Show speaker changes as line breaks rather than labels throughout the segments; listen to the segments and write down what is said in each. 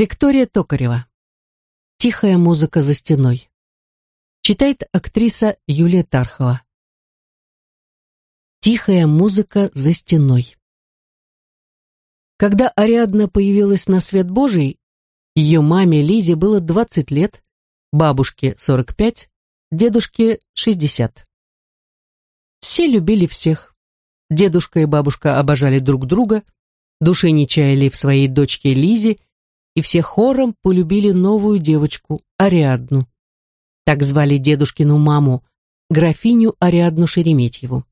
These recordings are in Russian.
Виктория Токарева. Тихая музыка за стеной. Читает актриса Юлия Тархова. Тихая музыка за стеной. Когда Ариадна появилась на свет Божий, ее маме Лизе было 20 лет, бабушке 45, дедушке 60. Все любили всех. Дедушка и бабушка обожали друг друга, души не чаяли в своей дочке Лизе и все хором полюбили новую девочку, Ариадну. Так звали дедушкину маму, графиню Ариадну Шереметьеву.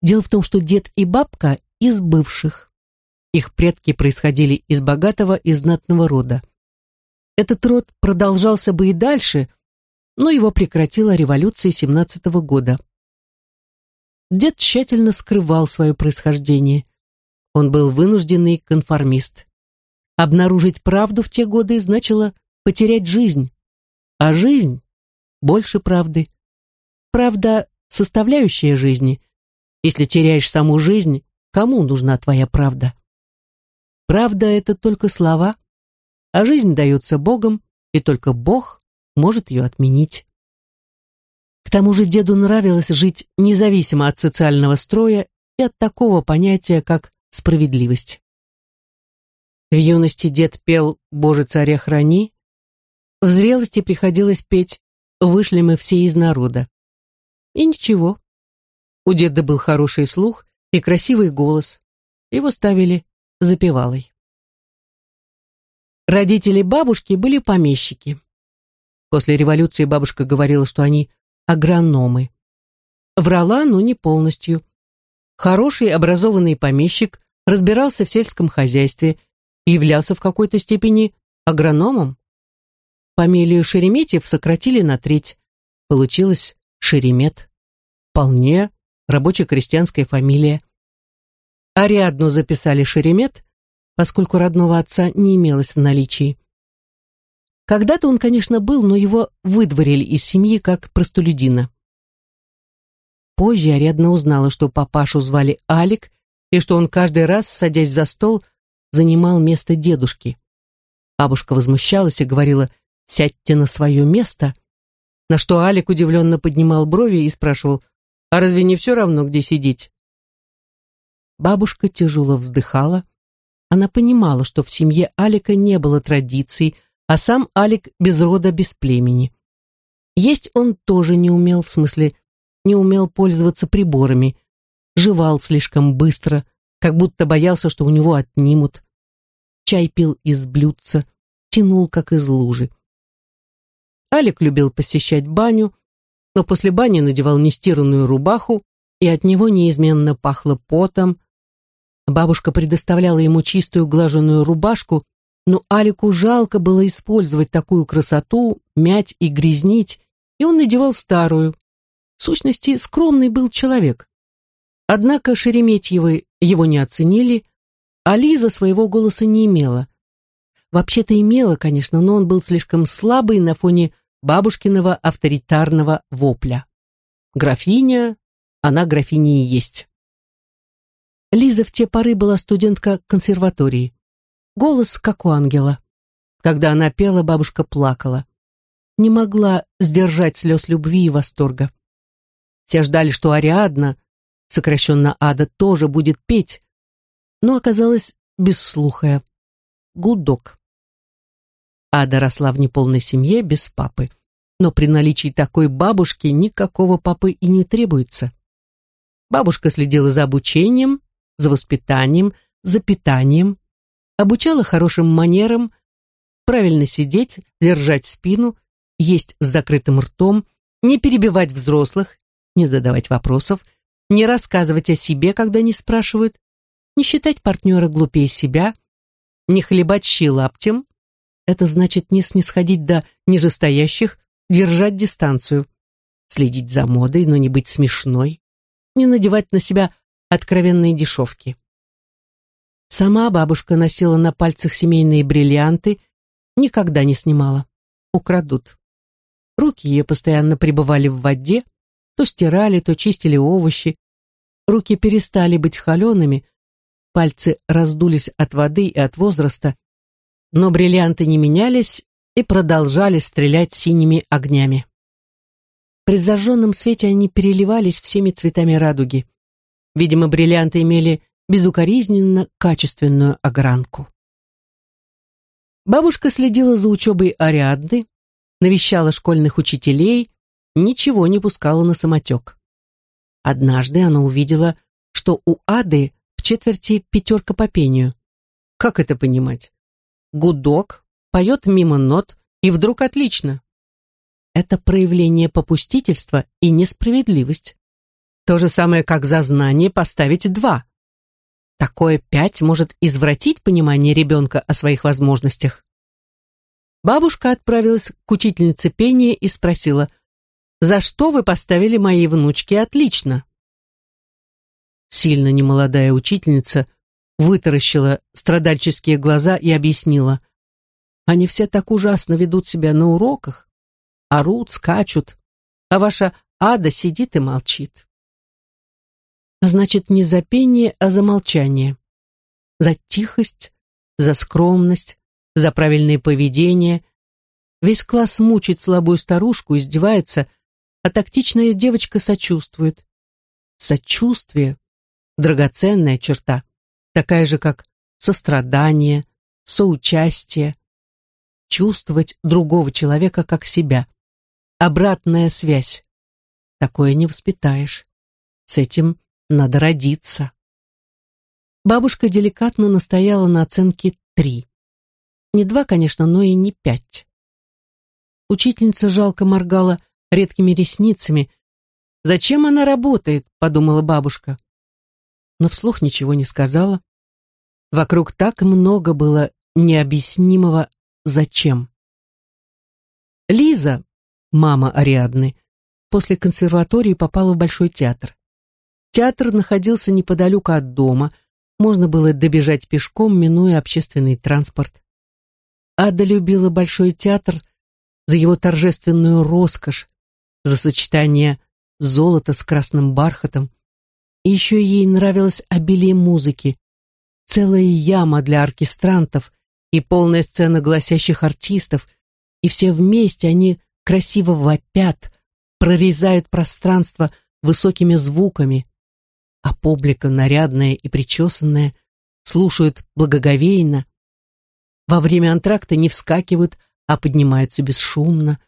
Дело в том, что дед и бабка из бывших. Их предки происходили из богатого и знатного рода. Этот род продолжался бы и дальше, но его прекратила революция 17 -го года. Дед тщательно скрывал свое происхождение. Он был вынужденный конформист. Обнаружить правду в те годы значило потерять жизнь, а жизнь больше правды. Правда – составляющая жизни. Если теряешь саму жизнь, кому нужна твоя правда? Правда – это только слова, а жизнь дается Богом, и только Бог может ее отменить. К тому же деду нравилось жить независимо от социального строя и от такого понятия, как справедливость. В юности дед пел «Боже, царя храни», в зрелости приходилось петь «Вышли мы все из народа». И ничего. У деда был хороший слух и красивый голос. Его ставили запевалой. Родители бабушки были помещики. После революции бабушка говорила, что они агрономы. Врала, но не полностью. Хороший образованный помещик разбирался в сельском хозяйстве являлся в какой-то степени агрономом. Фамилию Шереметьев сократили на треть. Получилось Шеремет. Вполне рабоче-крестьянская фамилия. Ариадну записали Шеремет, поскольку родного отца не имелось в наличии. Когда-то он, конечно, был, но его выдворили из семьи как простолюдина. Позже Ариадна узнала, что папашу звали Алик, и что он каждый раз, садясь за стол, занимал место дедушки. Бабушка возмущалась и говорила «сядьте на свое место», на что Алик удивленно поднимал брови и спрашивал «а разве не все равно, где сидеть?» Бабушка тяжело вздыхала. Она понимала, что в семье Алика не было традиций, а сам Алик без рода, без племени. Есть он тоже не умел, в смысле, не умел пользоваться приборами, жевал слишком быстро, как будто боялся, что у него отнимут. Чай пил из блюдца, тянул, как из лужи. Алик любил посещать баню, но после бани надевал нестиранную рубаху, и от него неизменно пахло потом. Бабушка предоставляла ему чистую глаженную рубашку, но Алику жалко было использовать такую красоту, мять и грязнить, и он надевал старую. В сущности, скромный был человек. Однако Шереметьевы его не оценили, а Лиза своего голоса не имела. Вообще-то имела, конечно, но он был слишком слабый на фоне бабушкиного авторитарного вопля. Графиня, она графиня и есть. Лиза в те поры была студентка консерватории. Голос как у ангела. Когда она пела, бабушка плакала. Не могла сдержать слез любви и восторга. Все ждали, что Ариадна, сокращенно Ада, тоже будет петь, но оказалась бесслухая. Гудок. Ада росла в неполной семье без папы, но при наличии такой бабушки никакого папы и не требуется. Бабушка следила за обучением, за воспитанием, за питанием, обучала хорошим манерам, правильно сидеть, держать спину, есть с закрытым ртом, не перебивать взрослых, не задавать вопросов, не рассказывать о себе, когда не спрашивают, не считать партнера глупее себя, не хлебать щи лаптем, это значит не снисходить до нижестоящих, держать дистанцию, следить за модой, но не быть смешной, не надевать на себя откровенные дешевки. Сама бабушка носила на пальцах семейные бриллианты, никогда не снимала. Украдут. Руки ее постоянно пребывали в воде, то стирали, то чистили овощи. Руки перестали быть холеными, пальцы раздулись от воды и от возраста, но бриллианты не менялись и продолжали стрелять синими огнями. При зажженном свете они переливались всеми цветами радуги. Видимо, бриллианты имели безукоризненно качественную огранку. Бабушка следила за учебой Ариадны, навещала школьных учителей, ничего не пускала на самотек. Однажды она увидела, что у Ады в четверти пятерка по пению. Как это понимать? Гудок, поет мимо нот, и вдруг отлично. Это проявление попустительства и несправедливость. То же самое, как за знание поставить два. Такое пять может извратить понимание ребенка о своих возможностях. Бабушка отправилась к учительнице пения и спросила, «За что вы поставили моей внучке отлично?» Сильно немолодая учительница вытаращила страдальческие глаза и объяснила, «Они все так ужасно ведут себя на уроках, орут, скачут, а ваша ада сидит и молчит». Значит, не за пение, а за молчание. За тихость, за скромность, за правильное поведение. Весь класс мучит слабую старушку, издевается, а тактичная девочка сочувствует. Сочувствие — драгоценная черта, такая же, как сострадание, соучастие. Чувствовать другого человека как себя. Обратная связь. Такое не воспитаешь. С этим надо родиться. Бабушка деликатно настояла на оценке три. Не два, конечно, но и не пять. Учительница жалко моргала редкими ресницами. «Зачем она работает?» — подумала бабушка. Но вслух ничего не сказала. Вокруг так много было необъяснимого «зачем». Лиза, мама Ариадны, после консерватории попала в Большой театр. Театр находился неподалеку от дома, можно было добежать пешком, минуя общественный транспорт. Ада любила Большой театр за его торжественную роскошь, за сочетание золота с красным бархатом. И еще ей нравилось обилие музыки, целая яма для оркестрантов и полная сцена гласящих артистов, и все вместе они красиво вопят, прорезают пространство высокими звуками, а публика, нарядная и причесанная, слушают благоговейно, во время антракта не вскакивают, а поднимаются бесшумно,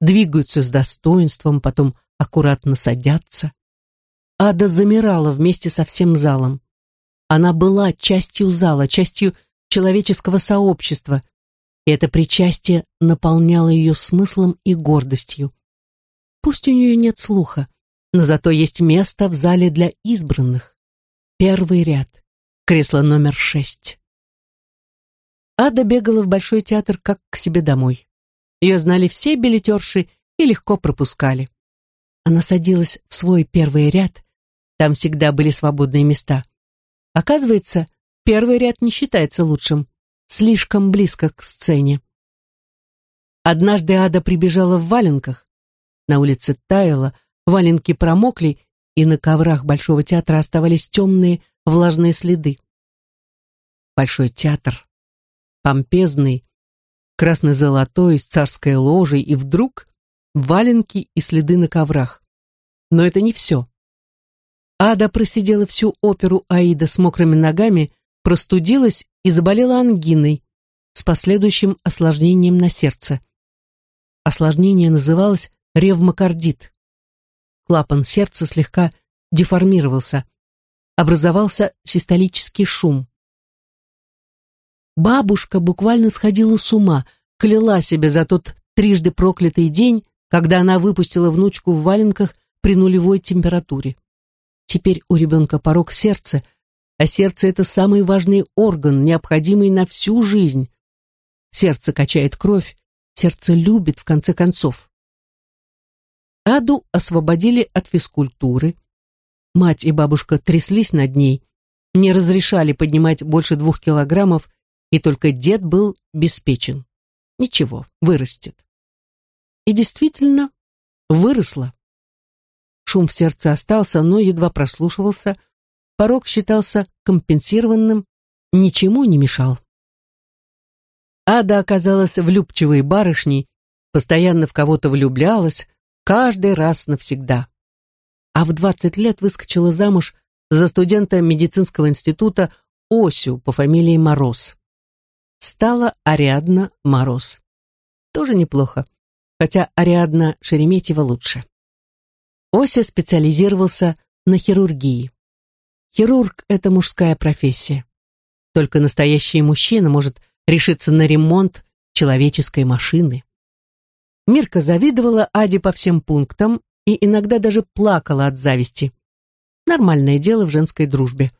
двигаются с достоинством, потом аккуратно садятся. Ада замирала вместе со всем залом. Она была частью зала, частью человеческого сообщества, и это причастие наполняло ее смыслом и гордостью. Пусть у нее нет слуха, но зато есть место в зале для избранных. Первый ряд, кресло номер шесть. Ада бегала в Большой театр как к себе домой. Ее знали все билетерши и легко пропускали. Она садилась в свой первый ряд, там всегда были свободные места. Оказывается, первый ряд не считается лучшим, слишком близко к сцене. Однажды Ада прибежала в валенках. На улице таяло, валенки промокли, и на коврах Большого театра оставались темные влажные следы. Большой театр помпезный, красно-золотой, с царской ложей, и вдруг валенки и следы на коврах. Но это не все. Ада просидела всю оперу Аида с мокрыми ногами, простудилась и заболела ангиной с последующим осложнением на сердце. Осложнение называлось ревмокардит. Клапан сердца слегка деформировался. Образовался систолический шум. Бабушка буквально сходила с ума, кляла себя за тот трижды проклятый день, когда она выпустила внучку в валенках при нулевой температуре. Теперь у ребенка порог сердца, а сердце — это самый важный орган, необходимый на всю жизнь. Сердце качает кровь, сердце любит, в конце концов. Аду освободили от физкультуры. Мать и бабушка тряслись над ней, не разрешали поднимать больше двух килограммов и только дед был беспечен. Ничего, вырастет. И действительно, выросла. Шум в сердце остался, но едва прослушивался. Порог считался компенсированным, ничему не мешал. Ада оказалась влюбчивой барышней, постоянно в кого-то влюблялась, каждый раз навсегда. А в 20 лет выскочила замуж за студента медицинского института Осю по фамилии Мороз. Стала Ариадна Мороз. Тоже неплохо, хотя Ариадна Шереметьева лучше. Ося специализировался на хирургии. Хирург – это мужская профессия. Только настоящий мужчина может решиться на ремонт человеческой машины. Мирка завидовала Аде по всем пунктам и иногда даже плакала от зависти. Нормальное дело в женской дружбе.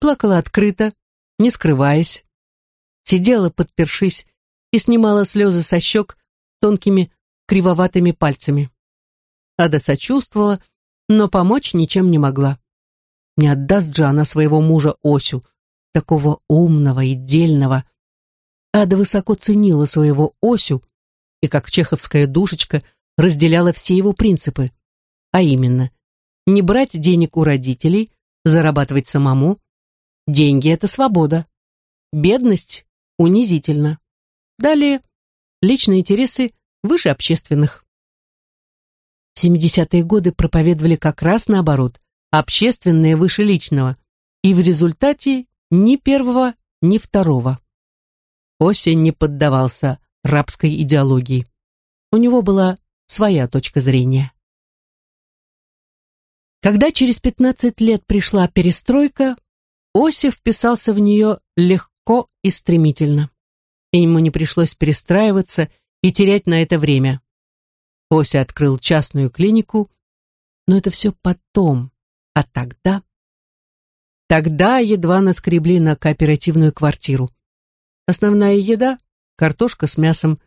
Плакала открыто, не скрываясь. Сидела, подпершись, и снимала слезы со щек тонкими кривоватыми пальцами. Ада сочувствовала, но помочь ничем не могла. Не отдаст же она своего мужа Осю, такого умного и дельного. Ада высоко ценила своего Осю и, как чеховская душечка, разделяла все его принципы. А именно, не брать денег у родителей, зарабатывать самому. Деньги — это свобода. Бедность — унизительно. Далее, личные интересы выше общественных. В 70-е годы проповедовали как раз наоборот, общественное выше личного, и в результате ни первого, ни второго. Осень не поддавался рабской идеологии. У него была своя точка зрения. Когда через 15 лет пришла перестройка, Осип вписался в нее легко и стремительно. И ему не пришлось перестраиваться и терять на это время. Ося открыл частную клинику, но это все потом, а тогда... Тогда едва наскребли на кооперативную квартиру. Основная еда – картошка с мясом,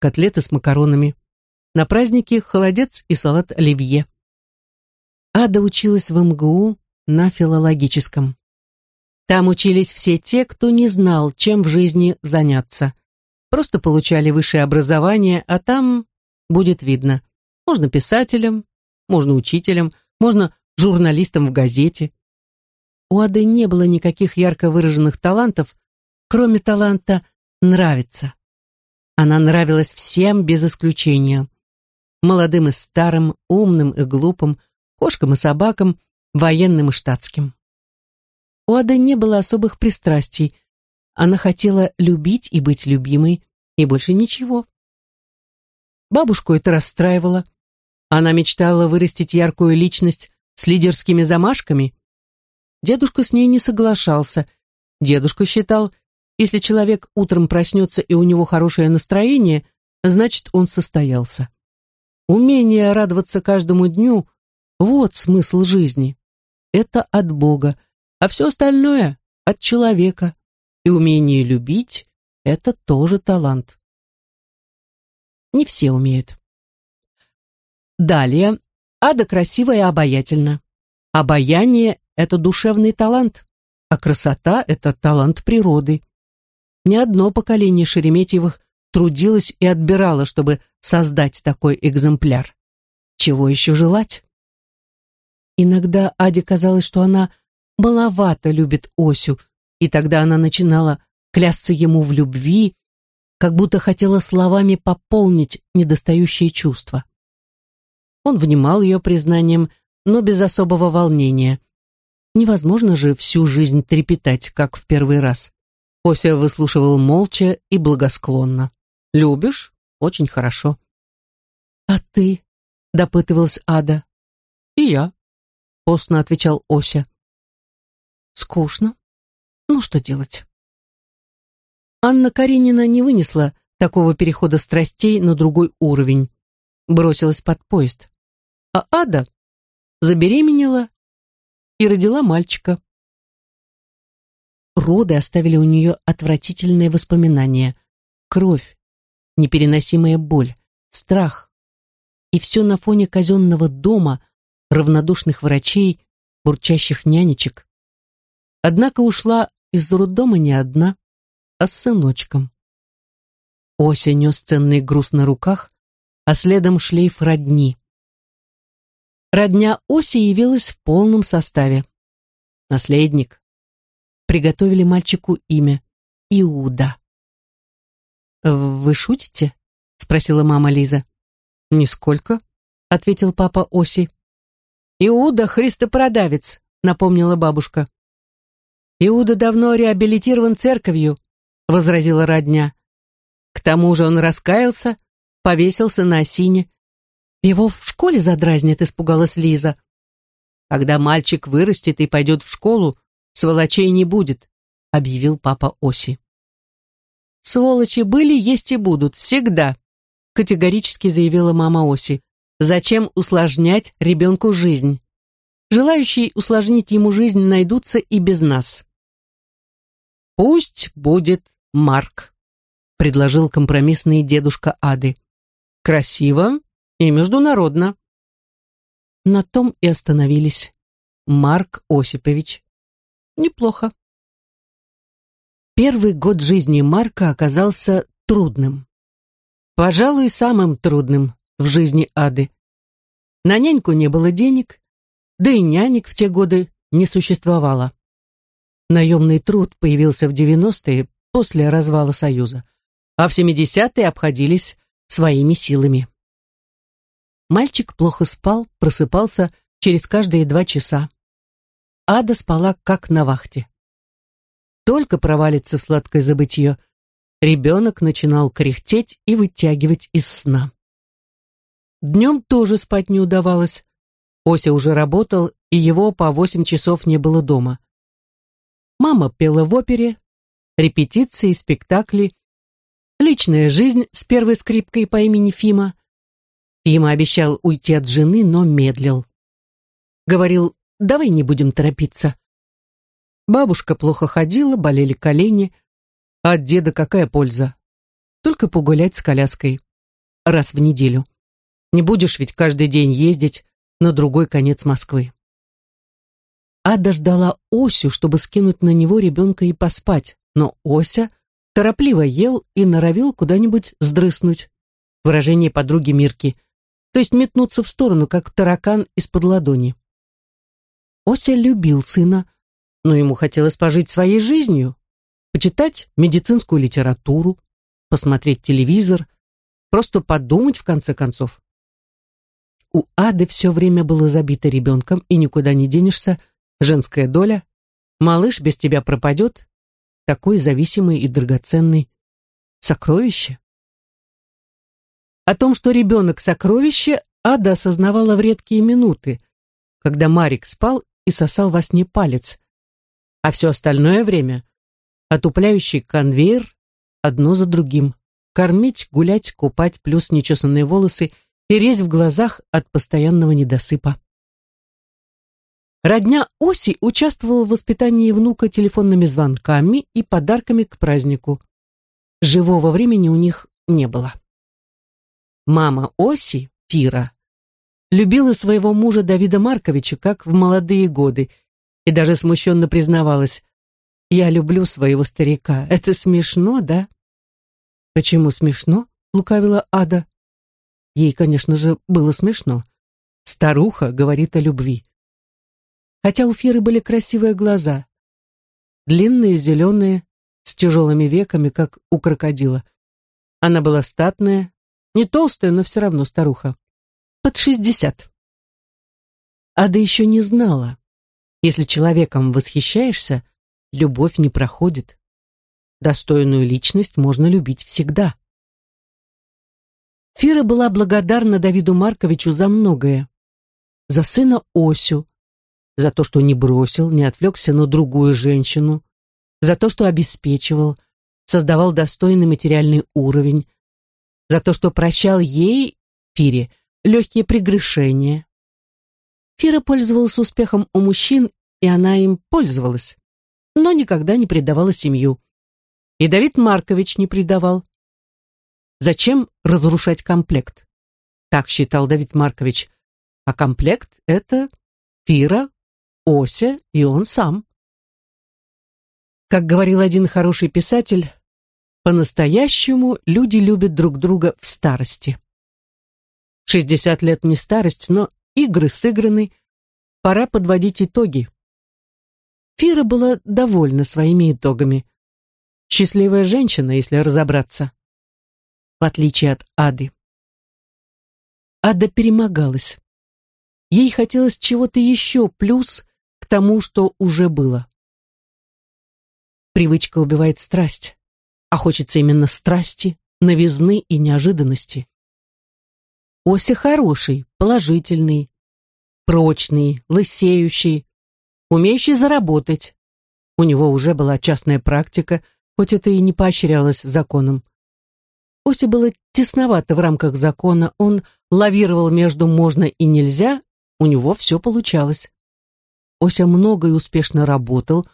котлеты с макаронами. На праздники – холодец и салат оливье. Ада училась в МГУ на филологическом. Там учились все те, кто не знал, чем в жизни заняться. Просто получали высшее образование, а там будет видно. Можно писателем, можно учителем, можно журналистом в газете. У Ады не было никаких ярко выраженных талантов, кроме таланта «нравится». Она нравилась всем без исключения. Молодым и старым, умным и глупым, кошкам и собакам, военным и штатским. У Ады не было особых пристрастий. Она хотела любить и быть любимой, и больше ничего. Бабушку это расстраивало. Она мечтала вырастить яркую личность с лидерскими замашками, Дедушка с ней не соглашался. Дедушка считал, если человек утром проснется и у него хорошее настроение, значит, он состоялся. Умение радоваться каждому дню — вот смысл жизни. Это от Бога, а все остальное — от человека. И умение любить — это тоже талант. Не все умеют. Далее. Ада красивая и обаятельна. Обаяние это душевный талант, а красота — это талант природы. Ни одно поколение Шереметьевых трудилось и отбирало, чтобы создать такой экземпляр. Чего еще желать? Иногда Аде казалось, что она маловато любит Осю, и тогда она начинала клясться ему в любви, как будто хотела словами пополнить недостающие чувства. Он внимал ее признанием, но без особого волнения. Невозможно же всю жизнь трепетать, как в первый раз. Ося выслушивал молча и благосклонно. «Любишь? Очень хорошо». «А ты?» — допытывалась Ада. «И я», — постно отвечал Ося. «Скучно. Ну, что делать?» Анна Каренина не вынесла такого перехода страстей на другой уровень. Бросилась под поезд. А Ада забеременела и родила мальчика. Роды оставили у нее отвратительные воспоминания. Кровь, непереносимая боль, страх. И все на фоне казенного дома, равнодушных врачей, бурчащих нянечек. Однако ушла из роддома не одна, а с сыночком. Ося нес ценный груз на руках, а следом шлейф родни. Родня Оси явилась в полном составе. Наследник. Приготовили мальчику имя Иуда. «Вы шутите?» — спросила мама Лиза. «Нисколько», — ответил папа Оси. «Иуда Христопродавец», — напомнила бабушка. «Иуда давно реабилитирован церковью», — возразила родня. «К тому же он раскаялся, повесился на осине. Его в школе задразнят», — испугалась Лиза. «Когда мальчик вырастет и пойдет в школу, сволочей не будет», — объявил папа Оси. «Сволочи были, есть и будут, всегда», — категорически заявила мама Оси. «Зачем усложнять ребенку жизнь? Желающие усложнить ему жизнь найдутся и без нас». «Пусть будет Марк», — предложил компромиссный дедушка Ады. «Красиво и международно». На том и остановились. Марк Осипович. Неплохо. Первый год жизни Марка оказался трудным. Пожалуй, самым трудным в жизни Ады. На няньку не было денег, да и нянек в те годы не существовало. Наемный труд появился в 90-е после развала Союза, а в 70-е обходились своими силами. Мальчик плохо спал, просыпался через каждые два часа. Ада спала как на вахте только провалится в сладкое забытье, ребенок начинал кряхтеть и вытягивать из сна. Днем тоже спать не удавалось. Ося уже работал, и его по восемь часов не было дома. Мама пела в опере, репетиции, спектакли, личная жизнь с первой скрипкой по имени Фима. Фима обещал уйти от жены, но медлил. Говорил, давай не будем торопиться. Бабушка плохо ходила, болели колени. А от деда какая польза? Только погулять с коляской. Раз в неделю. Не будешь ведь каждый день ездить на другой конец Москвы. Ада ждала Осю, чтобы скинуть на него ребенка и поспать, но Ося торопливо ел и норовил куда-нибудь сдрыснуть. Выражение подруги Мирки. То есть метнуться в сторону, как таракан из-под ладони. Ося любил сына, но ему хотелось пожить своей жизнью, почитать медицинскую литературу, посмотреть телевизор, просто подумать в конце концов. У Ады все время было забито ребенком, и никуда не денешься, женская доля, малыш без тебя пропадет, такой зависимый и драгоценный. Сокровище. О том, что ребенок сокровище, Ада осознавала в редкие минуты, когда Марик спал и сосал во сне палец, а все остальное время — отупляющий конвейер одно за другим. Кормить, гулять, купать, плюс нечесанные волосы и резь в глазах от постоянного недосыпа. Родня Оси участвовала в воспитании внука телефонными звонками и подарками к празднику. Живого времени у них не было. Мама Оси, Фира, любила своего мужа Давида Марковича как в молодые годы и даже смущенно признавалась. «Я люблю своего старика. Это смешно, да?» «Почему смешно?» — лукавила Ада. Ей, конечно же, было смешно. Старуха говорит о любви. Хотя у Фиры были красивые глаза. Длинные, зеленые, с тяжелыми веками, как у крокодила. Она была статная, не толстая, но все равно старуха. Под шестьдесят. Ада еще не знала, если человеком восхищаешься, любовь не проходит. Достойную личность можно любить всегда. Фира была благодарна Давиду Марковичу за многое. За сына Осю, за то, что не бросил, не отвлекся на другую женщину, за то, что обеспечивал, создавал достойный материальный уровень, за то, что прощал ей, Фире, легкие прегрешения, Фира пользовалась успехом у мужчин, и она им пользовалась, но никогда не предавала семью. И Давид Маркович не предавал. Зачем разрушать комплект? Так считал Давид Маркович. А комплект — это Фира, Ося и он сам. Как говорил один хороший писатель, по-настоящему люди любят друг друга в старости. 60 лет не старость, но игры сыграны, пора подводить итоги. Фира была довольна своими итогами. Счастливая женщина, если разобраться. в отличие от Ады. Ада перемогалась. Ей хотелось чего-то еще, плюс тому, что уже было. Привычка убивает страсть, а хочется именно страсти, новизны и неожиданности. Ося хороший, положительный, прочный, лысеющий, умеющий заработать. У него уже была частная практика, хоть это и не поощрялось законом. Осе было тесновато в рамках закона, он лавировал между «можно» и «нельзя», у него все получалось. Ося много и успешно работал,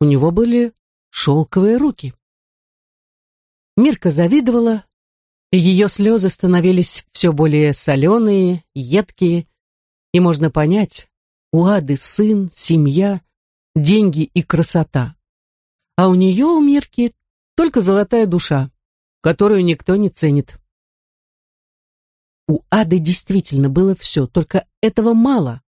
у него были шелковые руки. Мирка завидовала, и ее слезы становились все более соленые, едкие, и можно понять, у Ады сын, семья, деньги и красота. А у нее, у Мирки, только золотая душа, которую никто не ценит. У Ады действительно было все, только этого мало.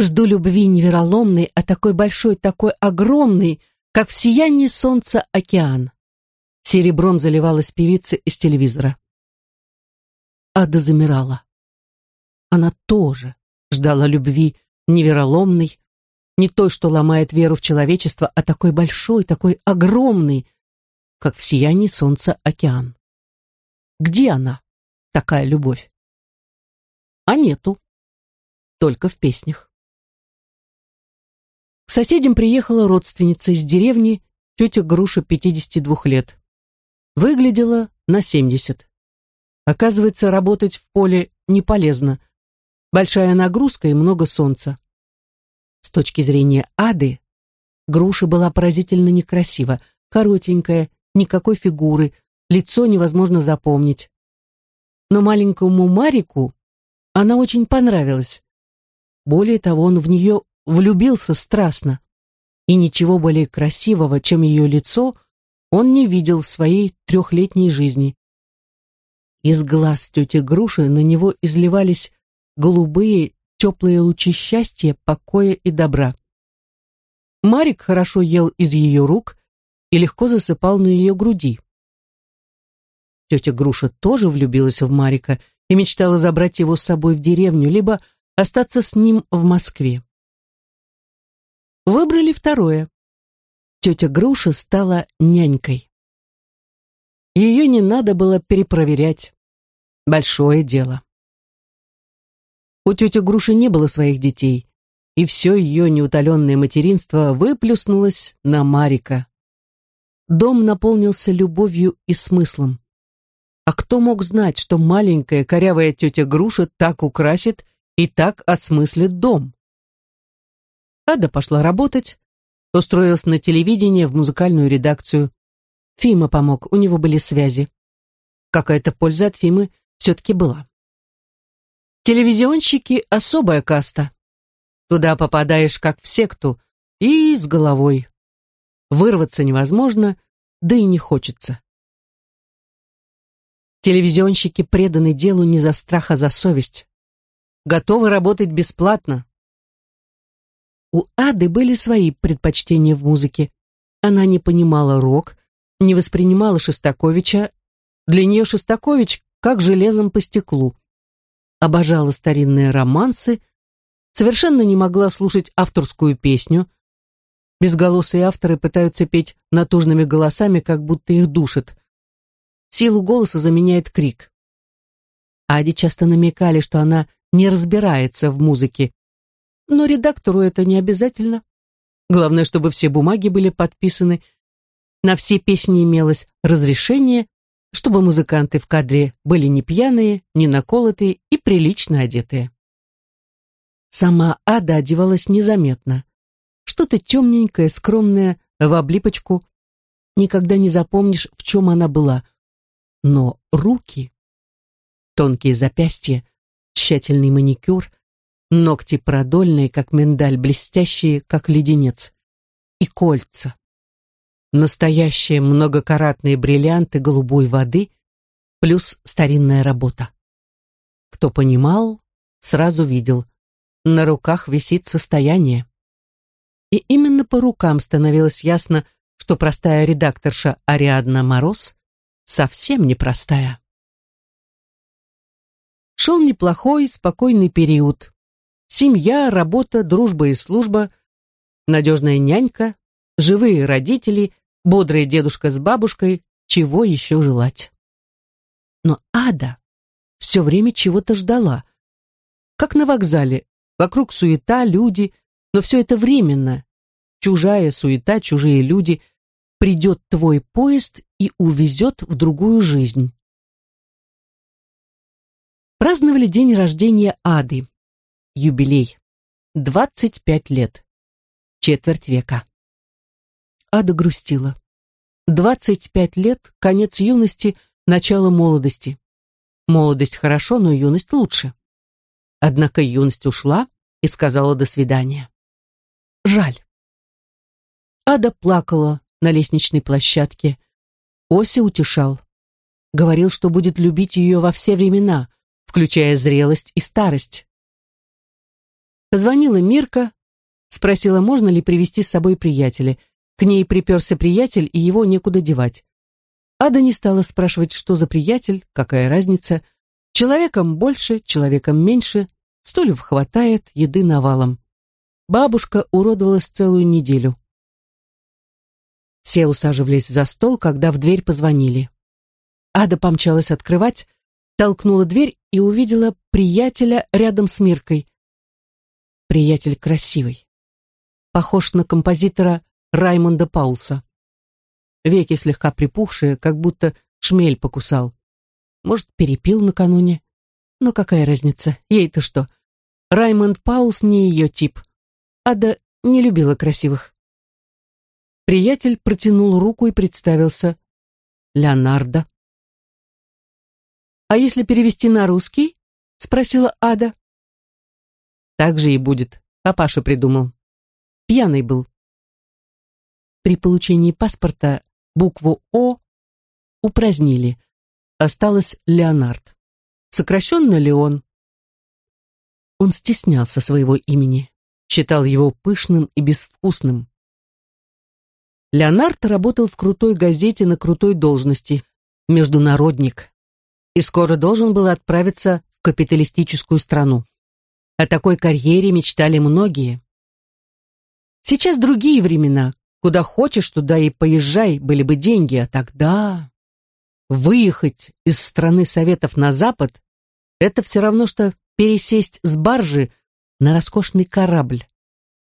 Жду любви невероломной, а такой большой, такой огромный, как в сиянии солнца океан. Серебром заливалась певица из телевизора. Ада замирала. Она тоже ждала любви невероломной, не той, что ломает веру в человечество, а такой большой, такой огромный, как в сиянии солнца океан. Где она, такая любовь? А нету. Только в песнях. К соседям приехала родственница из деревни, тетя Груша, 52 лет. Выглядела на 70. Оказывается, работать в поле не полезно. Большая нагрузка и много солнца. С точки зрения Ады, Груша была поразительно некрасива, коротенькая, никакой фигуры, лицо невозможно запомнить. Но маленькому Марику она очень понравилась. Более того, он в нее влюбился страстно, и ничего более красивого, чем ее лицо, он не видел в своей трехлетней жизни. Из глаз тети Груши на него изливались голубые, теплые лучи счастья, покоя и добра. Марик хорошо ел из ее рук и легко засыпал на ее груди. Тетя Груша тоже влюбилась в Марика и мечтала забрать его с собой в деревню, либо остаться с ним в Москве. Выбрали второе. Тетя Груша стала нянькой. Ее не надо было перепроверять. Большое дело. У тети Груши не было своих детей, и все ее неутоленное материнство выплюснулось на Марика. Дом наполнился любовью и смыслом. А кто мог знать, что маленькая корявая тетя Груша так украсит и так осмыслит дом? Ада пошла работать, устроилась на телевидение в музыкальную редакцию. Фима помог, у него были связи. Какая-то польза от Фимы все-таки была. Телевизионщики — особая каста. Туда попадаешь как в секту и с головой. Вырваться невозможно, да и не хочется. Телевизионщики преданы делу не за страх, а за совесть. Готовы работать бесплатно, у Ады были свои предпочтения в музыке. Она не понимала рок, не воспринимала Шостаковича. Для нее Шостакович как железом по стеклу. Обожала старинные романсы, совершенно не могла слушать авторскую песню. Безголосые авторы пытаются петь натужными голосами, как будто их душат. Силу голоса заменяет крик. Аде часто намекали, что она не разбирается в музыке, но редактору это не обязательно. Главное, чтобы все бумаги были подписаны, на все песни имелось разрешение, чтобы музыканты в кадре были не пьяные, не наколотые и прилично одетые. Сама Ада одевалась незаметно. Что-то темненькое, скромное, в облипочку. Никогда не запомнишь, в чем она была. Но руки, тонкие запястья, тщательный маникюр, ногти продольные, как миндаль, блестящие, как леденец, и кольца. Настоящие многокаратные бриллианты голубой воды плюс старинная работа. Кто понимал, сразу видел. На руках висит состояние. И именно по рукам становилось ясно, что простая редакторша Ариадна Мороз совсем непростая. Шел неплохой, спокойный период. Семья, работа, дружба и служба, надежная нянька, живые родители, бодрый дедушка с бабушкой, чего еще желать? Но Ада все время чего-то ждала. Как на вокзале, вокруг суета, люди, но все это временно. Чужая суета, чужие люди. Придет твой поезд и увезет в другую жизнь. Праздновали день рождения Ады. Юбилей. 25 лет. Четверть века. Ада грустила. 25 лет, конец юности, начало молодости. Молодость хорошо, но юность лучше. Однако юность ушла и сказала до свидания. Жаль. Ада плакала на лестничной площадке. Ося утешал. Говорил, что будет любить ее во все времена, включая зрелость и старость. Позвонила Мирка, спросила, можно ли привести с собой приятеля. К ней приперся приятель, и его некуда девать. Ада не стала спрашивать, что за приятель, какая разница. Человеком больше, человеком меньше, стульев хватает, еды навалом. Бабушка уродовалась целую неделю. Все усаживались за стол, когда в дверь позвонили. Ада помчалась открывать, толкнула дверь и увидела приятеля рядом с Миркой. Приятель красивый. Похож на композитора Раймонда Паулса. Веки слегка припухшие, как будто шмель покусал. Может, перепил накануне? Но какая разница? Ей-то что? Раймонд Паулс не ее тип. Ада не любила красивых. Приятель протянул руку и представился. Леонардо. «А если перевести на русский?» — спросила Ада. «Так же и будет. Папаша придумал. Пьяный был». При получении паспорта букву «О» упразднили. Осталось Леонард. Сокращенно Леон. Он стеснялся своего имени, считал его пышным и безвкусным. Леонард работал в крутой газете на крутой должности, международник, и скоро должен был отправиться в капиталистическую страну. О такой карьере мечтали многие. Сейчас другие времена. Куда хочешь, туда и поезжай, были бы деньги, а тогда... Выехать из страны Советов на Запад — это все равно, что пересесть с баржи на роскошный корабль.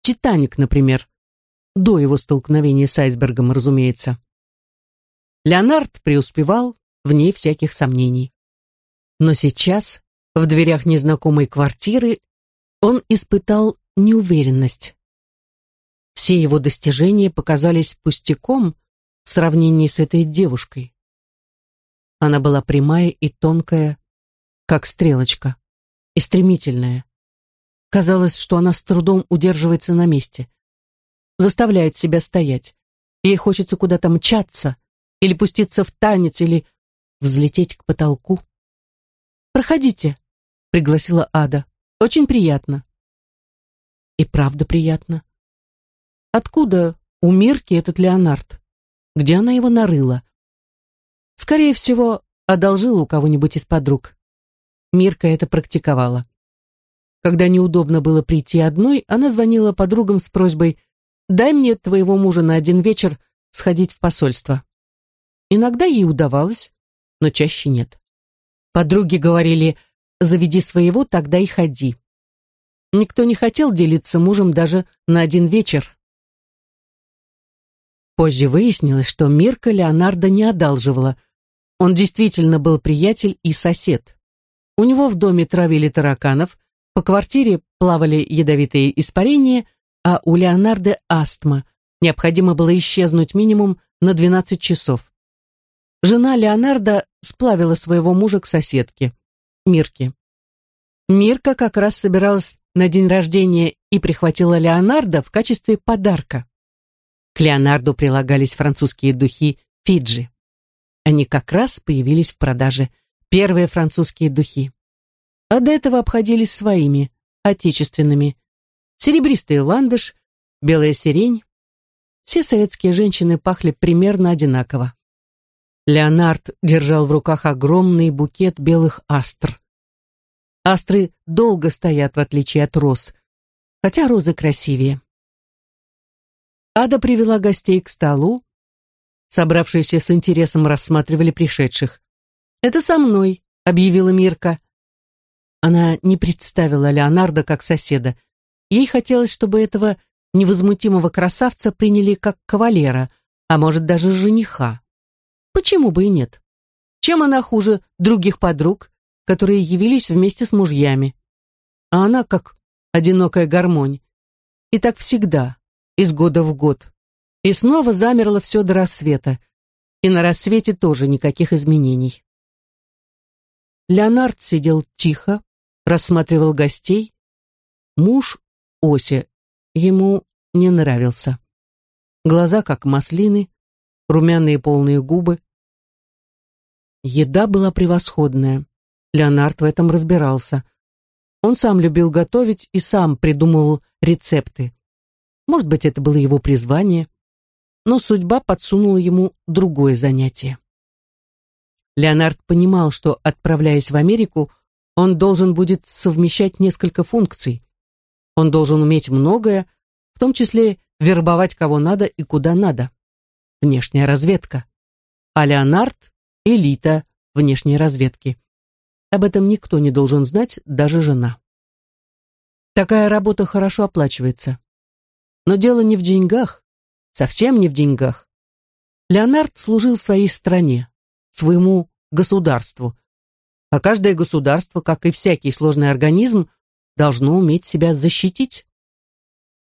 «Титаник», например, до его столкновения с айсбергом, разумеется. Леонард преуспевал, вне всяких сомнений. Но сейчас, в дверях незнакомой квартиры, он испытал неуверенность. Все его достижения показались пустяком в сравнении с этой девушкой. Она была прямая и тонкая, как стрелочка, и стремительная. Казалось, что она с трудом удерживается на месте заставляет себя стоять. Ей хочется куда-то мчаться, или пуститься в танец, или взлететь к потолку. «Проходите», — пригласила Ада. «Очень приятно». И правда приятно. Откуда у Мирки этот Леонард? Где она его нарыла? Скорее всего, одолжила у кого-нибудь из подруг. Мирка это практиковала. Когда неудобно было прийти одной, она звонила подругам с просьбой дай мне твоего мужа на один вечер сходить в посольство. Иногда ей удавалось, но чаще нет. Подруги говорили, заведи своего, тогда и ходи. Никто не хотел делиться мужем даже на один вечер. Позже выяснилось, что Мирка Леонардо не одалживала. Он действительно был приятель и сосед. У него в доме травили тараканов, по квартире плавали ядовитые испарения – а у Леонардо астма. Необходимо было исчезнуть минимум на 12 часов. Жена Леонардо сплавила своего мужа к соседке, Мирке. Мирка как раз собиралась на день рождения и прихватила Леонардо в качестве подарка. К Леонарду прилагались французские духи Фиджи. Они как раз появились в продаже, первые французские духи. А до этого обходились своими, отечественными, серебристый ландыш, белая сирень. Все советские женщины пахли примерно одинаково. Леонард держал в руках огромный букет белых астр. Астры долго стоят, в отличие от роз, хотя розы красивее. Ада привела гостей к столу. Собравшиеся с интересом рассматривали пришедших. «Это со мной», — объявила Мирка. Она не представила Леонардо как соседа. Ей хотелось, чтобы этого невозмутимого красавца приняли как кавалера, а может даже жениха. Почему бы и нет? Чем она хуже других подруг, которые явились вместе с мужьями? А она как одинокая гармонь. И так всегда, из года в год. И снова замерло все до рассвета. И на рассвете тоже никаких изменений. Леонард сидел тихо, рассматривал гостей. Муж Ося ему не нравился. Глаза как маслины, румяные полные губы. Еда была превосходная. Леонард в этом разбирался. Он сам любил готовить и сам придумывал рецепты. Может быть, это было его призвание, но судьба подсунула ему другое занятие. Леонард понимал, что, отправляясь в Америку, он должен будет совмещать несколько функций. Он должен уметь многое, в том числе вербовать кого надо и куда надо. Внешняя разведка. А Леонард – элита внешней разведки. Об этом никто не должен знать, даже жена. Такая работа хорошо оплачивается. Но дело не в деньгах, совсем не в деньгах. Леонард служил своей стране, своему государству. А каждое государство, как и всякий сложный организм, должно уметь себя защитить.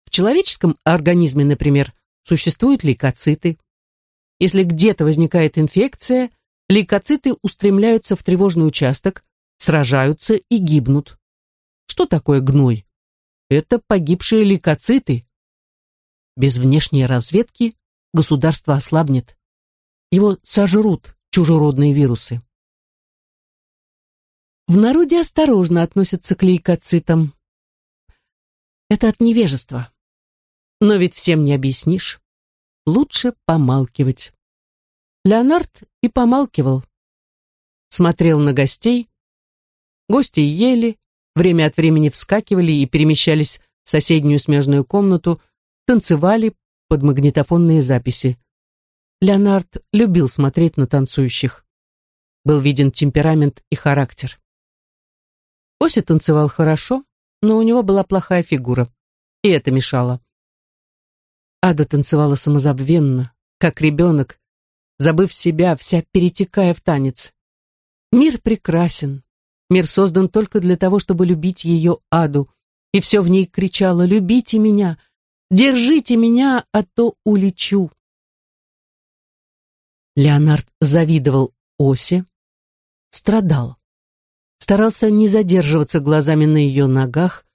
В человеческом организме, например, существуют лейкоциты. Если где-то возникает инфекция, лейкоциты устремляются в тревожный участок, сражаются и гибнут. Что такое гной? Это погибшие лейкоциты. Без внешней разведки государство ослабнет. Его сожрут чужеродные вирусы. В народе осторожно относятся к лейкоцитам. Это от невежества. Но ведь всем не объяснишь. Лучше помалкивать. Леонард и помалкивал. Смотрел на гостей. Гости ели, время от времени вскакивали и перемещались в соседнюю смежную комнату, танцевали под магнитофонные записи. Леонард любил смотреть на танцующих. Был виден темперамент и характер. Ося танцевал хорошо, но у него была плохая фигура, и это мешало. Ада танцевала самозабвенно, как ребенок, забыв себя, вся перетекая в танец. Мир прекрасен. Мир создан только для того, чтобы любить ее Аду, и все в ней кричало «Любите меня! Держите меня, а то улечу!» Леонард завидовал Осе, страдал. Старался не задерживаться глазами на ее ногах,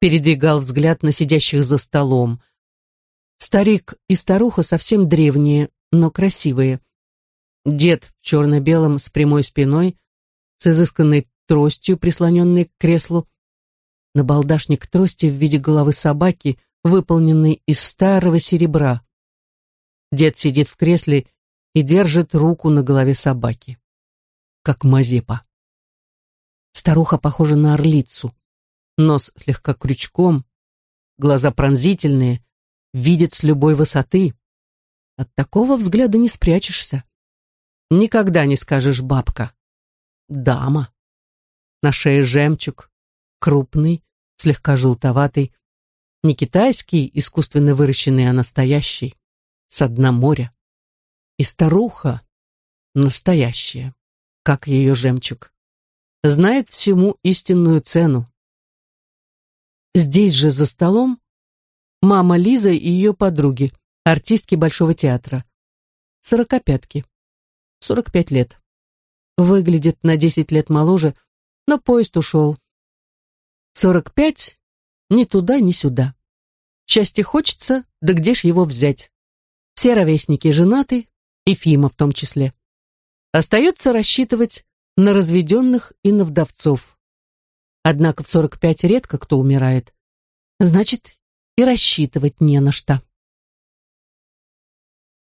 передвигал взгляд на сидящих за столом. Старик и старуха совсем древние, но красивые. Дед в черно-белом с прямой спиной, с изысканной тростью, прислоненной к креслу. Набалдашник трости в виде головы собаки, выполненный из старого серебра. Дед сидит в кресле и держит руку на голове собаки, как Мазепа. Старуха похожа на орлицу. Нос слегка крючком, глаза пронзительные, видит с любой высоты. От такого взгляда не спрячешься. Никогда не скажешь «бабка». Дама. На шее жемчуг, крупный, слегка желтоватый, не китайский, искусственно выращенный, а настоящий, с дна моря. И старуха настоящая, как ее жемчуг, знает всему истинную цену. Здесь же за столом мама Лиза и ее подруги, артистки Большого театра. Сорокопятки. Сорок пять лет. Выглядит на десять лет моложе, но поезд ушел. Сорок пять ни туда, ни сюда. Счастье хочется, да где ж его взять? Все ровесники женаты, Ефима в том числе. Остается рассчитывать на разведенных и на вдовцов. Однако в 45 редко кто умирает. Значит, и рассчитывать не на что.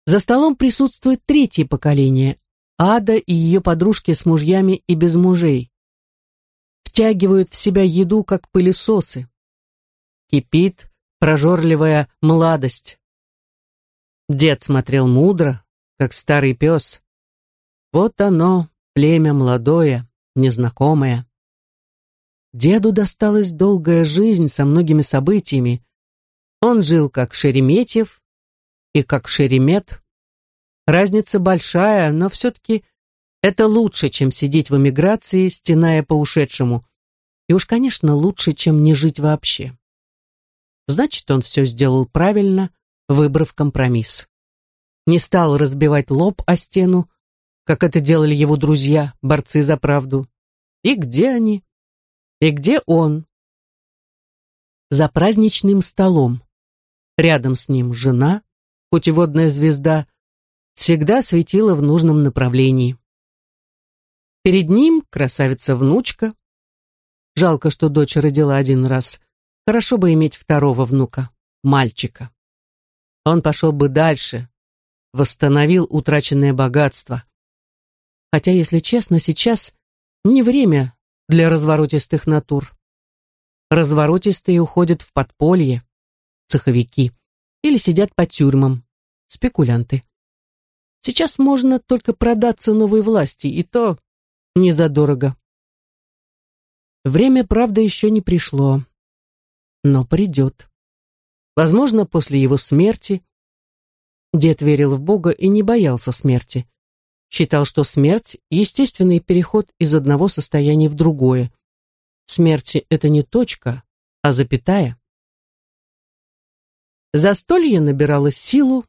За столом присутствует третье поколение, Ада и ее подружки с мужьями и без мужей. Втягивают в себя еду, как пылесосы. Кипит прожорливая молодость. Дед смотрел мудро, как старый пес. Вот оно, племя молодое, незнакомое. Деду досталась долгая жизнь со многими событиями. Он жил как Шереметьев и как Шеремет. Разница большая, но все-таки это лучше, чем сидеть в эмиграции, стеная по ушедшему. И уж, конечно, лучше, чем не жить вообще. Значит, он все сделал правильно, выбрав компромисс. Не стал разбивать лоб о стену, как это делали его друзья, борцы за правду. И где они? И где он? За праздничным столом. Рядом с ним жена, путеводная звезда, всегда светила в нужном направлении. Перед ним красавица-внучка. Жалко, что дочь родила один раз. Хорошо бы иметь второго внука, мальчика. Он пошел бы дальше, восстановил утраченное богатство. Хотя, если честно, сейчас не время для разворотистых натур. Разворотистые уходят в подполье, цеховики, или сидят по тюрьмам, спекулянты. Сейчас можно только продаться новой власти, и то не задорого. Время, правда, еще не пришло но придет. Возможно, после его смерти. Дед верил в Бога и не боялся смерти. Считал, что смерть — естественный переход из одного состояния в другое. Смерти — это не точка, а запятая. Застолье набирало силу.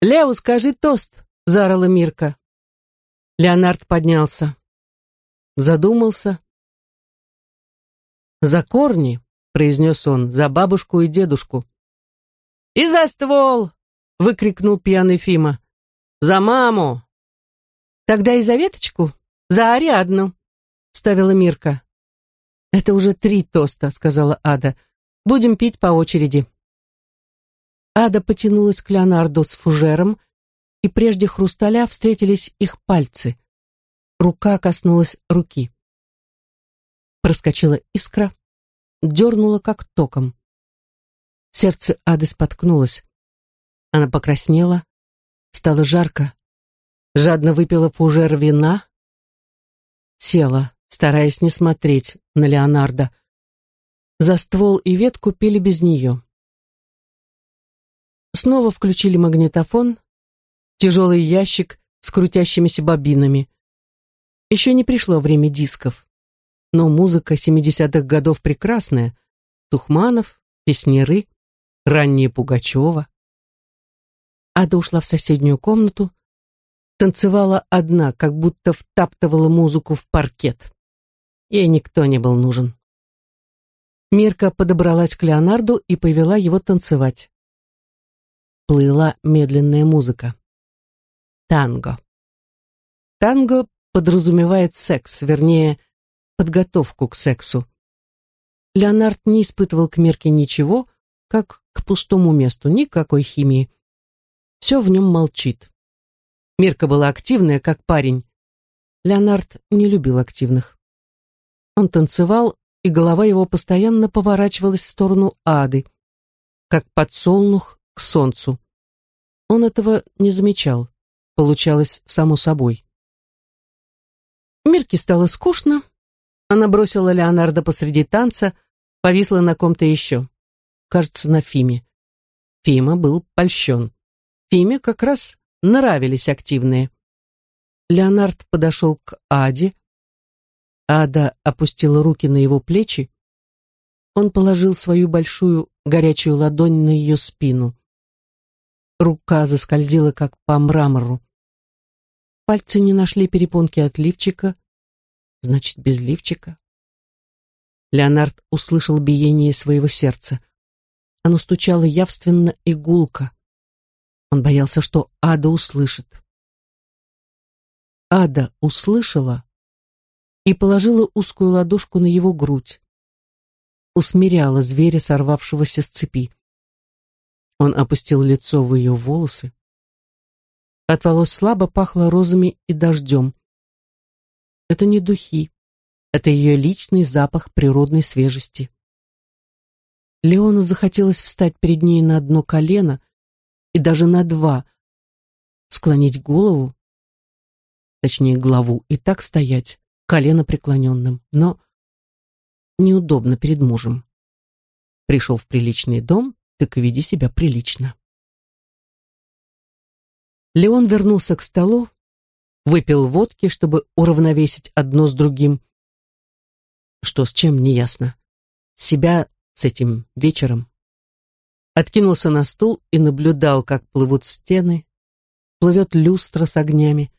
«Лео, скажи тост!» — заорала Мирка. Леонард поднялся. Задумался, «За корни», — произнес он, — «за бабушку и дедушку». «И за ствол!» — выкрикнул пьяный Фима. «За маму!» «Тогда и за веточку? За Ариадну!» — ставила Мирка. «Это уже три тоста», — сказала Ада. «Будем пить по очереди». Ада потянулась к Леонарду с фужером, и прежде хрусталя встретились их пальцы. Рука коснулась руки. Проскочила искра, дернула как током. Сердце Ады споткнулось. Она покраснела, стало жарко, жадно выпила фужер вина, села, стараясь не смотреть на Леонардо. За ствол и ветку пили без нее. Снова включили магнитофон, тяжелый ящик с крутящимися бобинами. Еще не пришло время дисков но музыка 70-х годов прекрасная. Тухманов, Песнеры, ранние Пугачева. Ада ушла в соседнюю комнату, танцевала одна, как будто втаптывала музыку в паркет. Ей никто не был нужен. Мирка подобралась к Леонарду и повела его танцевать. Плыла медленная музыка. Танго. Танго подразумевает секс, вернее, подготовку к сексу. Леонард не испытывал к Мирке ничего, как к пустому месту, никакой химии. Все в нем молчит. Мирка была активная, как парень. Леонард не любил активных. Он танцевал, и голова его постоянно поворачивалась в сторону ады, как подсолнух к солнцу. Он этого не замечал. Получалось само собой. Мирке стало скучно, она бросила Леонардо посреди танца, повисла на ком-то еще. Кажется, на Фиме. Фима был польщен. Фиме как раз нравились активные. Леонард подошел к Аде. Ада опустила руки на его плечи. Он положил свою большую горячую ладонь на ее спину. Рука заскользила, как по мрамору. Пальцы не нашли перепонки от лифчика, Значит, без лифчика? Леонард услышал биение своего сердца. Оно стучало явственно и. Он боялся, что Ада услышит. Ада услышала и положила узкую ладошку на его грудь. Усмиряла зверя, сорвавшегося с цепи. Он опустил лицо в ее волосы. От волос слабо пахло розами и дождем. Это не духи, это ее личный запах природной свежести. Леону захотелось встать перед ней на одно колено и даже на два, склонить голову, точнее главу, и так стоять, колено преклоненным, но неудобно перед мужем. Пришел в приличный дом, так веди себя прилично. Леон вернулся к столу, выпил водки, чтобы уравновесить одно с другим. Что с чем, неясно. Себя с этим вечером. Откинулся на стул и наблюдал, как плывут стены, плывет люстра с огнями,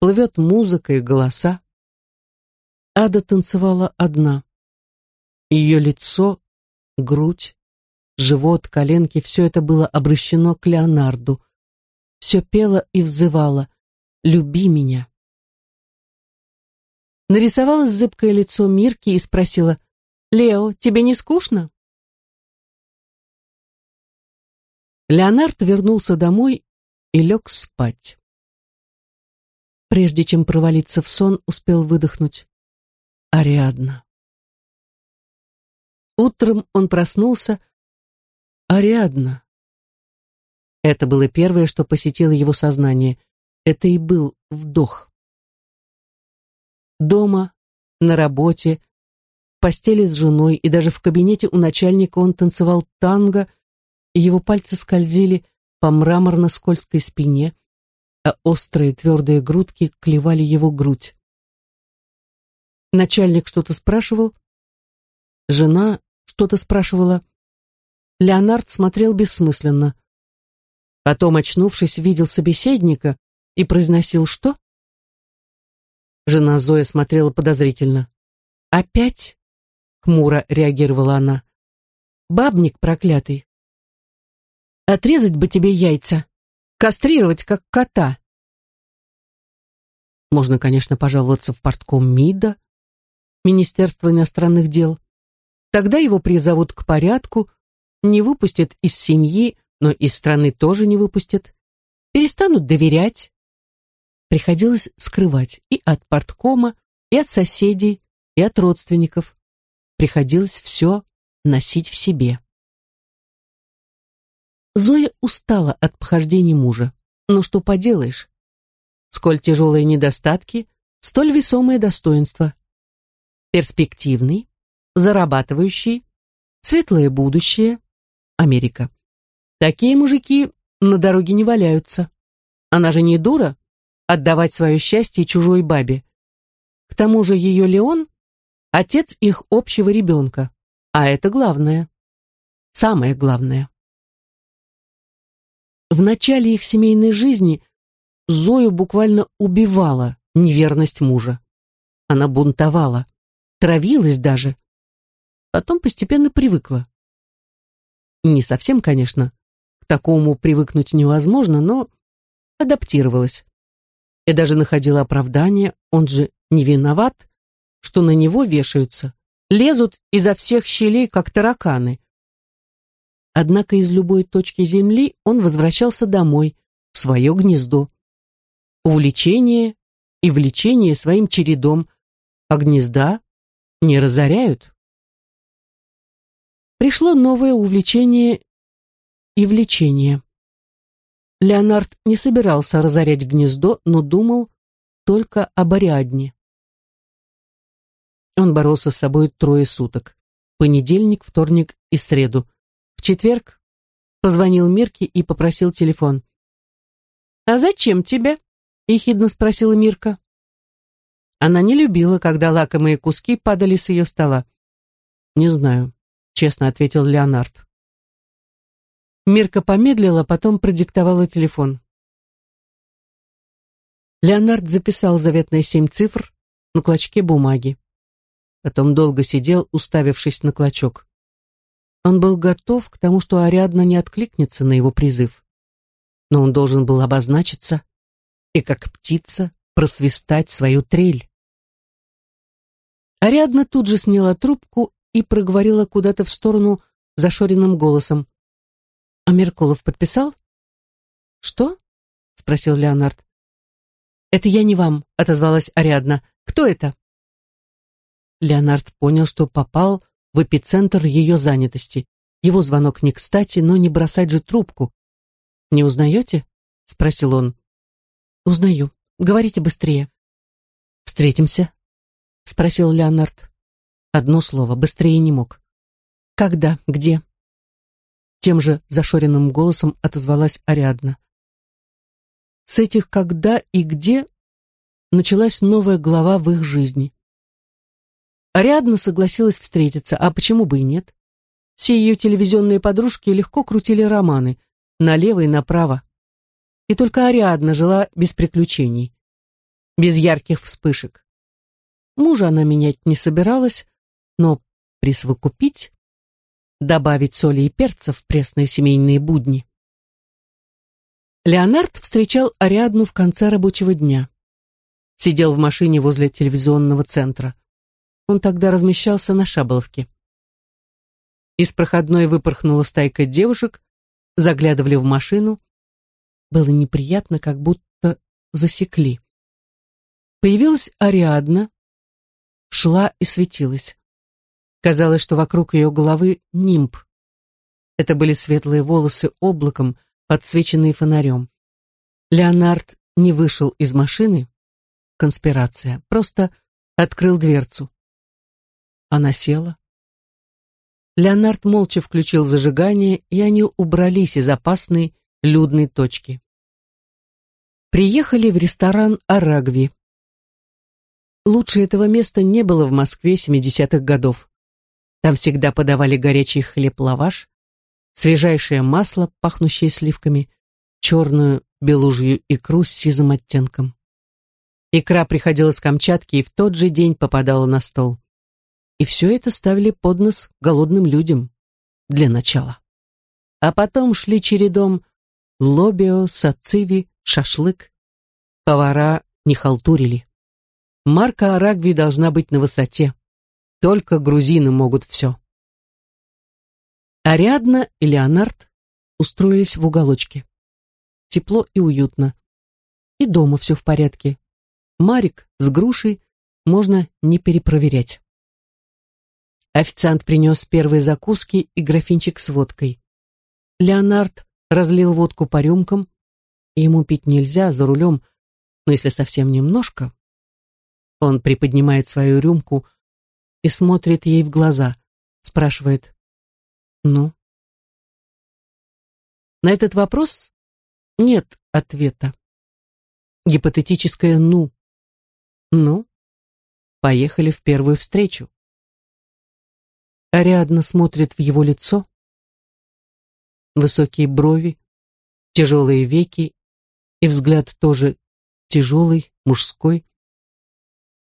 плывет музыка и голоса. Ада танцевала одна. Ее лицо, грудь, живот, коленки — все это было обращено к Леонарду. Все пело и взывало «Люби меня». Нарисовалось зыбкое лицо Мирки и спросила «Лео, тебе не скучно?» Леонард вернулся домой и лег спать. Прежде чем провалиться в сон, успел выдохнуть. Ариадна. Утром он проснулся. Ариадна. Это было первое, что посетило его сознание. Это и был вдох. Дома, на работе, в постели с женой и даже в кабинете у начальника он танцевал танго, и его пальцы скользили по мраморно-скользкой спине, а острые твердые грудки клевали его грудь. Начальник что-то спрашивал, жена что-то спрашивала. Леонард смотрел бессмысленно. Потом, очнувшись, видел собеседника и произносил «что?». Жена Зоя смотрела подозрительно. «Опять?» — хмуро реагировала она. «Бабник проклятый. Отрезать бы тебе яйца!» кастрировать, как кота. Можно, конечно, пожаловаться в портком МИДа, Министерство иностранных дел. Тогда его призовут к порядку, не выпустят из семьи, но из страны тоже не выпустят. Перестанут доверять. Приходилось скрывать и от порткома, и от соседей, и от родственников. Приходилось все носить в себе. Зоя устала от похождений мужа. Но что поделаешь? Сколь тяжелые недостатки, столь весомое достоинство. Перспективный, зарабатывающий, светлое будущее, Америка. Такие мужики на дороге не валяются. Она же не дура отдавать свое счастье чужой бабе. К тому же ее Леон — отец их общего ребенка. А это главное. Самое главное. В начале их семейной жизни Зою буквально убивала неверность мужа. Она бунтовала, травилась даже. Потом постепенно привыкла. Не совсем, конечно, к такому привыкнуть невозможно, но адаптировалась. И даже находила оправдание, он же не виноват, что на него вешаются, лезут изо всех щелей, как тараканы. Однако из любой точки земли он возвращался домой, в свое гнездо. Увлечение и влечение своим чередом, а гнезда не разоряют. Пришло новое увлечение и влечение. Леонард не собирался разорять гнездо, но думал только об Ариадне. Он боролся с собой трое суток. Понедельник, вторник и среду четверг позвонил Мирке и попросил телефон. «А зачем тебе?» — ехидно спросила Мирка. Она не любила, когда лакомые куски падали с ее стола. «Не знаю», — честно ответил Леонард. Мирка помедлила, потом продиктовала телефон. Леонард записал заветные семь цифр на клочке бумаги. Потом долго сидел, уставившись на клочок. Он был готов к тому, что Ариадна не откликнется на его призыв. Но он должен был обозначиться и, как птица, просвистать свою трель. Ариадна тут же сняла трубку и проговорила куда-то в сторону зашоренным голосом. «А Меркулов подписал?» «Что?» — спросил Леонард. «Это я не вам», — отозвалась Ариадна. «Кто это?» Леонард понял, что попал в эпицентр ее занятости. Его звонок не кстати, но не бросать же трубку. «Не узнаете?» — спросил он. «Узнаю. Говорите быстрее». «Встретимся?» — спросил Леонард. Одно слово, быстрее не мог. «Когда? Где?» Тем же зашоренным голосом отозвалась Ариадна. С этих «когда» и «где» началась новая глава в их жизни. Ариадна согласилась встретиться, а почему бы и нет? Все ее телевизионные подружки легко крутили романы, налево и направо. И только Ариадна жила без приключений, без ярких вспышек. Мужа она менять не собиралась, но присвокупить добавить соли и перца в пресные семейные будни. Леонард встречал Ариадну в конце рабочего дня. Сидел в машине возле телевизионного центра. Он тогда размещался на Шаболовке. Из проходной выпорхнула стайка девушек, заглядывали в машину. Было неприятно, как будто засекли. Появилась Ариадна, шла и светилась. Казалось, что вокруг ее головы нимб. Это были светлые волосы облаком, подсвеченные фонарем. Леонард не вышел из машины. Конспирация. Просто открыл дверцу. Она села. Леонард молча включил зажигание, и они убрались из опасной людной точки. Приехали в ресторан «Арагви». Лучше этого места не было в Москве 70-х годов. Там всегда подавали горячий хлеб-лаваш, свежайшее масло, пахнущее сливками, черную белужью икру с сизым оттенком. Икра приходила с Камчатки и в тот же день попадала на стол. И все это ставили под нос голодным людям. Для начала. А потом шли чередом лобио, сациви, шашлык. Повара не халтурили. Марка Арагви должна быть на высоте. Только грузины могут все. Ариадна и Леонард устроились в уголочке. Тепло и уютно. И дома все в порядке. Марик с грушей можно не перепроверять. Официант принес первые закуски и графинчик с водкой. Леонард разлил водку по рюмкам. Ему пить нельзя за рулем, но если совсем немножко... Он приподнимает свою рюмку, и смотрит ей в глаза, спрашивает «Ну?». На этот вопрос нет ответа. Гипотетическое «ну». Ну, поехали в первую встречу. Ариадна смотрит в его лицо. Высокие брови, тяжелые веки и взгляд тоже тяжелый, мужской.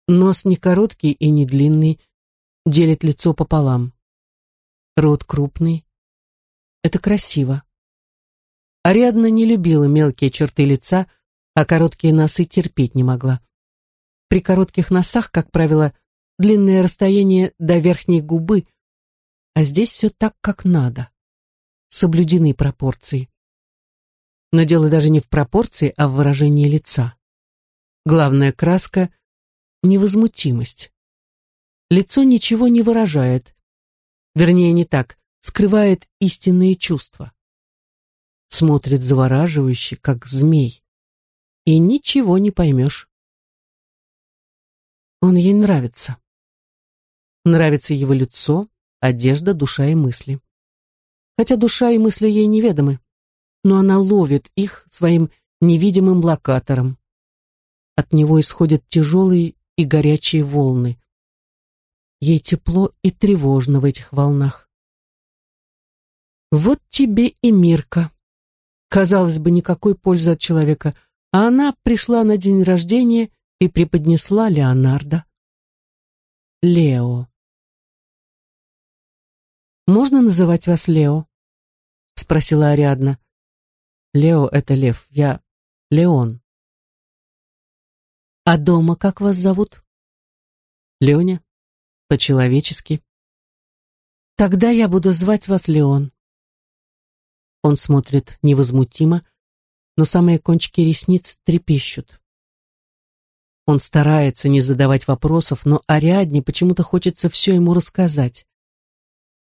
Нос не короткий и не длинный, делит лицо пополам. Рот крупный. Это красиво. Ариадна не любила мелкие черты лица, а короткие носы терпеть не могла. При коротких носах, как правило, длинное расстояние до верхней губы, а здесь все так, как надо. Соблюдены пропорции. Но дело даже не в пропорции, а в выражении лица. Главная краска — невозмутимость. Лицо ничего не выражает. Вернее, не так, скрывает истинные чувства. Смотрит завораживающе, как змей. И ничего не поймешь. Он ей нравится. Нравится его лицо, одежда, душа и мысли. Хотя душа и мысли ей неведомы, но она ловит их своим невидимым локатором. От него исходят тяжелые и горячие волны. Ей тепло и тревожно в этих волнах. Вот тебе и Мирка. Казалось бы, никакой пользы от человека, а она пришла на день рождения и преподнесла Леонардо. Лео. «Можно называть вас Лео?» — спросила Ариадна. «Лео — это лев, я Леон». «А дома как вас зовут?» «Леня» по-человечески. Тогда я буду звать вас Леон. Он смотрит невозмутимо, но самые кончики ресниц трепещут. Он старается не задавать вопросов, но Ариадне почему-то хочется все ему рассказать.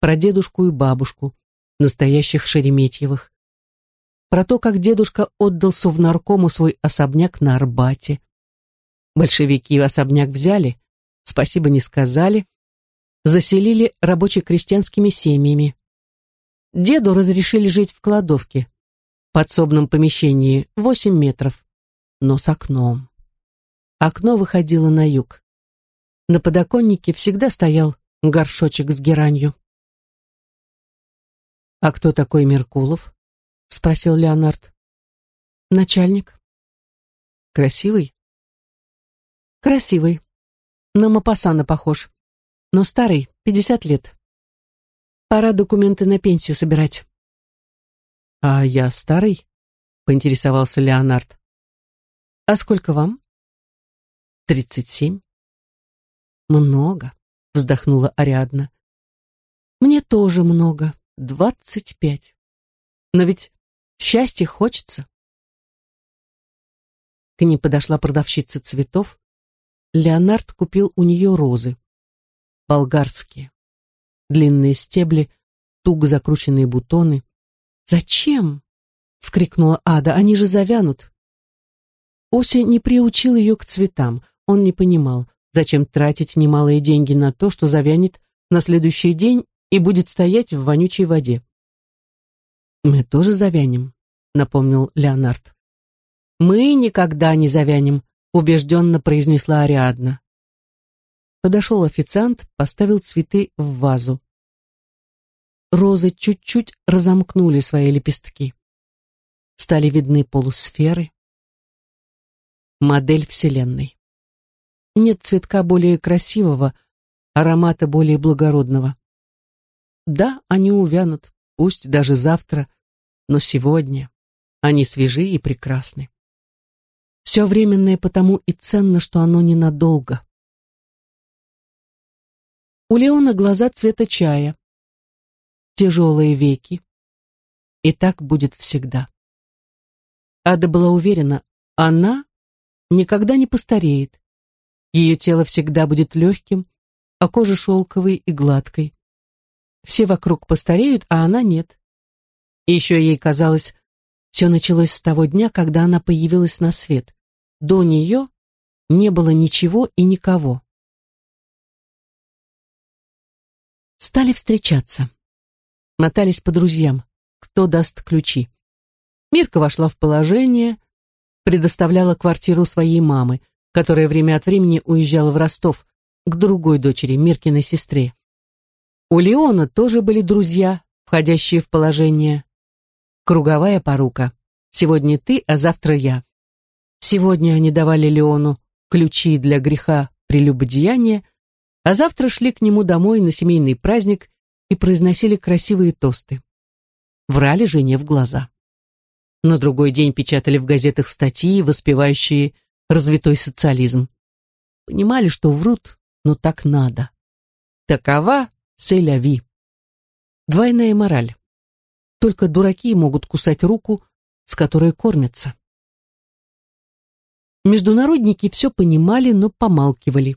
Про дедушку и бабушку, настоящих Шереметьевых. Про то, как дедушка отдал совнаркому свой особняк на Арбате. Большевики особняк взяли, спасибо не сказали, заселили рабоче-крестьянскими семьями. Деду разрешили жить в кладовке, подсобном помещении, 8 метров, но с окном. Окно выходило на юг. На подоконнике всегда стоял горшочек с геранью. «А кто такой Меркулов?» — спросил Леонард. «Начальник». «Красивый?» «Красивый. На Мапасана похож. Но старый, пятьдесят лет. Пора документы на пенсию собирать». «А я старый?» — поинтересовался Леонард. «А сколько вам?» тридцать семь. Много, вздохнула Ариадна. Мне тоже много, двадцать пять. Но ведь счастья хочется. К ней подошла продавщица цветов. Леонард купил у нее розы. Болгарские. Длинные стебли, туго закрученные бутоны. «Зачем?» — вскрикнула Ада. «Они же завянут». Ося не приучил ее к цветам. Он не понимал, зачем тратить немалые деньги на то, что завянет на следующий день и будет стоять в вонючей воде. «Мы тоже завянем», — напомнил Леонард. «Мы никогда не завянем», — убежденно произнесла Ариадна. Подошел официант, поставил цветы в вазу. Розы чуть-чуть разомкнули свои лепестки. Стали видны полусферы. Модель Вселенной. Нет цветка более красивого, аромата более благородного. Да, они увянут, пусть даже завтра, но сегодня они свежи и прекрасны. Все временное потому и ценно, что оно ненадолго. У Леона глаза цвета чая, тяжелые веки. И так будет всегда. Ада была уверена, она никогда не постареет, ее тело всегда будет легким, а кожа шелковой и гладкой. Все вокруг постареют, а она нет. Еще ей казалось, все началось с того дня, когда она появилась на свет. До нее не было ничего и никого. Стали встречаться. Мотались по друзьям. Кто даст ключи? Мирка вошла в положение, предоставляла квартиру своей мамы которая время от времени уезжала в Ростов к другой дочери, Миркиной сестре. У Леона тоже были друзья, входящие в положение. Круговая порука. Сегодня ты, а завтра я. Сегодня они давали Леону ключи для греха прелюбодеяния, а завтра шли к нему домой на семейный праздник и произносили красивые тосты. Врали жене в глаза. На другой день печатали в газетах статьи, воспевающие развитой социализм. Понимали, что врут, но так надо. Такова селяви. Двойная мораль. Только дураки могут кусать руку, с которой кормятся. Международники все понимали, но помалкивали.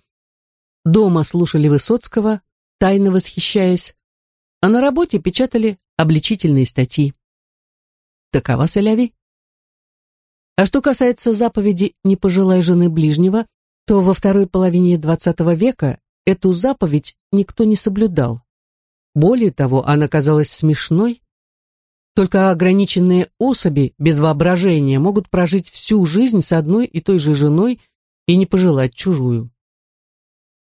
Дома слушали Высоцкого, тайно восхищаясь, а на работе печатали обличительные статьи. Такова соляви. А что касается заповеди «Не пожелай жены ближнего», то во второй половине XX века эту заповедь никто не соблюдал. Более того, она казалась смешной. Только ограниченные особи без воображения могут прожить всю жизнь с одной и той же женой и не пожелать чужую.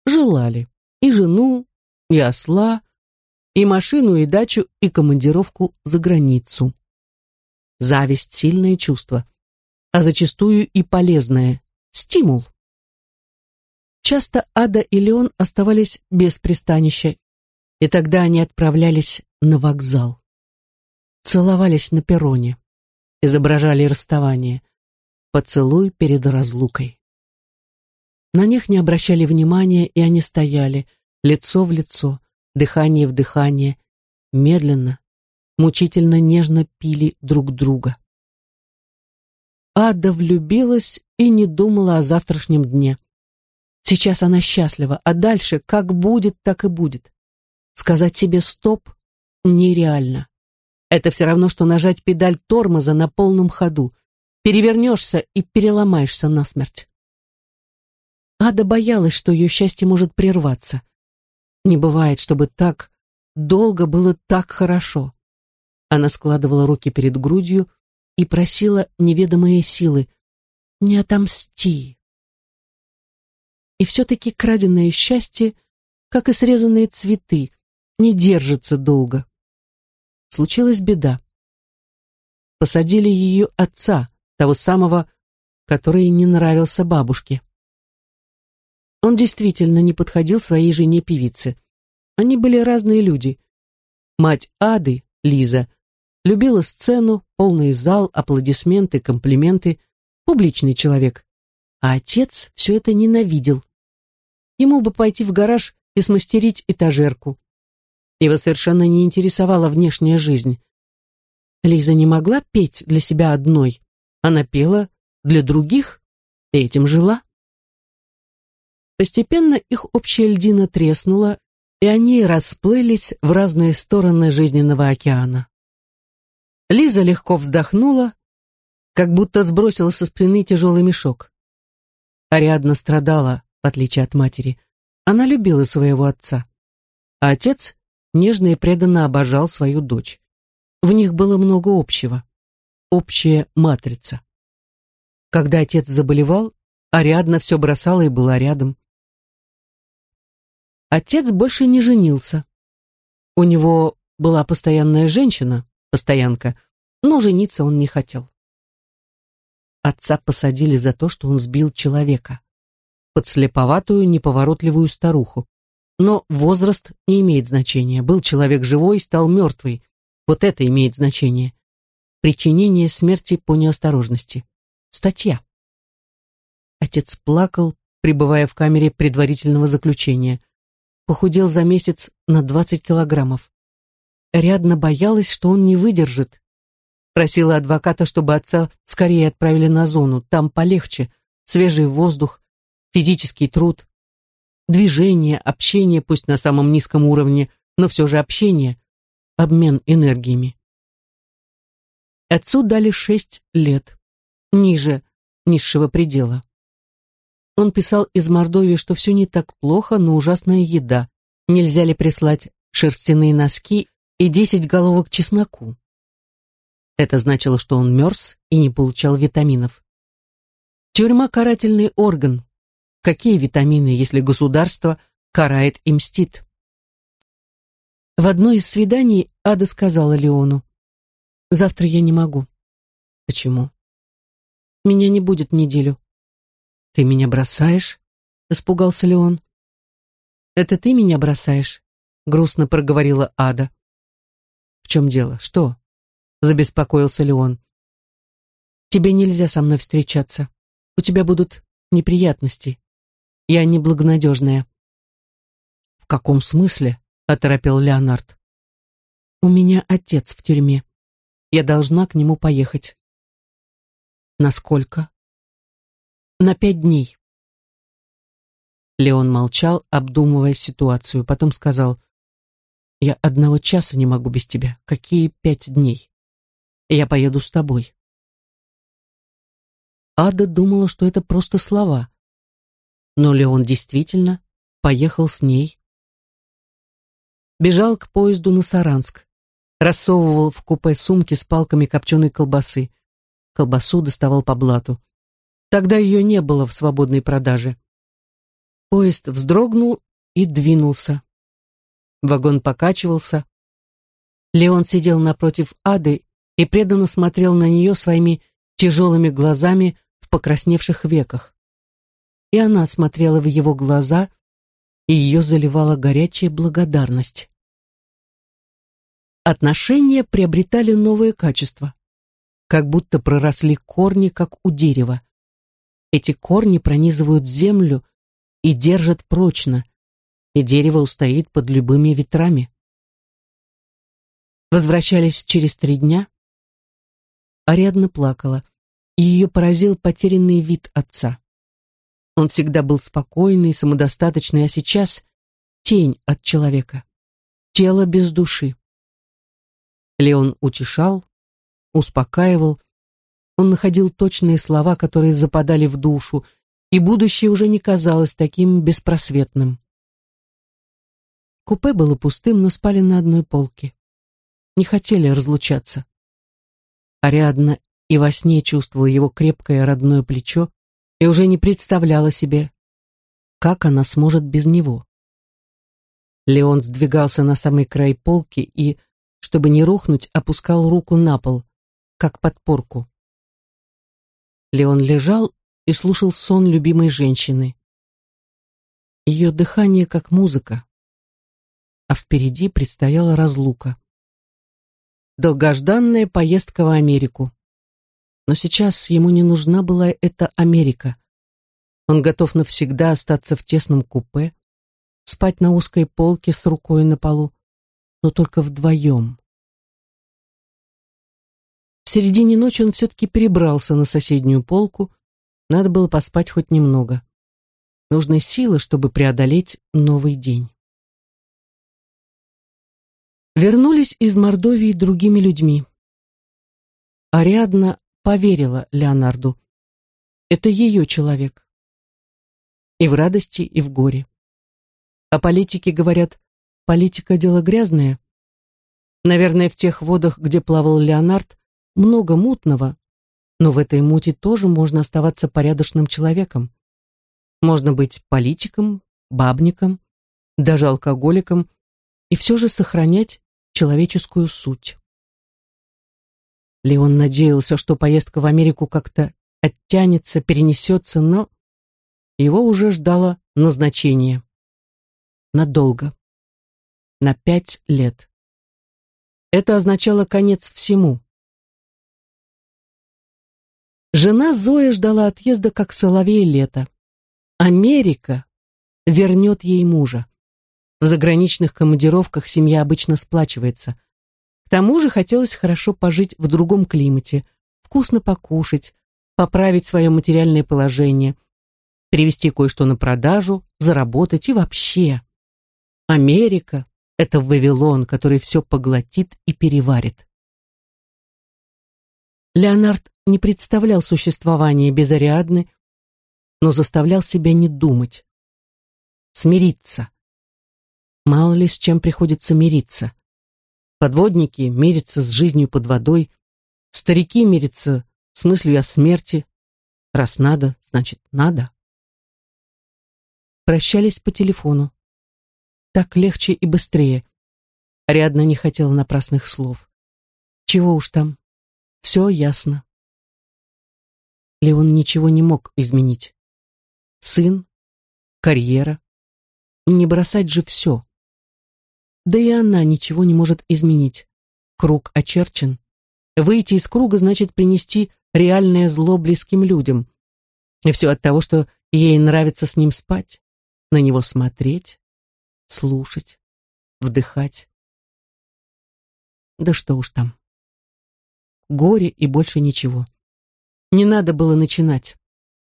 Желали и жену, и осла, и машину, и дачу, и командировку за границу. Зависть — сильное чувство а зачастую и полезное – стимул. Часто Ада и Леон оставались без пристанища, и тогда они отправлялись на вокзал. Целовались на перроне, изображали расставание, поцелуй перед разлукой. На них не обращали внимания, и они стояли, лицо в лицо, дыхание в дыхание, медленно, мучительно нежно пили друг друга. Ада влюбилась и не думала о завтрашнем дне. Сейчас она счастлива, а дальше как будет, так и будет. Сказать себе «стоп» нереально. Это все равно, что нажать педаль тормоза на полном ходу. Перевернешься и переломаешься насмерть. Ада боялась, что ее счастье может прерваться. Не бывает, чтобы так долго было так хорошо. Она складывала руки перед грудью и просила неведомые силы «Не отомсти». И все-таки краденое счастье, как и срезанные цветы, не держится долго. Случилась беда. Посадили ее отца, того самого, который не нравился бабушке. Он действительно не подходил своей жене-певице. Они были разные люди. Мать Ады, Лиза, любила сцену, полный зал, аплодисменты, комплименты, публичный человек. А отец все это ненавидел. Ему бы пойти в гараж и смастерить этажерку. Его совершенно не интересовала внешняя жизнь. Лиза не могла петь для себя одной. Она пела для других и этим жила. Постепенно их общая льдина треснула, и они расплылись в разные стороны жизненного океана. Лиза легко вздохнула, как будто сбросила со спины тяжелый мешок. Ариадна страдала, в отличие от матери. Она любила своего отца. А отец нежно и преданно обожал свою дочь. В них было много общего. Общая матрица. Когда отец заболевал, Ариадна все бросала и была рядом. Отец больше не женился. У него была постоянная женщина, постоянка, но жениться он не хотел. Отца посадили за то, что он сбил человека, подслеповатую, неповоротливую старуху. Но возраст не имеет значения. Был человек живой, стал мертвый. Вот это имеет значение. Причинение смерти по неосторожности. Статья. Отец плакал, пребывая в камере предварительного заключения. Похудел за месяц на 20 килограммов. Рядно боялась, что он не выдержит. Просила адвоката, чтобы отца скорее отправили на зону. Там полегче. Свежий воздух, физический труд. Движение, общение, пусть на самом низком уровне, но все же общение, обмен энергиями. Отцу дали шесть лет, ниже низшего предела. Он писал из Мордовии, что все не так плохо, но ужасная еда. Нельзя ли прислать шерстяные носки и десять головок чесноку? Это значило, что он мерз и не получал витаминов. Тюрьма – карательный орган, Какие витамины, если государство карает и мстит? В одно из свиданий Ада сказала Леону, «Завтра я не могу». «Почему?» «Меня не будет неделю». «Ты меня бросаешь?» — испугался Леон. «Это ты меня бросаешь?» — грустно проговорила Ада. «В чем дело? Что?» — забеспокоился Леон. «Тебе нельзя со мной встречаться. У тебя будут неприятности. Я неблагонадежная». «В каком смысле?» — оторопел Леонард. «У меня отец в тюрьме. Я должна к нему поехать». «Насколько?» «На пять дней». Леон молчал, обдумывая ситуацию, потом сказал, «Я одного часа не могу без тебя. Какие пять дней? Я поеду с тобой». Ада думала, что это просто слова. Но Леон действительно поехал с ней. Бежал к поезду на Саранск. Рассовывал в купе сумки с палками копченой колбасы. Колбасу доставал по блату. Тогда ее не было в свободной продаже. Поезд вздрогнул и двинулся. Вагон покачивался. Леон сидел напротив Ады и преданно смотрел на нее своими тяжелыми глазами в покрасневших веках и она смотрела в его глаза, и ее заливала горячая благодарность. Отношения приобретали новое качество, как будто проросли корни, как у дерева. Эти корни пронизывают землю и держат прочно, и дерево устоит под любыми ветрами. Возвращались через три дня. Ариадна плакала. и ее поразил потерянный вид отца. Он всегда был спокойный, самодостаточный, а сейчас тень от человека, тело без души. Леон утешал, успокаивал, он находил точные слова, которые западали в душу, и будущее уже не казалось таким беспросветным. Купе было пустым, но спали на одной полке. Не хотели разлучаться. Ариадна и во сне чувствовала его крепкое родное плечо и уже не представляла себе, как она сможет без него. Леон сдвигался на самый край полки и, чтобы не рухнуть, опускал руку на пол, как подпорку. Леон лежал и слушал сон любимой женщины. Ее дыхание как музыка, а впереди предстояла разлука. Долгожданная поездка в Америку. Но сейчас ему не нужна была эта Америка. Он готов навсегда остаться в тесном купе, спать на узкой полке с рукой на полу, но только вдвоем. В середине ночи он все-таки перебрался на соседнюю полку, надо было поспать хоть немного. Нужны силы, чтобы преодолеть новый день. Вернулись из Мордовии другими людьми. Ариадна поверила Леонарду. Это ее человек. И в радости, и в горе. О политике говорят, политика – дело грязное. Наверное, в тех водах, где плавал Леонард, много мутного, но в этой мути тоже можно оставаться порядочным человеком. Можно быть политиком, бабником, даже алкоголиком и все же сохранять человеческую суть. Леон надеялся, что поездка в Америку как-то оттянется, перенесется, но его уже ждало назначение. Надолго. На пять лет. Это означало конец всему. Жена Зоя ждала отъезда, как соловей лето. Америка вернет ей мужа. В заграничных командировках семья обычно сплачивается. К тому же хотелось хорошо пожить в другом климате, вкусно покушать, поправить свое материальное положение, привезти кое-что на продажу, заработать и вообще. Америка — это Вавилон, который все поглотит и переварит. Леонард не представлял существования без Ариадны, но заставлял себя не думать. Смириться. Мало ли с чем приходится мириться. Подводники мирятся с жизнью под водой, старики мирятся с мыслью о смерти. Раз надо, значит надо. Прощались по телефону. Так легче и быстрее. Ариадна не хотела напрасных слов. Чего уж там, все ясно. Леон ничего не мог изменить. Сын, карьера. Не бросать же все. Да и она ничего не может изменить. Круг очерчен. Выйти из круга значит принести реальное зло близким людям. И все от того, что ей нравится с ним спать, на него смотреть, слушать, вдыхать. Да что уж там. Горе и больше ничего. Не надо было начинать.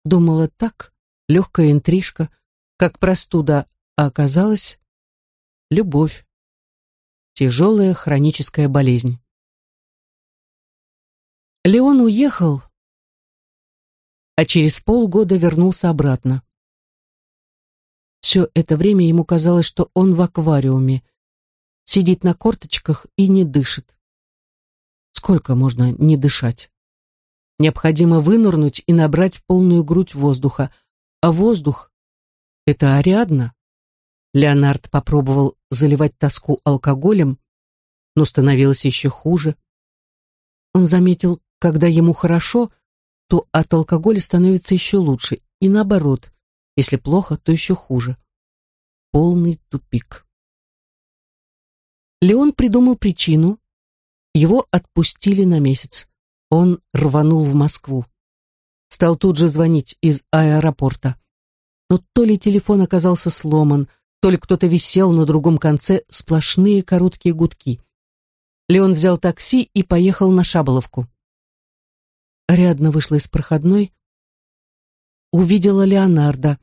Думала так, легкая интрижка, как простуда, а оказалось любовь. Тяжелая хроническая болезнь. Леон уехал, а через полгода вернулся обратно. Все это время ему казалось, что он в аквариуме, сидит на корточках и не дышит. Сколько можно не дышать? Необходимо вынырнуть и набрать полную грудь воздуха. А воздух — это Ариадна. Леонард попробовал заливать тоску алкоголем, но становилось еще хуже. Он заметил, когда ему хорошо, то от алкоголя становится еще лучше, и наоборот, если плохо, то еще хуже. Полный тупик. Леон придумал причину. Его отпустили на месяц он рванул в Москву. Стал тут же звонить из аэропорта. Но то ли телефон оказался сломан, то ли кто-то висел на другом конце сплошные короткие гудки. Леон взял такси и поехал на Шаболовку. Ариадна вышла из проходной, увидела Леонардо.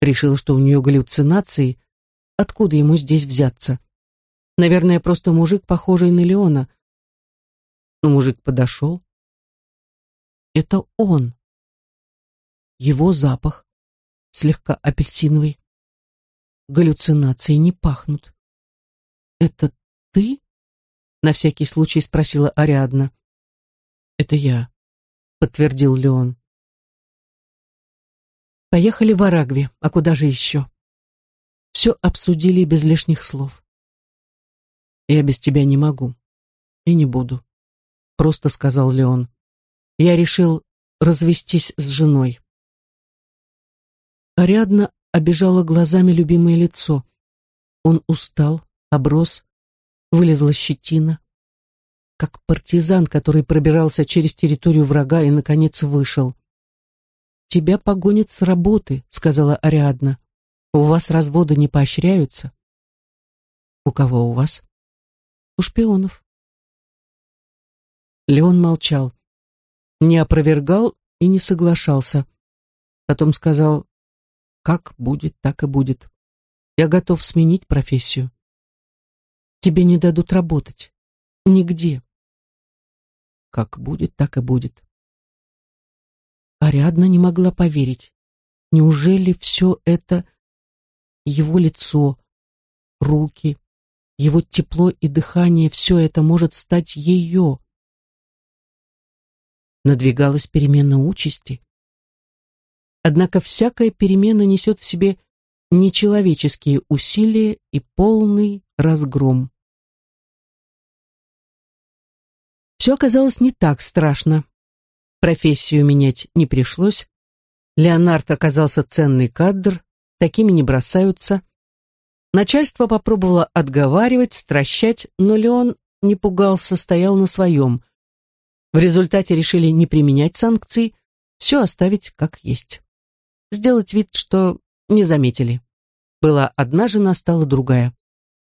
Решила, что у нее галлюцинации, откуда ему здесь взяться. Наверное, просто мужик, похожий на Леона. Но мужик подошел. Это он. Его запах, слегка апельсиновый. Галлюцинации не пахнут. «Это ты?» — на всякий случай спросила Ариадна. «Это я», — подтвердил Леон. Поехали в Арагви, а куда же еще? Все обсудили без лишних слов. «Я без тебя не могу и не буду», — просто сказал Леон. «Я решил развестись с женой». Ариадна обижала глазами любимое лицо. Он устал, оброс, вылезла щетина. Как партизан, который пробирался через территорию врага и, наконец, вышел. «Тебя погонят с работы», — сказала Ариадна. «У вас разводы не поощряются». «У кого у вас?» «У шпионов». Леон молчал. Не опровергал и не соглашался. Потом сказал, как будет, так и будет. Я готов сменить профессию. Тебе не дадут работать. Нигде. Как будет, так и будет. Ариадна не могла поверить. Неужели все это его лицо, руки, его тепло и дыхание, все это может стать ее? Надвигалась перемена участи. Однако всякая перемена несет в себе нечеловеческие усилия и полный разгром. Все оказалось не так страшно. Профессию менять не пришлось. Леонард оказался ценный кадр, такими не бросаются. Начальство попробовало отговаривать, стращать, но Леон не пугался, стоял на своем. В результате решили не применять санкций, все оставить как есть сделать вид, что не заметили. Была одна жена, стала другая.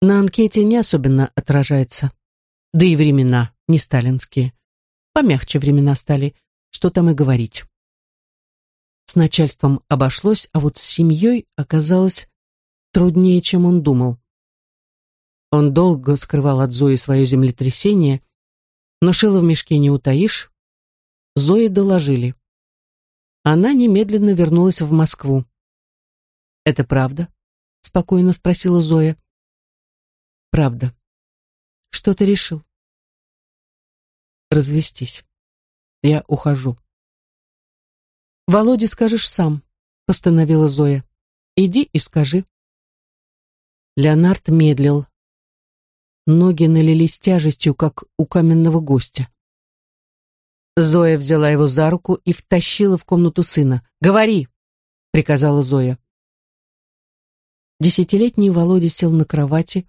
На анкете не особенно отражается. Да и времена не сталинские. Помягче времена стали, что там и говорить. С начальством обошлось, а вот с семьей оказалось труднее, чем он думал. Он долго скрывал от Зои свое землетрясение, но шило в мешке не утаишь. Зои доложили. Она немедленно вернулась в Москву. «Это правда?» — спокойно спросила Зоя. «Правда. Что ты решил?» «Развестись. Я ухожу». «Володе скажешь сам», — постановила Зоя. «Иди и скажи». Леонард медлил. Ноги налились тяжестью, как у каменного гостя. Зоя взяла его за руку и втащила в комнату сына. «Говори!» — приказала Зоя. Десятилетний Володя сел на кровати,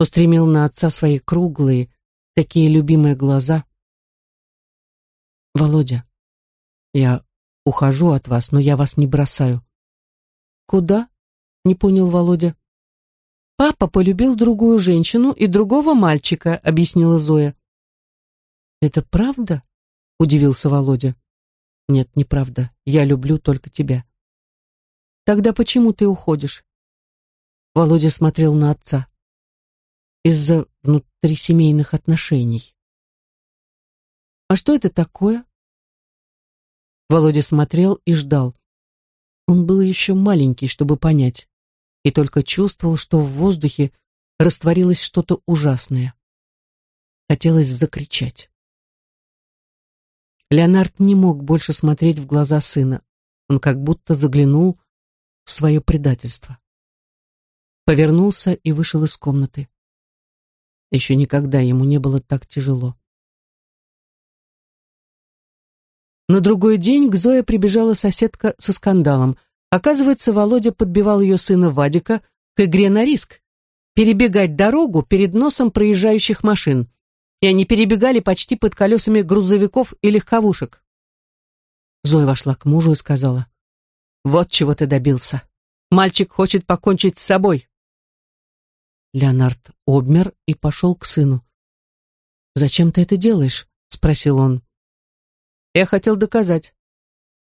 устремил на отца свои круглые, такие любимые глаза. «Володя, я ухожу от вас, но я вас не бросаю». «Куда?» — не понял Володя. «Папа полюбил другую женщину и другого мальчика», — объяснила Зоя. «Это правда?» — удивился Володя. «Нет, неправда. Я люблю только тебя». «Тогда почему ты уходишь?» Володя смотрел на отца. «Из-за внутрисемейных отношений». «А что это такое?» Володя смотрел и ждал. Он был еще маленький, чтобы понять, и только чувствовал, что в воздухе растворилось что-то ужасное. Хотелось закричать. Леонард не мог больше смотреть в глаза сына. Он как будто заглянул в свое предательство. Повернулся и вышел из комнаты. Еще никогда ему не было так тяжело. На другой день к Зое прибежала соседка со скандалом. Оказывается, Володя подбивал ее сына Вадика к игре на риск. Перебегать дорогу перед носом проезжающих машин и они перебегали почти под колесами грузовиков и легковушек. Зоя вошла к мужу и сказала, «Вот чего ты добился. Мальчик хочет покончить с собой». Леонард обмер и пошел к сыну. «Зачем ты это делаешь?» — спросил он. Я хотел доказать.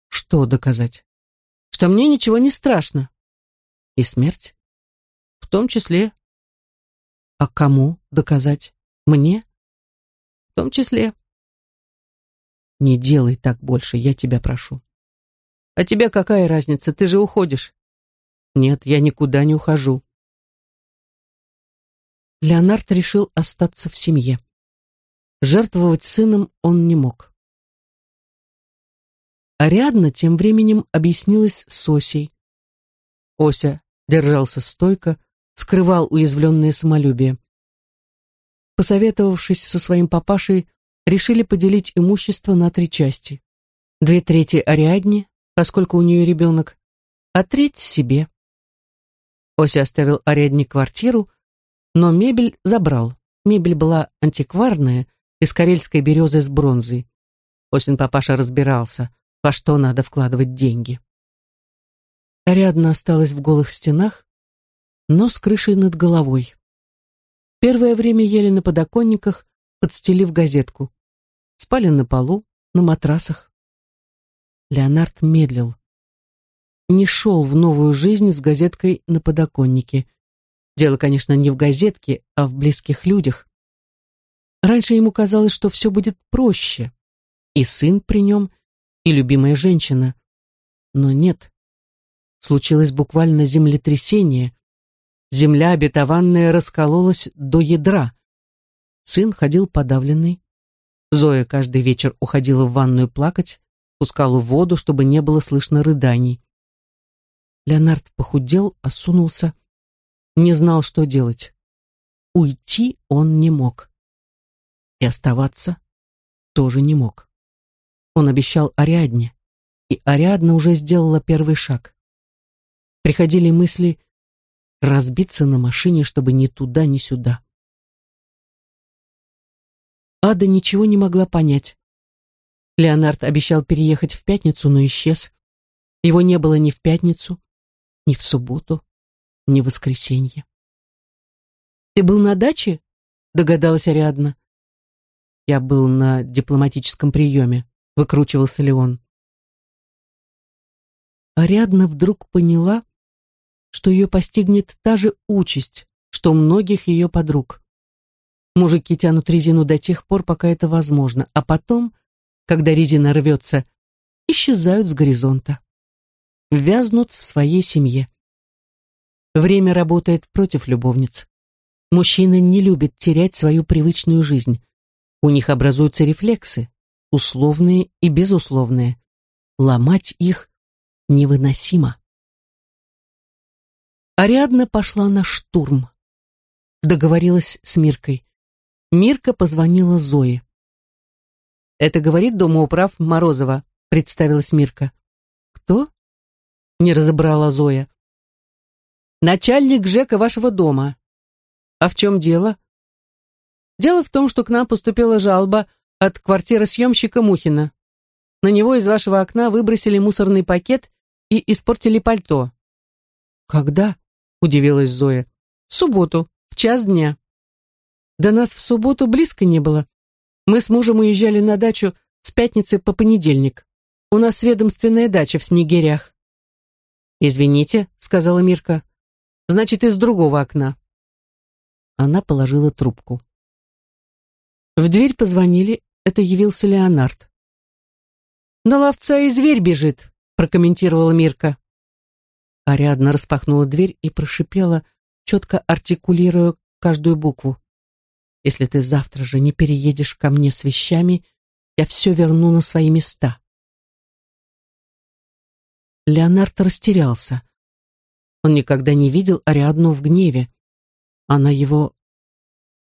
Что доказать? Что мне ничего не страшно. И смерть? В том числе. А кому доказать? Мне? Том числе. Не делай так больше, я тебя прошу. А тебе какая разница? Ты же уходишь. Нет, я никуда не ухожу. Леонард решил остаться в семье. Жертвовать сыном он не мог. Ариадна тем временем объяснилась с Осей. Ося держался стойко, скрывал уязвленное самолюбие. Посоветовавшись со своим папашей, решили поделить имущество на три части. Две трети Ариадне, поскольку у нее ребенок, а треть себе. Ося оставил Ариадне квартиру, но мебель забрал. Мебель была антикварная, из карельской березы с бронзой. Осин папаша разбирался, во что надо вкладывать деньги. Ариадна осталась в голых стенах, но с крышей над головой. Первое время ели на подоконниках, подстелив газетку. Спали на полу, на матрасах. Леонард медлил. Не шел в новую жизнь с газеткой на подоконнике. Дело, конечно, не в газетке, а в близких людях. Раньше ему казалось, что все будет проще. И сын при нем, и любимая женщина. Но нет. Случилось буквально землетрясение. Земля обетованная раскололась до ядра. Сын ходил подавленный. Зоя каждый вечер уходила в ванную плакать, пускала воду, чтобы не было слышно рыданий. Леонард похудел, осунулся, не знал, что делать. Уйти он не мог. И оставаться тоже не мог. Он обещал Ариадне, и Ариадна уже сделала первый шаг. Приходили мысли разбиться на машине, чтобы ни туда, ни сюда. Ада ничего не могла понять. Леонард обещал переехать в пятницу, но исчез. Его не было ни в пятницу, ни в субботу, ни в воскресенье. «Ты был на даче?» — догадалась Ариадна. «Я был на дипломатическом приеме», — выкручивался Леон. Ариадна вдруг поняла, что ее постигнет та же участь, что многих ее подруг. Мужики тянут резину до тех пор, пока это возможно, а потом, когда резина рвется, исчезают с горизонта. Вязнут в своей семье. Время работает против любовниц. Мужчины не любят терять свою привычную жизнь. У них образуются рефлексы, условные и безусловные. Ломать их невыносимо. Ариадна пошла на штурм. Договорилась с Миркой. Мирка позвонила Зое. «Это говорит домоуправ Морозова», — представилась Мирка. «Кто?» — не разобрала Зоя. «Начальник ЖЭКа вашего дома». «А в чем дело?» «Дело в том, что к нам поступила жалоба от квартиры съемщика Мухина. На него из вашего окна выбросили мусорный пакет и испортили пальто». «Когда?» — удивилась Зоя. «В субботу, в час дня». До нас в субботу близко не было. Мы с мужем уезжали на дачу с пятницы по понедельник. У нас ведомственная дача в Снегирях». «Извините», — сказала Мирка. «Значит, из другого окна». Она положила трубку. В дверь позвонили, это явился Леонард. «На ловца и зверь бежит», — прокомментировала Мирка. Ариадна распахнула дверь и прошипела, четко артикулируя каждую букву. «Если ты завтра же не переедешь ко мне с вещами, я все верну на свои места». Леонард растерялся. Он никогда не видел Ариадну в гневе. Она его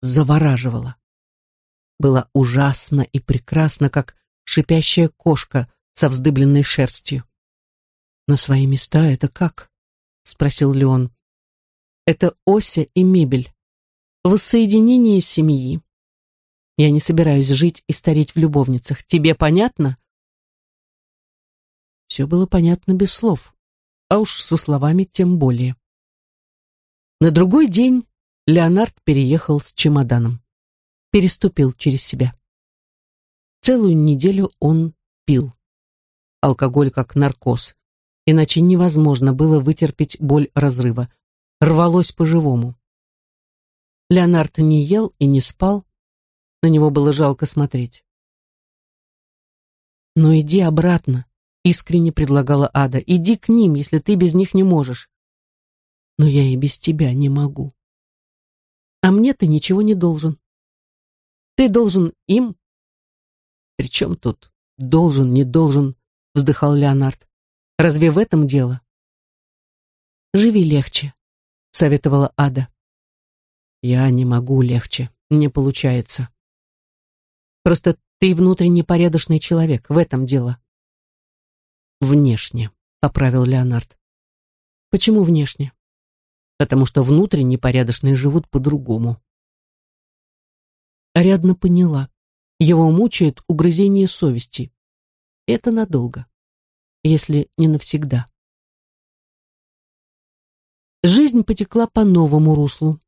завораживала. Была ужасно и прекрасно, как шипящая кошка со вздыбленной шерстью. «На свои места это как?» Спросил Леон. Это Ося и мебель. Воссоединение семьи. Я не собираюсь жить и стареть в любовницах. Тебе понятно? Все было понятно без слов, а уж со словами тем более. На другой день Леонард переехал с чемоданом. Переступил через себя. Целую неделю он пил. Алкоголь как наркоз. Иначе невозможно было вытерпеть боль разрыва. Рвалось по-живому. Леонард не ел и не спал. На него было жалко смотреть. «Но иди обратно», — искренне предлагала Ада. «Иди к ним, если ты без них не можешь». «Но я и без тебя не могу». «А мне ты ничего не должен». «Ты должен им?» «При чем тут должен, не должен?» — вздыхал Леонард. «Разве в этом дело?» «Живи легче», — советовала Ада. «Я не могу легче, не получается». «Просто ты внутренне порядочный человек, в этом дело. Внешне, поправил Леонард. Почему внешне? Потому что внутренне порядочные живут по-другому. Ариадна поняла. Его мучает угрызение совести. Это надолго, если не навсегда. Жизнь потекла по новому руслу.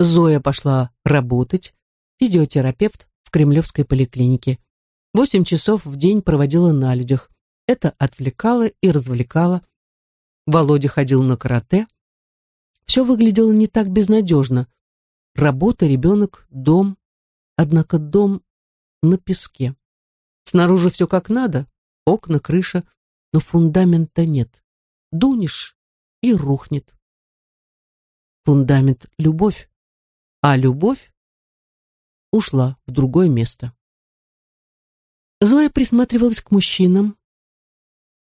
Зоя пошла работать, физиотерапевт в Кремлевской поликлинике. Восемь часов в день проводила на людях. Это отвлекало и развлекало. Володя ходил на карате. Все выглядело не так безнадежно. Работа, ребенок, дом. Однако дом на песке. Снаружи все как надо, окна, крыша, но фундамента нет. Дунешь и рухнет. Фундамент — любовь, а любовь ушла в другое место. Зоя присматривалась к мужчинам.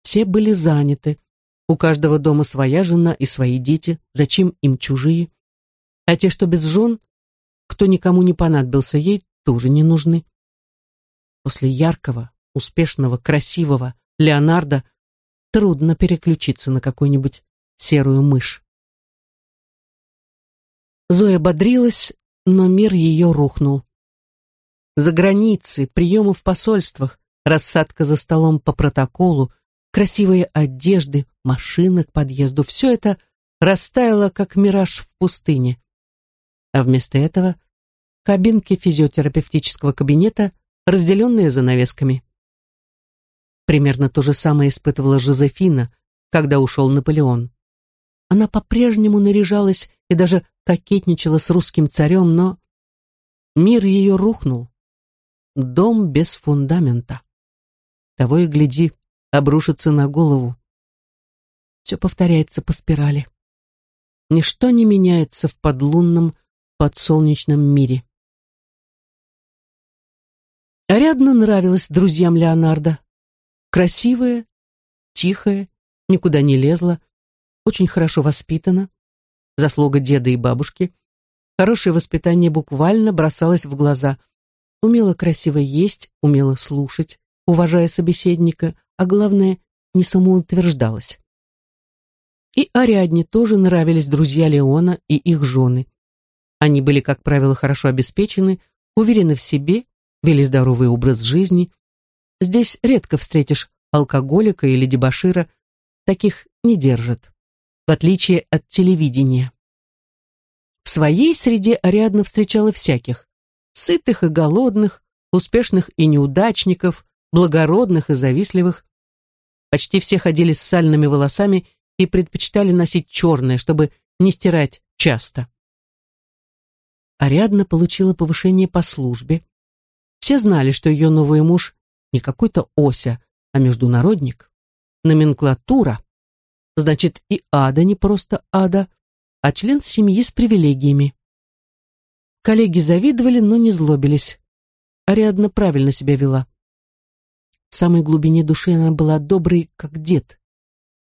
Все были заняты. У каждого дома своя жена и свои дети. Зачем им чужие? А те, что без жен, кто никому не понадобился ей, тоже не нужны. После яркого, успешного, красивого Леонардо трудно переключиться на какую-нибудь серую мышь. Зоя бодрилась, но мир ее рухнул за границей, приемы в посольствах, рассадка за столом по протоколу, красивые одежды, машины к подъезду, все это растаяло, как мираж в пустыне. А вместо этого кабинки физиотерапевтического кабинета, разделенные занавесками. Примерно то же самое испытывала Жозефина, когда ушел Наполеон. Она по-прежнему наряжалась и даже кокетничала с русским царем, но мир ее рухнул дом без фундамента. Того и гляди, обрушится на голову. Все повторяется по спирали. Ничто не меняется в подлунном, подсолнечном мире. Ариадна нравилась друзьям Леонардо. Красивая, тихая, никуда не лезла, очень хорошо воспитана, заслуга деда и бабушки. Хорошее воспитание буквально бросалось в глаза – умела красиво есть, умела слушать, уважая собеседника, а главное, не самоутверждалась. И Ариадне тоже нравились друзья Леона и их жены. Они были, как правило, хорошо обеспечены, уверены в себе, вели здоровый образ жизни. Здесь редко встретишь алкоголика или дебошира, таких не держат, в отличие от телевидения. В своей среде Ариадна встречала всяких сытых и голодных, успешных и неудачников, благородных и завистливых. Почти все ходили с сальными волосами и предпочитали носить черное, чтобы не стирать часто. Ариадна получила повышение по службе. Все знали, что ее новый муж не какой-то Ося, а международник. Номенклатура. Значит, и Ада не просто Ада, а член семьи с привилегиями. Коллеги завидовали, но не злобились. Ариадна правильно себя вела. В самой глубине души она была доброй, как дед.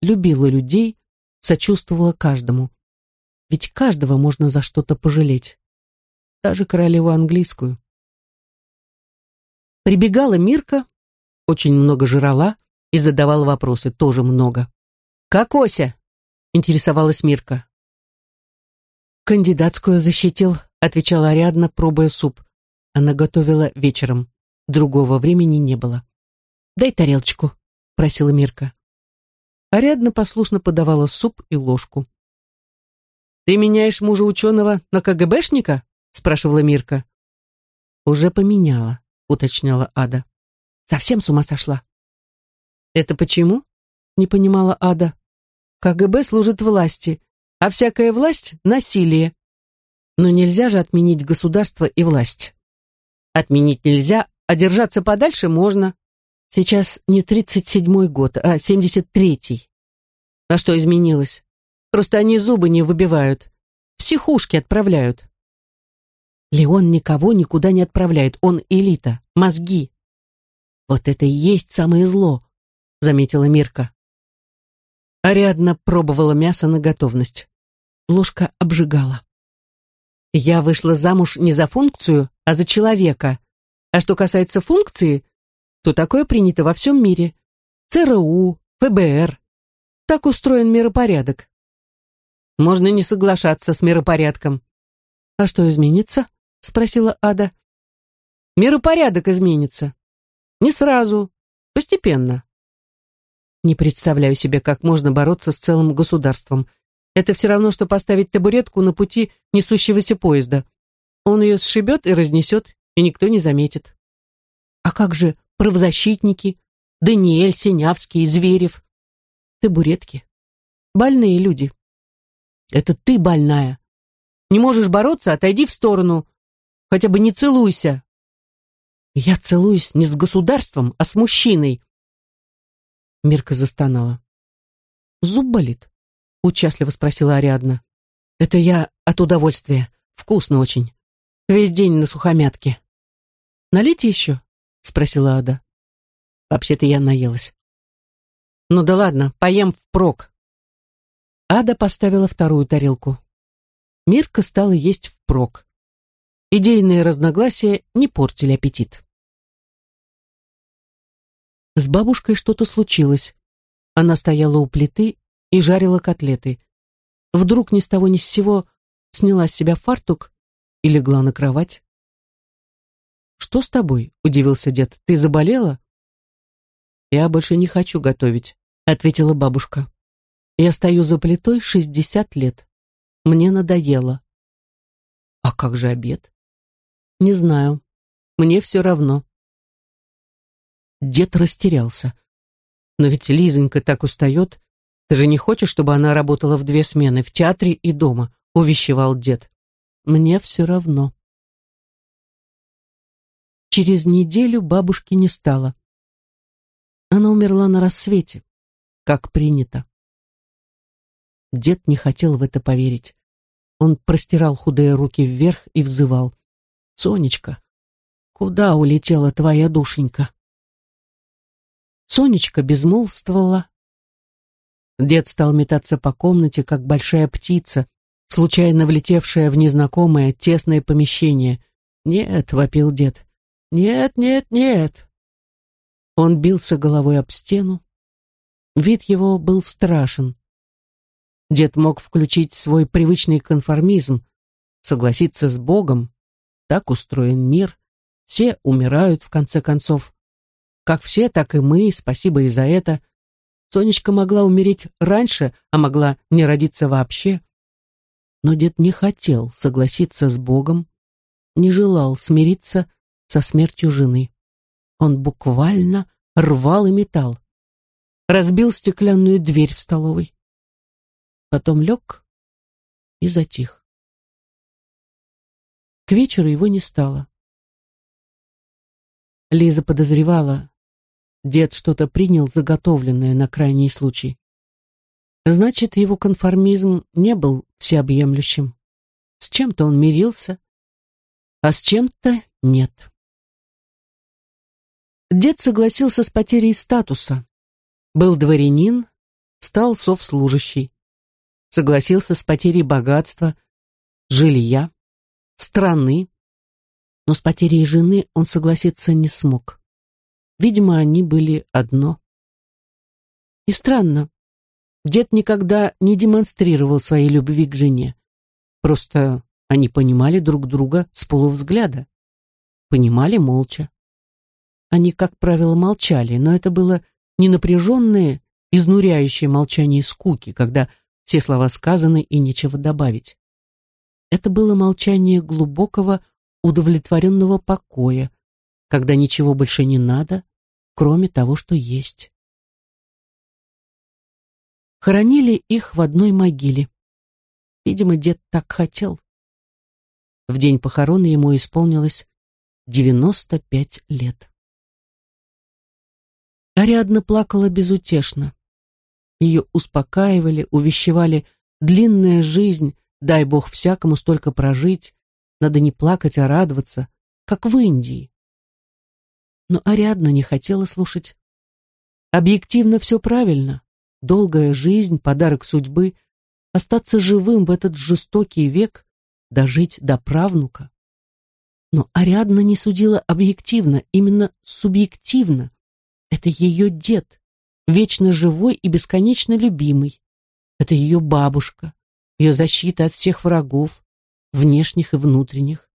Любила людей, сочувствовала каждому. Ведь каждого можно за что-то пожалеть. Даже королеву английскую. Прибегала Мирка, очень много жрала и задавала вопросы, тоже много. «Как Ося?» — интересовалась Мирка. «Кандидатскую защитил», отвечала Ариадна, пробуя суп. Она готовила вечером. Другого времени не было. «Дай тарелочку», — просила Мирка. Ариадна послушно подавала суп и ложку. «Ты меняешь мужа ученого на КГБшника?» — спрашивала Мирка. «Уже поменяла», — уточняла Ада. Совсем с ума сошла. Это почему? Не понимала Ада. КГБ служит власти, а всякая власть — насилие. Но нельзя же отменить государство и власть. Отменить нельзя, а держаться подальше можно. Сейчас не 37-й год, а 73-й. А что изменилось? Просто они зубы не выбивают. Психушки отправляют. Леон никого никуда не отправляет. Он элита, мозги. Вот это и есть самое зло, заметила Мирка. Ариадна пробовала мясо на готовность. Ложка обжигала. Я вышла замуж не за функцию, а за человека. А что касается функции, то такое принято во всем мире. ЦРУ, ФБР. Так устроен миропорядок. Можно не соглашаться с миропорядком. А что изменится? Спросила Ада. Миропорядок изменится. Не сразу, постепенно. Не представляю себе, как можно бороться с целым государством. Это все равно, что поставить табуретку на пути несущегося поезда. Он ее сшибет и разнесет, и никто не заметит. А как же правозащитники, Даниэль, Синявский, Зверев? Табуретки. Больные люди. Это ты больная. Не можешь бороться, отойди в сторону. Хотя бы не целуйся. Я целуюсь не с государством, а с мужчиной. Мирка застонала. Зуб болит? Участливо спросила Ариадна. Это я от удовольствия. Вкусно очень. Весь день на сухомятке. Налейте еще? Спросила Ада. Вообще-то я наелась. Ну да ладно, поем впрок. Ада поставила вторую тарелку. Мирка стала есть впрок. Идейные разногласия не портили аппетит. С бабушкой что-то случилось. Она стояла у плиты и жарила котлеты. Вдруг ни с того ни с сего сняла с себя фартук и легла на кровать. «Что с тобой?» — удивился дед. «Ты заболела?» «Я больше не хочу готовить», — ответила бабушка. «Я стою за плитой шестьдесят лет. Мне надоело». «А как же обед?» «Не знаю. Мне все равно». Дед растерялся. «Но ведь Лизонька так устает. Ты же не хочешь, чтобы она работала в две смены, в театре и дома?» — увещевал дед. «Мне все равно». Через неделю бабушки не стало. Она умерла на рассвете, как принято. Дед не хотел в это поверить. Он простирал худые руки вверх и взывал. «Сонечка, куда улетела твоя душенька?» Сонечка безмолвствовала. Дед стал метаться по комнате, как большая птица, случайно влетевшая в незнакомое тесное помещение. «Нет», — вопил дед, — «нет, нет, нет». Он бился головой об стену. Вид его был страшен. Дед мог включить свой привычный конформизм, согласиться с Богом. Так устроен мир. Все умирают, в конце концов. Как все, так и мы, спасибо и за это. Сонечка могла умереть раньше, а могла не родиться вообще. Но дед не хотел согласиться с Богом, не желал смириться со смертью жены. Он буквально рвал и метал. Разбил стеклянную дверь в столовой. Потом лег и затих. К вечеру его не стало. Лиза подозревала, Дед что-то принял заготовленное на крайний случай. Значит, его конформизм не был всеобъемлющим. С чем-то он мирился, а с чем-то нет. Дед согласился с потерей статуса. Был дворянин, стал совслужащий. Согласился с потерей богатства, жилья, страны. Но с потерей жены он согласиться не смог. Видимо, они были одно. И странно, дед никогда не демонстрировал своей любви к жене. Просто они понимали друг друга с полувзгляда. Понимали молча. Они, как правило, молчали, но это было не напряженное, изнуряющее молчание скуки, когда все слова сказаны и нечего добавить. Это было молчание глубокого, удовлетворенного покоя, когда ничего больше не надо, кроме того, что есть. Хоронили их в одной могиле. Видимо, дед так хотел. В день похорон ему исполнилось 95 лет. Ариадна плакала безутешно. Ее успокаивали, увещевали «длинная жизнь, дай Бог всякому столько прожить, надо не плакать, а радоваться, как в Индии». Но Ариадна не хотела слушать. Объективно все правильно. Долгая жизнь, подарок судьбы, остаться живым в этот жестокий век, дожить до правнука. Но Ариадна не судила объективно, именно субъективно. Это ее дед, вечно живой и бесконечно любимый. Это ее бабушка, ее защита от всех врагов, внешних и внутренних.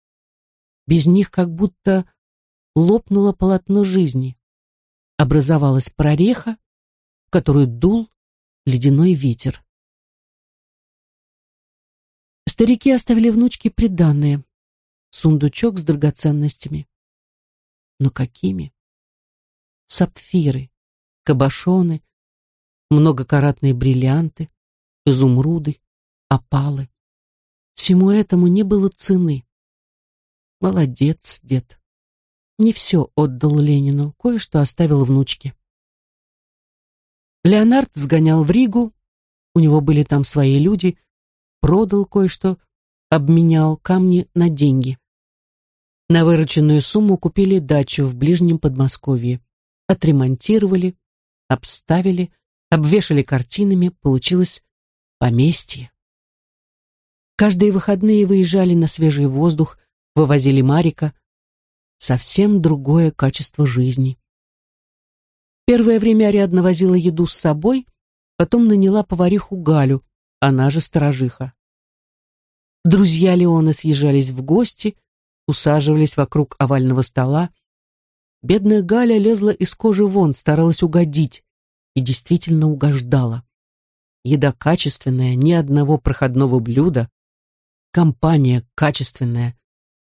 Без них как будто лопнуло полотно жизни. Образовалась прореха, в которую дул ледяной ветер. Старики оставили внучке приданное, сундучок с драгоценностями. Но какими? Сапфиры, кабошоны, многокаратные бриллианты, изумруды, опалы. Всему этому не было цены. Молодец, дед. Не все отдал Ленину, кое-что оставил внучке. Леонард сгонял в Ригу, у него были там свои люди, продал кое-что, обменял камни на деньги. На вырученную сумму купили дачу в ближнем Подмосковье, отремонтировали, обставили, обвешали картинами, получилось поместье. Каждые выходные выезжали на свежий воздух, вывозили Марика. Совсем другое качество жизни. Первое время Ариадна возила еду с собой, потом наняла повариху Галю, она же сторожиха. Друзья Леона съезжались в гости, усаживались вокруг овального стола. Бедная Галя лезла из кожи вон, старалась угодить и действительно угождала. Еда качественная, ни одного проходного блюда, компания качественная.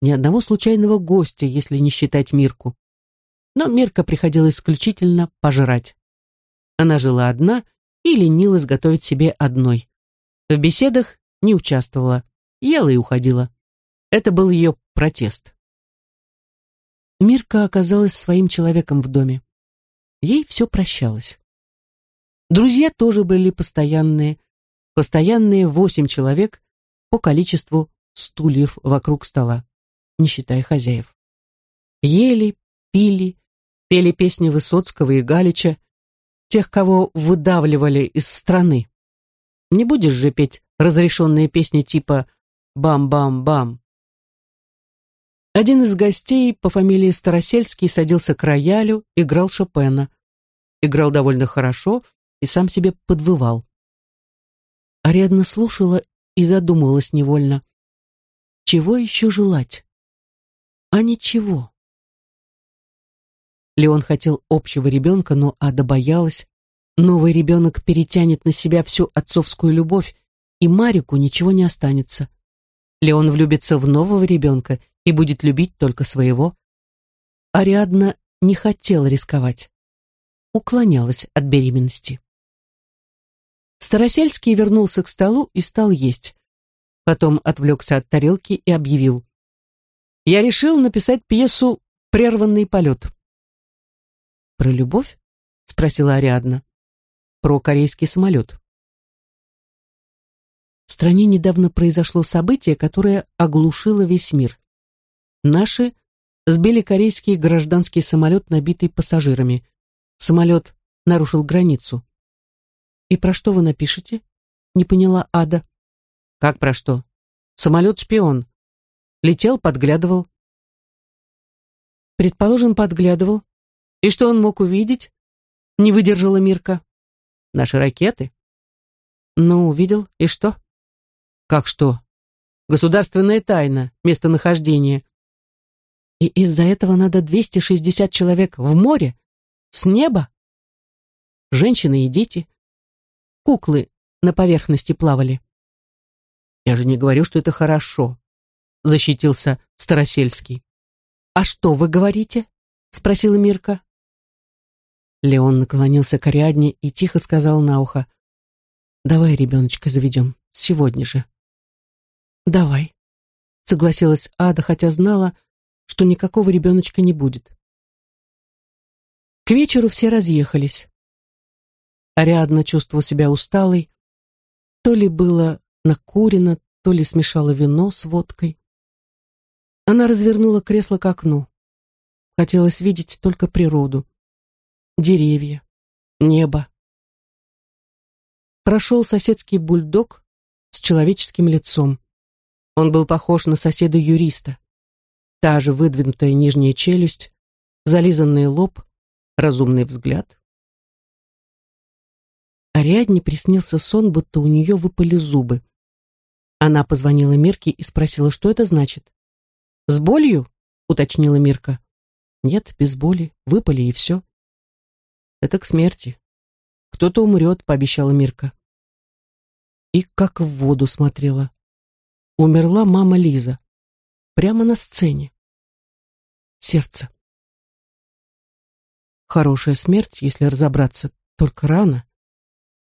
Ни одного случайного гостя, если не считать Мирку. Но Мирка приходила исключительно пожрать. Она жила одна и ленилась готовить себе одной. В беседах не участвовала, ела и уходила. Это был ее протест. Мирка оказалась своим человеком в доме. Ей все прощалось. Друзья тоже были постоянные. Постоянные восемь человек, по количеству стульев вокруг стола, не считая хозяев. Ели, пили, пели песни Высоцкого и Галича, тех, кого выдавливали из страны. Не будешь же петь разрешенные песни типа «Бам-бам-бам». Один из гостей по фамилии Старосельский садился к роялю, играл Шопена. Играл довольно хорошо и сам себе подвывал. Ариадна слушала и задумывалась невольно. Чего еще желать? А ничего. Леон хотел общего ребенка, но Ада боялась. Новый ребенок перетянет на себя всю отцовскую любовь, и Марику ничего не останется. Леон влюбится в нового ребенка и будет любить только своего. Ариадна не хотела рисковать. Уклонялась от беременности. Старосельский вернулся к столу и стал есть. Потом отвлекся от тарелки и объявил. «Я решил написать пьесу «Прерванный полет». «Про любовь?» — спросила Ариадна. «Про корейский самолет». В стране недавно произошло событие, которое оглушило весь мир. Наши сбили корейский гражданский самолет, набитый пассажирами. Самолет нарушил границу. «И про что вы напишете?» — не поняла Ада. «Как про что? Самолет-шпион. Летел, подглядывал». «Предположим, подглядывал. И что он мог увидеть?» — не выдержала Мирка. «Наши ракеты». «Ну, увидел. И что?» «Как что?» «Государственная тайна, местонахождение». «И из-за этого надо 260 человек в море? С неба?» «Женщины и дети» куклы на поверхности плавали. Я же не говорю, что это хорошо, защитился Старосельский. А что вы говорите? спросила Мирка. Леон наклонился к Ариадне и тихо сказал на ухо. «Давай ребеночка заведем. Сегодня же». «Давай», — согласилась Ада, хотя знала, что никакого ребеночка не будет. К вечеру все разъехались. Ариадна чувствовала себя усталой. То ли было накурено, то ли смешала вино с водкой. Она развернула кресло к окну. Хотелось видеть только природу. Деревья, небо. Прошел соседский бульдог с человеческим лицом. Он был похож на соседа-юриста. Та же выдвинутая нижняя челюсть, зализанный лоб, разумный взгляд. Ариадне приснился сон, будто у нее выпали зубы. Она позвонила Мирке и спросила, что это значит. «С болью?» — уточнила Мирка. «Нет, без боли. Выпали и все». «Это к смерти. Кто-то умрет», — пообещала Мирка. И как в воду смотрела. Умерла мама Лиза. Прямо на сцене. Сердце. Хорошая смерть, если разобраться, только рано.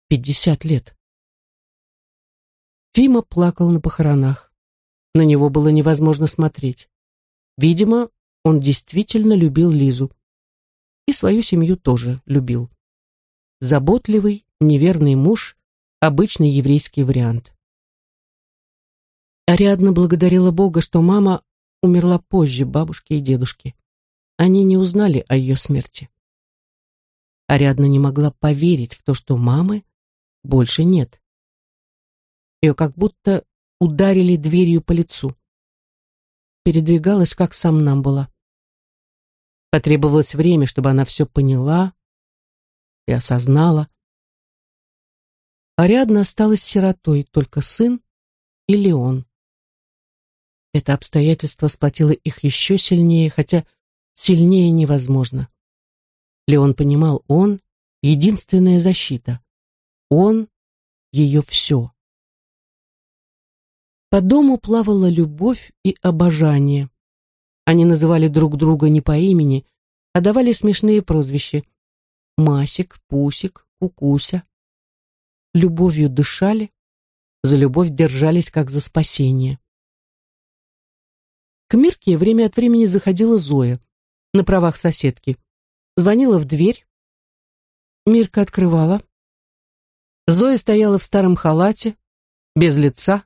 Пятьдесят лет. Фима плакал на похоронах. На него было невозможно смотреть. Видимо, он действительно любил Лизу. И свою семью тоже любил. Заботливый, неверный муж — обычный еврейский вариант. Ариадна благодарила Бога, что мама умерла позже бабушки и дедушки. Они не узнали о ее смерти. Ариадна не могла поверить в то, что мамы больше нет. Ее как будто ударили дверью по лицу. Передвигалась, как сам нам была. Потребовалось время, чтобы она все поняла и осознала. Ариадна осталась сиротой, только сын и Леон. Это обстоятельство сплотило их еще сильнее, хотя сильнее невозможно. Леон понимал, он — единственная защита. Он — ее все. По дому плавала любовь и обожание. Они называли друг друга не по имени, а давали смешные прозвища. Масик, Пусик, Кукуся. Любовью дышали, за любовь держались, как за спасение. К Мирке время от времени заходила Зоя на правах соседки. Звонила в дверь. Мирка открывала. Зоя стояла в старом халате, без лица,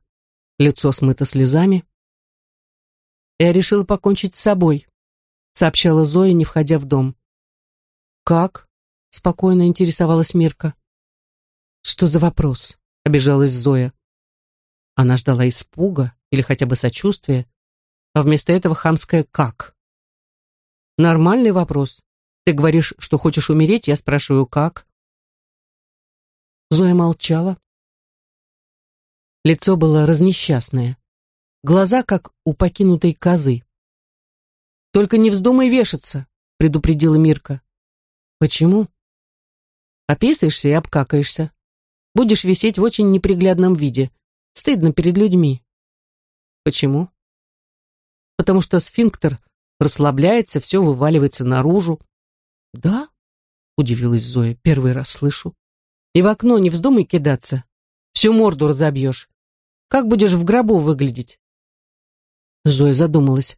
лицо смыто слезами. «Я решила покончить с собой», — сообщала Зоя, не входя в дом. «Как?» — спокойно интересовалась Мирка. «Что за вопрос?» — обижалась Зоя. Она ждала испуга или хотя бы сочувствия, а вместо этого хамское «как». Нормальный вопрос. Ты говоришь, что хочешь умереть, я спрашиваю, как? Зоя молчала. Лицо было разнесчастное. Глаза, как у покинутой козы. «Только не вздумай вешаться», — предупредила Мирка. «Почему?» «Описаешься и обкакаешься. Будешь висеть в очень неприглядном виде. Стыдно перед людьми». «Почему?» «Потому что сфинктер расслабляется, все вываливается наружу. Да? Удивилась Зоя, первый раз слышу. И в окно не вздумай кидаться. Всю морду разобьешь. Как будешь в гробу выглядеть? Зоя задумалась.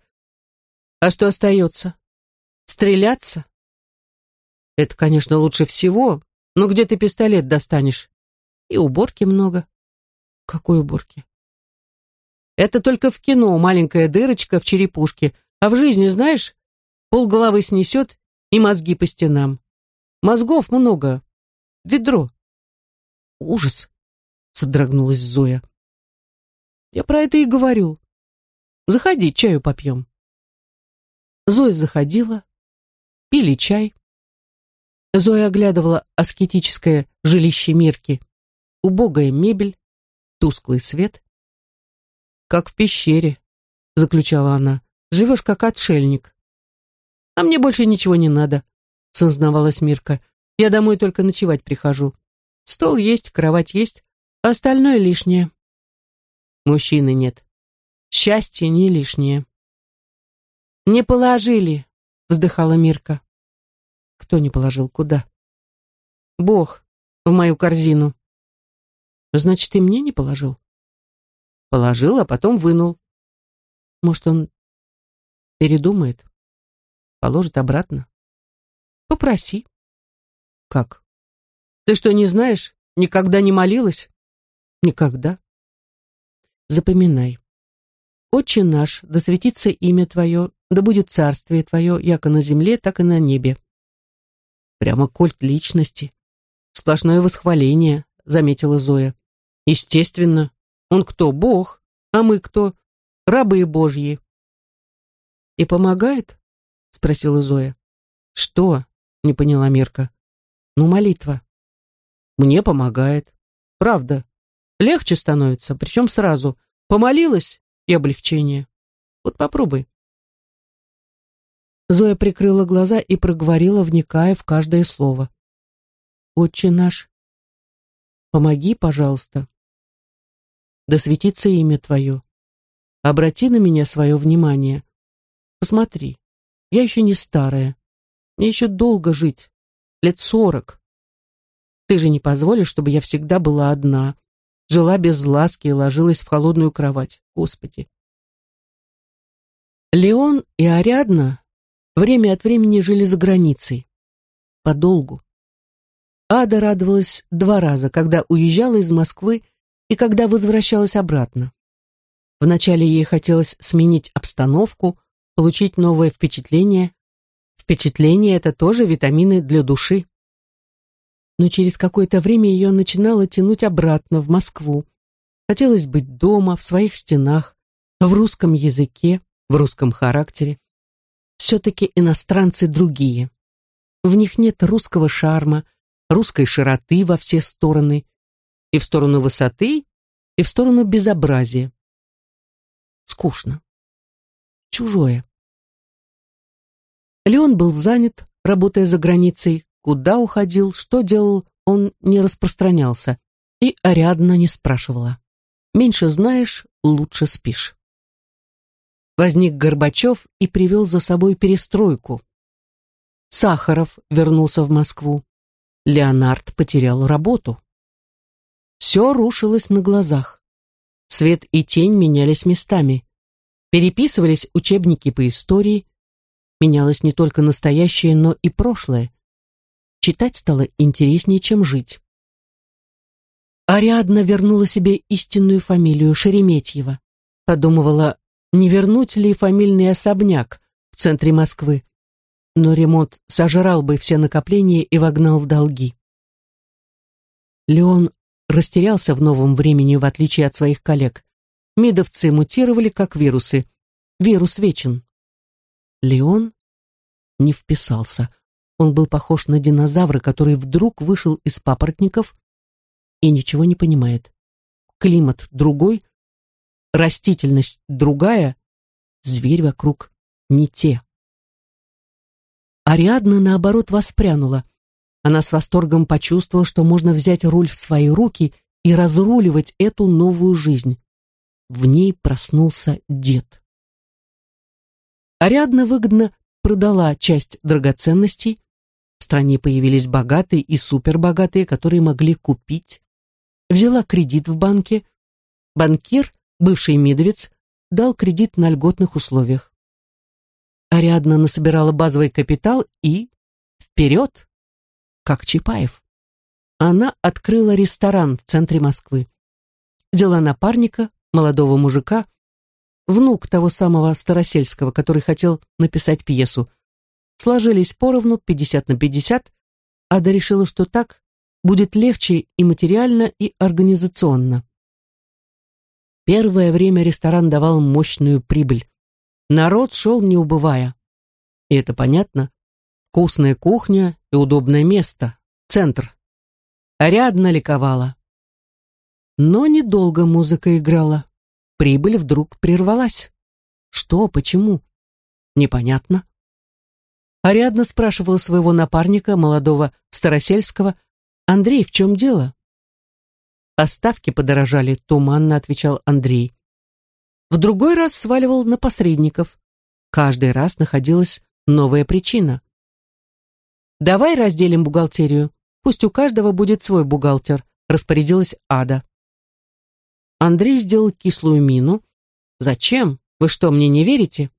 А что остается? Стреляться? Это, конечно, лучше всего, но где ты пистолет достанешь? И уборки много. Какой уборки? Это только в кино маленькая дырочка в черепушке, а в жизни, знаешь, полголовы снесет и мозги по стенам. Мозгов много. Ведро. Ужас, содрогнулась Зоя. Я про это и говорю. Заходи, чаю попьем. Зоя заходила, пили чай. Зоя оглядывала аскетическое жилище Мирки. Убогая мебель, тусклый свет. «Как в пещере», — заключала она. Живешь как отшельник. А мне больше ничего не надо, сознавалась Мирка. Я домой только ночевать прихожу. Стол есть, кровать есть, остальное лишнее. Мужчины нет. Счастье не лишнее. Не положили, вздыхала Мирка. Кто не положил, куда? Бог в мою корзину. Значит, ты мне не положил? Положил, а потом вынул. Может, он передумает? Положит обратно? Попроси. Как? Ты что, не знаешь? Никогда не молилась? Никогда. Запоминай. Отче наш, да светится имя Твое, да будет царствие Твое, яко на земле, так и на небе. Прямо культ личности. Сплошное восхваление, заметила Зоя. Естественно. Он кто? Бог. А мы кто? Рабы Божьи. И помогает? Спросила Зоя. Что? Не поняла Мирка. Ну, молитва. Мне помогает. Правда. Легче становится, причем сразу. Помолилась и облегчение. Вот попробуй. Зоя прикрыла глаза и проговорила, вникая в каждое слово. «Отче наш, помоги, пожалуйста. Да светится имя Твое. Обрати на меня свое внимание. Посмотри, я еще не старая. Мне еще долго жить, лет сорок. Ты же не позволишь, чтобы я всегда была одна, жила без ласки и ложилась в холодную кровать. Господи. Леон и Ариадна время от времени жили за границей. Подолгу. Ада радовалась два раза, когда уезжала из Москвы и когда возвращалась обратно. Вначале ей хотелось сменить обстановку, получить новое впечатление. Впечатление — это тоже витамины для души но через какое-то время ее начинало тянуть обратно в Москву. Хотелось быть дома, в своих стенах, в русском языке, в русском характере. Все-таки иностранцы другие. В них нет русского шарма, русской широты во все стороны, и в сторону высоты, и в сторону безобразия. Скучно. Чужое. Леон был занят, работая за границей, Куда уходил, что делал, он не распространялся. И Ариадна не спрашивала. Меньше знаешь, лучше спишь. Возник Горбачев и привел за собой перестройку. Сахаров вернулся в Москву. Леонард потерял работу. Все рушилось на глазах. Свет и тень менялись местами. Переписывались учебники по истории. Менялось не только настоящее, но и прошлое. Читать стало интереснее, чем жить. Ариадна вернула себе истинную фамилию Шереметьева. Подумывала, не вернуть ли фамильный особняк в центре Москвы. Но ремонт сожрал бы все накопления и вогнал в долги. Леон растерялся в новом времени, в отличие от своих коллег. Мидовцы мутировали, как вирусы. Вирус вечен. Леон не вписался. Он был похож на динозавра, который вдруг вышел из папоротников и ничего не понимает. Климат другой, растительность другая, зверь вокруг не те. Ариадна, наоборот, воспрянула. Она с восторгом почувствовала, что можно взять руль в свои руки и разруливать эту новую жизнь. В ней проснулся дед. Ариадна выгодно продала часть драгоценностей, в стране появились богатые и супербогатые, которые могли купить. Взяла кредит в банке. Банкир, бывший медовец, дал кредит на льготных условиях. Ариадна насобирала базовый капитал и... Вперед! Как Чапаев. Она открыла ресторан в центре Москвы. Взяла напарника, молодого мужика, внук того самого Старосельского, который хотел написать пьесу – сложились поровну, 50 на 50. Ада решила, что так будет легче и материально, и организационно. Первое время ресторан давал мощную прибыль. Народ шел не убывая. И это понятно. Вкусная кухня и удобное место. Центр. Рядно ликовала. Но недолго музыка играла. Прибыль вдруг прервалась. Что, почему? Непонятно. Ариадна спрашивала своего напарника, молодого Старосельского, «Андрей, в чем дело?» «Поставки подорожали», — туманно отвечал Андрей. В другой раз сваливал на посредников. Каждый раз находилась новая причина. «Давай разделим бухгалтерию», Пусть у каждого будет свой бухгалтер, распорядилась Ада. Андрей сделал кислую мину. Зачем? Вы что, мне не верите?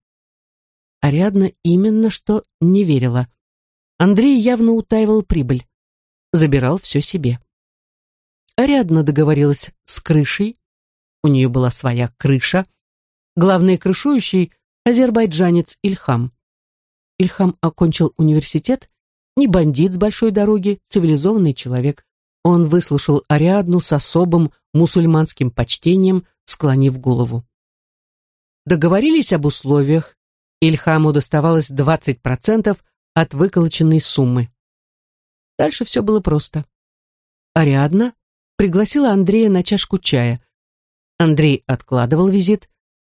Ариадна именно что не верила. Андрей явно утаивал прибыль. Забирал все себе. Ариадна договорилась с крышей. У нее была своя крыша. Главный крышующий – азербайджанец Ильхам. Ильхам окончил университет, не бандит с большой дороги, цивилизованный человек. Он выслушал Ариадну с особым мусульманским почтением, склонив голову. Договорились об условиях. Ильхаму доставалось 20% от выколоченной суммы. Дальше все было просто. Ариадна пригласила Андрея на чашку чая. Андрей откладывал визит.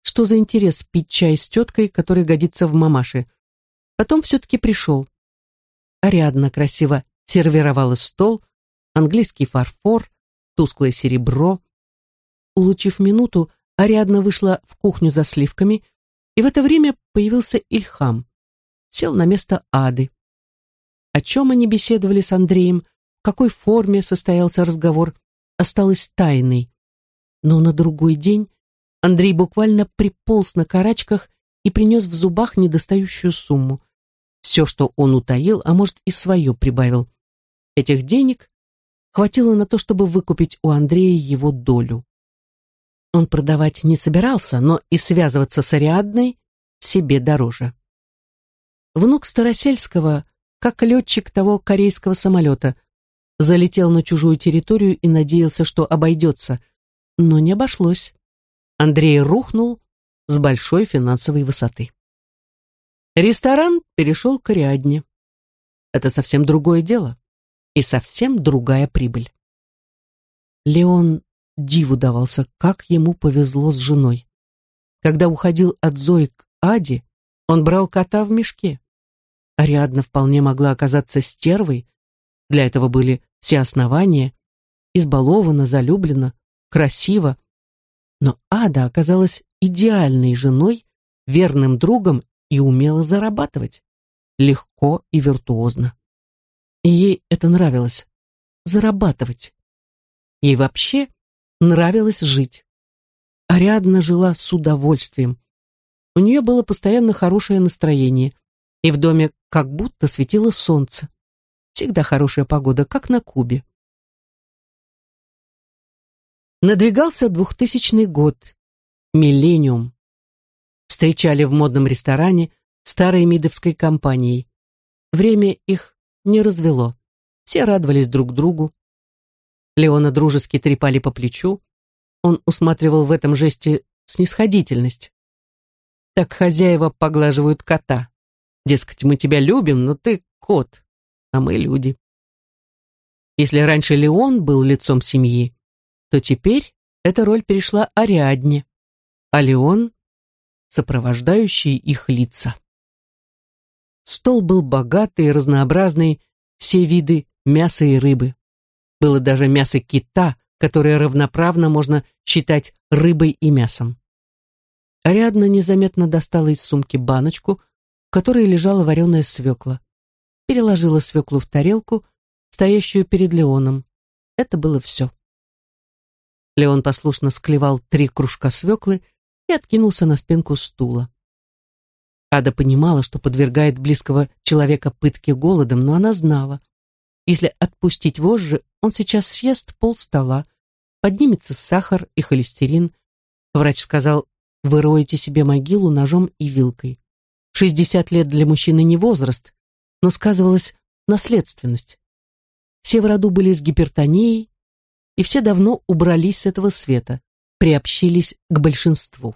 Что за интерес пить чай с теткой, который годится в мамаше? Потом все-таки пришел. Ариадна красиво сервировала стол, английский фарфор, тусклое серебро. Улучив минуту, Ариадна вышла в кухню за сливками, и в это время появился Ильхам. Сел на место Ады. О чем они беседовали с Андреем, в какой форме состоялся разговор, осталось тайной. Но на другой день Андрей буквально приполз на карачках и принес в зубах недостающую сумму. Все, что он утаил, а может и свое прибавил. Этих денег хватило на то, чтобы выкупить у Андрея его долю. Он продавать не собирался, но и связываться с Ариадной себе дороже. Внук Старосельского, как летчик того корейского самолета, залетел на чужую территорию и надеялся, что обойдется, но не обошлось. Андрей рухнул с большой финансовой высоты. Ресторан перешел к Ариадне. Это совсем другое дело и совсем другая прибыль. Леон диву давался, как ему повезло с женой. Когда уходил от Зои к Аде, он брал кота в мешке. Ариадна вполне могла оказаться стервой, для этого были все основания, избалована, залюблена, красива. Но Ада оказалась идеальной женой, верным другом и умела зарабатывать. Легко и виртуозно. И ей это нравилось. Зарабатывать. Ей вообще нравилось жить. Ариадна жила с удовольствием. У нее было постоянно хорошее настроение, и в доме как будто светило солнце. Всегда хорошая погода, как на Кубе. Надвигался двухтысячный год, миллениум встречали в модном ресторане старой мидовской компанией. Время их не развело. Все радовались друг другу. Леона дружески трепали по плечу. Он усматривал в этом жесте снисходительность. Так хозяева поглаживают кота. Дескать, мы тебя любим, но ты кот, а мы люди. Если раньше Леон был лицом семьи, то теперь эта роль перешла Ариадне, а Леон сопровождающие их лица. Стол был богатый и разнообразный, все виды мяса и рыбы. Было даже мясо кита, которое равноправно можно считать рыбой и мясом. Ариадна незаметно достала из сумки баночку, в которой лежала вареная свекла. Переложила свеклу в тарелку, стоящую перед Леоном. Это было все. Леон послушно склевал три кружка свеклы и откинулся на спинку стула. Ада понимала, что подвергает близкого человека пытке голодом, но она знала, если отпустить вожжи, он сейчас съест пол стола, поднимется сахар и холестерин. Врач сказал, вы роете себе могилу ножом и вилкой. Шестьдесят лет для мужчины не возраст, но сказывалась наследственность. Все в роду были с гипертонией, и все давно убрались с этого света приобщились к большинству.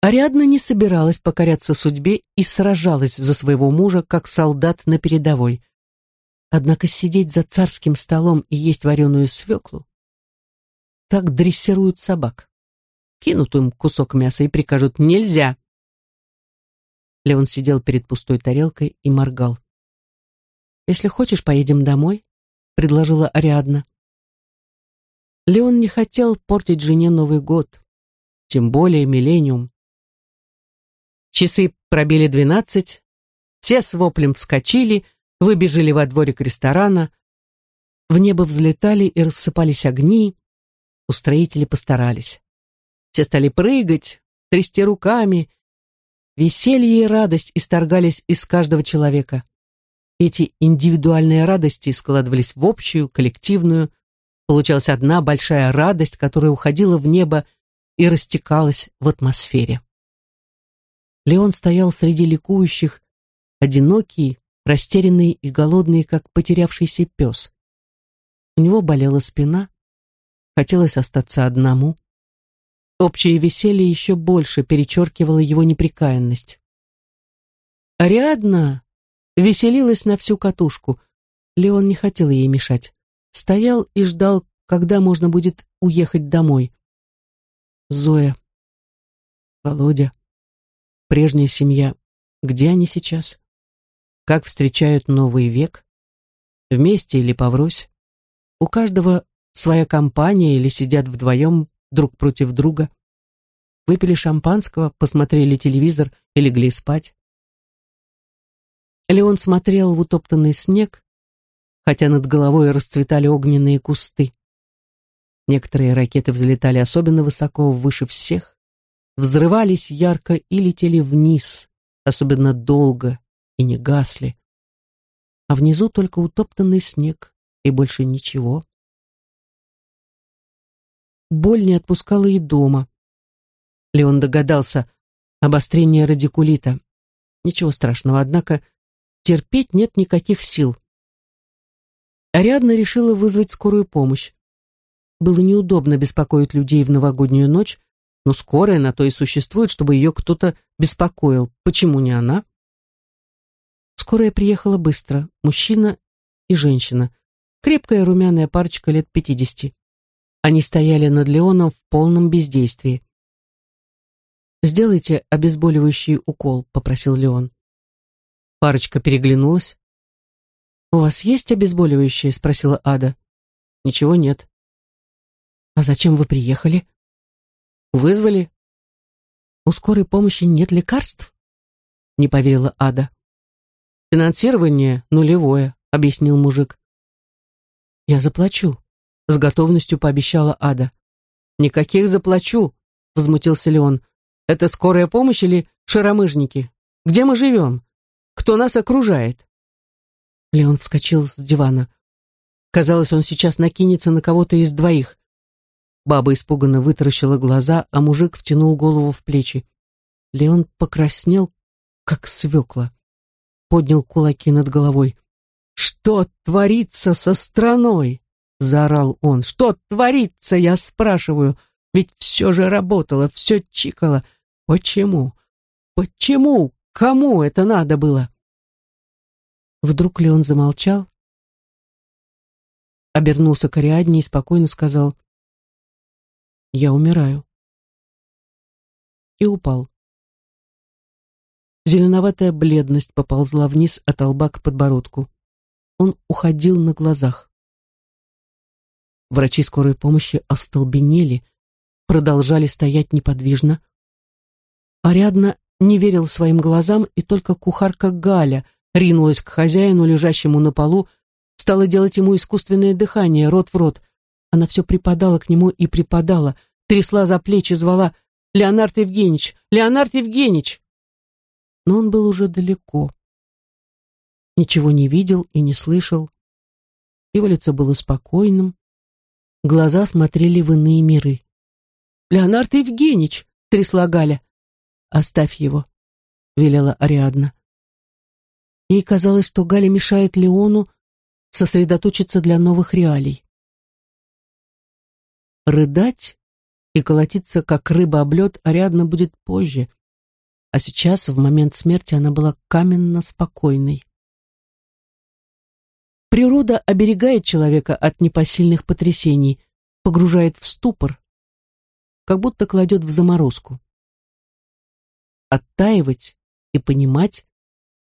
Ариадна не собиралась покоряться судьбе и сражалась за своего мужа, как солдат на передовой. Однако сидеть за царским столом и есть вареную свеклу так дрессируют собак. Кинут им кусок мяса и прикажут «нельзя». Леон сидел перед пустой тарелкой и моргал. «Если хочешь, поедем домой», — предложила Ариадна. Леон не хотел портить жене Новый год, тем более миллениум. Часы пробили двенадцать, все с воплем вскочили, выбежали во дворик ресторана, в небо взлетали и рассыпались огни, устроители постарались. Все стали прыгать, трясти руками. Веселье и радость исторгались из каждого человека. Эти индивидуальные радости складывались в общую, коллективную. Получалась одна большая радость, которая уходила в небо и растекалась в атмосфере. Леон стоял среди ликующих, одинокий, растерянный и голодный, как потерявшийся пес. У него болела спина, хотелось остаться одному. Общее веселье еще больше перечеркивало его неприкаянность. Ариадна веселилась на всю катушку. Леон не хотел ей мешать. Стоял и ждал, когда можно будет уехать домой. Зоя, Володя, прежняя семья. Где они сейчас? Как встречают новый век? Вместе или поврось? У каждого своя компания или сидят вдвоем друг против друга. Выпили шампанского, посмотрели телевизор и легли спать. Леон смотрел в утоптанный снег, хотя над головой расцветали огненные кусты. Некоторые ракеты взлетали особенно высоко, выше всех, взрывались ярко и летели вниз, особенно долго, и не гасли. А внизу только утоптанный снег, и больше ничего. Боль не отпускала и дома. Леон догадался, обострение радикулита. Ничего страшного, однако терпеть нет никаких сил. Ариадна решила вызвать скорую помощь. Было неудобно беспокоить людей в новогоднюю ночь, но скорая на то и существует, чтобы ее кто-то беспокоил. Почему не она? Скорая приехала быстро. Мужчина и женщина. Крепкая румяная парочка лет пятидесяти. Они стояли над Леоном в полном бездействии. «Сделайте обезболивающий укол», — попросил Леон. Парочка переглянулась. «У вас есть обезболивающее?» — спросила Ада. «Ничего нет». «А зачем вы приехали?» «Вызвали». «У скорой помощи нет лекарств?» — не поверила Ада. «Финансирование нулевое», — объяснил мужик. «Я заплачу», — с готовностью пообещала Ада. «Никаких заплачу», — возмутился Леон. «Это скорая помощь или шаромыжники? Где мы живем? Кто нас окружает?» Леон вскочил с дивана. Казалось, он сейчас накинется на кого-то из двоих. Баба испуганно вытаращила глаза, а мужик втянул голову в плечи. Леон покраснел, как свекла. Поднял кулаки над головой. «Что творится со страной?» — заорал он. «Что творится, я спрашиваю? Ведь все же работало, все чикало. Почему? Почему? Кому это надо было?» Вдруг Леон замолчал, обернулся к Ариадне и спокойно сказал «Я умираю». И упал. Зеленоватая бледность поползла вниз от лба к подбородку. Он уходил на глазах. Врачи скорой помощи остолбенели, продолжали стоять неподвижно. Ариадна не верил своим глазам, и только кухарка Галя ринулась к хозяину, лежащему на полу, стала делать ему искусственное дыхание, рот в рот. Она все припадала к нему и припадала, трясла за плечи, звала «Леонард Евгеньевич! Леонард Евгеньевич!» Но он был уже далеко ничего не видел и не слышал. Его лицо было спокойным, глаза смотрели в иные миры. «Леонард Евгеньевич!» — трясла Галя. «Оставь его», — велела Ариадна. Ей казалось, что Галя мешает Леону сосредоточиться для новых реалий. Рыдать и колотиться, как рыба об лед, Ариадна будет позже, а сейчас, в момент смерти, она была каменно спокойной. Природа оберегает человека от непосильных потрясений, погружает в ступор, как будто кладет в заморозку. Оттаивать и понимать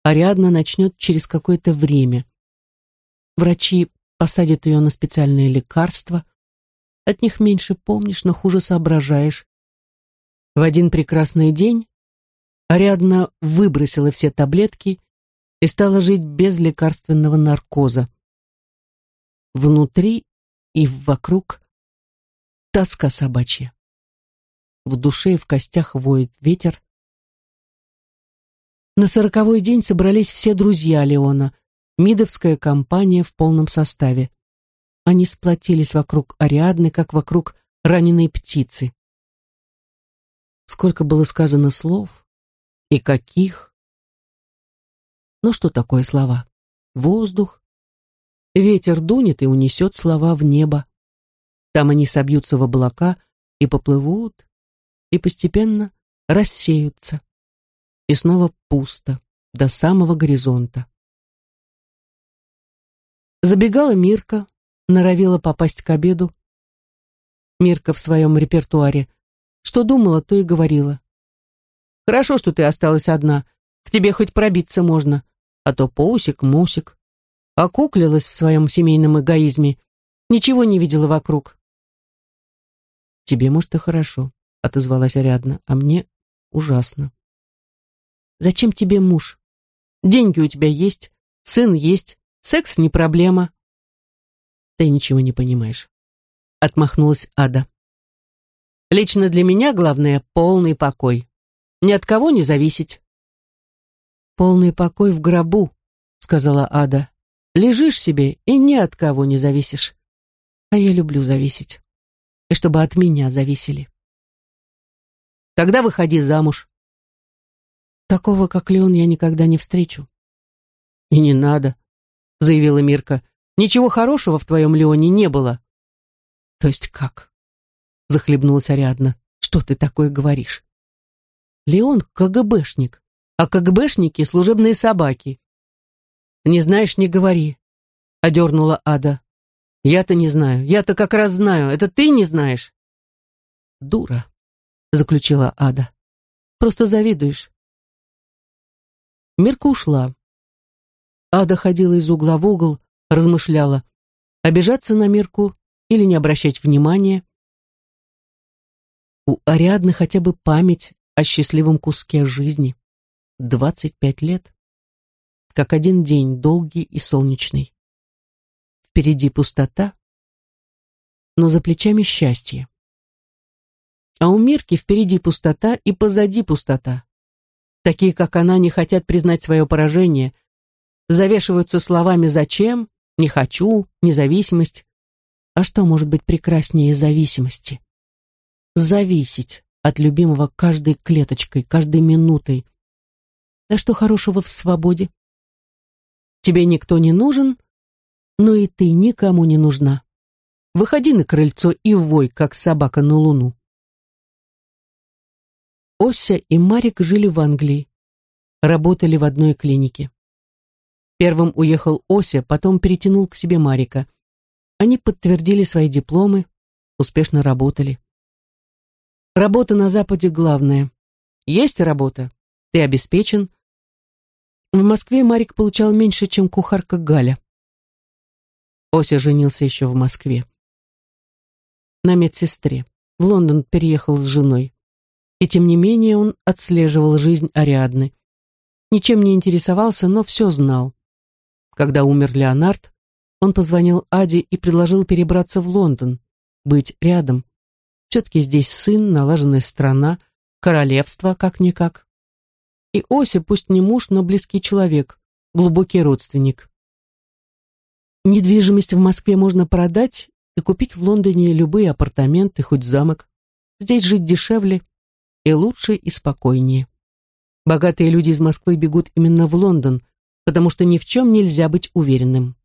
Ариадна начнет через какое-то время. Врачи посадят ее на специальные лекарства. От них меньше помнишь, но хуже соображаешь. В один прекрасный день Ариадна выбросила все таблетки и стала жить без лекарственного наркоза. Внутри и вокруг тоска собачья. В душе и в костях воет ветер. На сороковой день собрались все друзья Леона, мидовская компания в полном составе. Они сплотились вокруг Ариадны, как вокруг раненой птицы. Сколько было сказано слов и каких. Но что такое слова? Воздух. Ветер дунет и унесет слова в небо. Там они собьются в облака и поплывут, и постепенно рассеются. И снова пусто, до самого горизонта. Забегала Мирка, норовила попасть к обеду. Мирка в своем репертуаре. Что думала, то и говорила. «Хорошо, что ты осталась одна. К тебе хоть пробиться можно. А то поусик-мусик». Окуклилась в своем семейном эгоизме. Ничего не видела вокруг. «Тебе, может, и хорошо отозвалась Ариадна, а мне ужасно. Зачем тебе муж? Деньги у тебя есть, сын есть, секс не проблема. Ты ничего не понимаешь. Отмахнулась Ада. Лично для меня главное полный покой. Ни от кого не зависеть. Полный покой в гробу, сказала Ада. Лежишь себе и ни от кого не зависишь. А я люблю зависеть. И чтобы от меня зависели. Тогда выходи замуж. Такого, как Леон, я никогда не встречу. И не надо, заявила Мирка. Ничего хорошего в твоем Леоне не было. То есть как? Захлебнулась Ариадна. Что ты такое говоришь? Леон КГБшник, а КГБшники служебные собаки. Не знаешь, не говори, одернула Ада. Я-то не знаю, я-то как раз знаю, это ты не знаешь. Дура заключила Ада. Просто завидуешь. Мирка ушла. Ада ходила из угла в угол, размышляла, обижаться на Мирку или не обращать внимания. У Ариадны хотя бы память о счастливом куске жизни. Двадцать пять лет. Как один день, долгий и солнечный. Впереди пустота, но за плечами счастье. А у Мирки впереди пустота и позади пустота. Такие, как она, не хотят признать свое поражение, завешиваются словами «зачем», «не хочу», «независимость». А что может быть прекраснее зависимости? Зависеть от любимого каждой клеточкой, каждой минутой. Да что хорошего в свободе? Тебе никто не нужен, но и ты никому не нужна. Выходи на крыльцо и вой, как собака на луну. Ося и Марик жили в Англии. Работали в одной клинике. Первым уехал Ося, потом перетянул к себе Марика. Они подтвердили свои дипломы, успешно работали. Работа на Западе главная. Есть работа, ты обеспечен. В Москве Марик получал меньше, чем кухарка Галя. Ося женился еще в Москве. На медсестре. В Лондон переехал с женой. И тем не менее он отслеживал жизнь Ариадны. Ничем не интересовался, но все знал. Когда умер Леонард, он позвонил Аде и предложил перебраться в Лондон, быть рядом. Все-таки здесь сын, налаженная страна, королевство как-никак. И Ося, пусть не муж, но близкий человек, глубокий родственник. Недвижимость в Москве можно продать и купить в Лондоне любые апартаменты, хоть замок. Здесь жить дешевле, и лучше, и спокойнее. Богатые люди из Москвы бегут именно в Лондон, потому что ни в чем нельзя быть уверенным.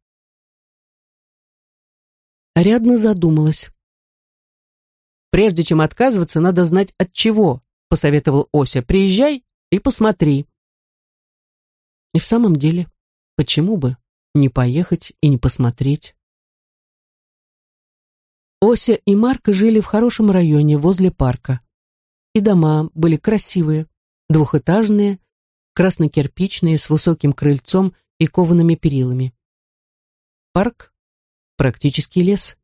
Ариадна задумалась. «Прежде чем отказываться, надо знать от чего», — посоветовал Ося. «Приезжай и посмотри». И в самом деле, почему бы не поехать и не посмотреть? Ося и Марка жили в хорошем районе возле парка. И дома были красивые, двухэтажные, красно-кирпичные, с высоким крыльцом и коваными перилами. Парк — практически лес.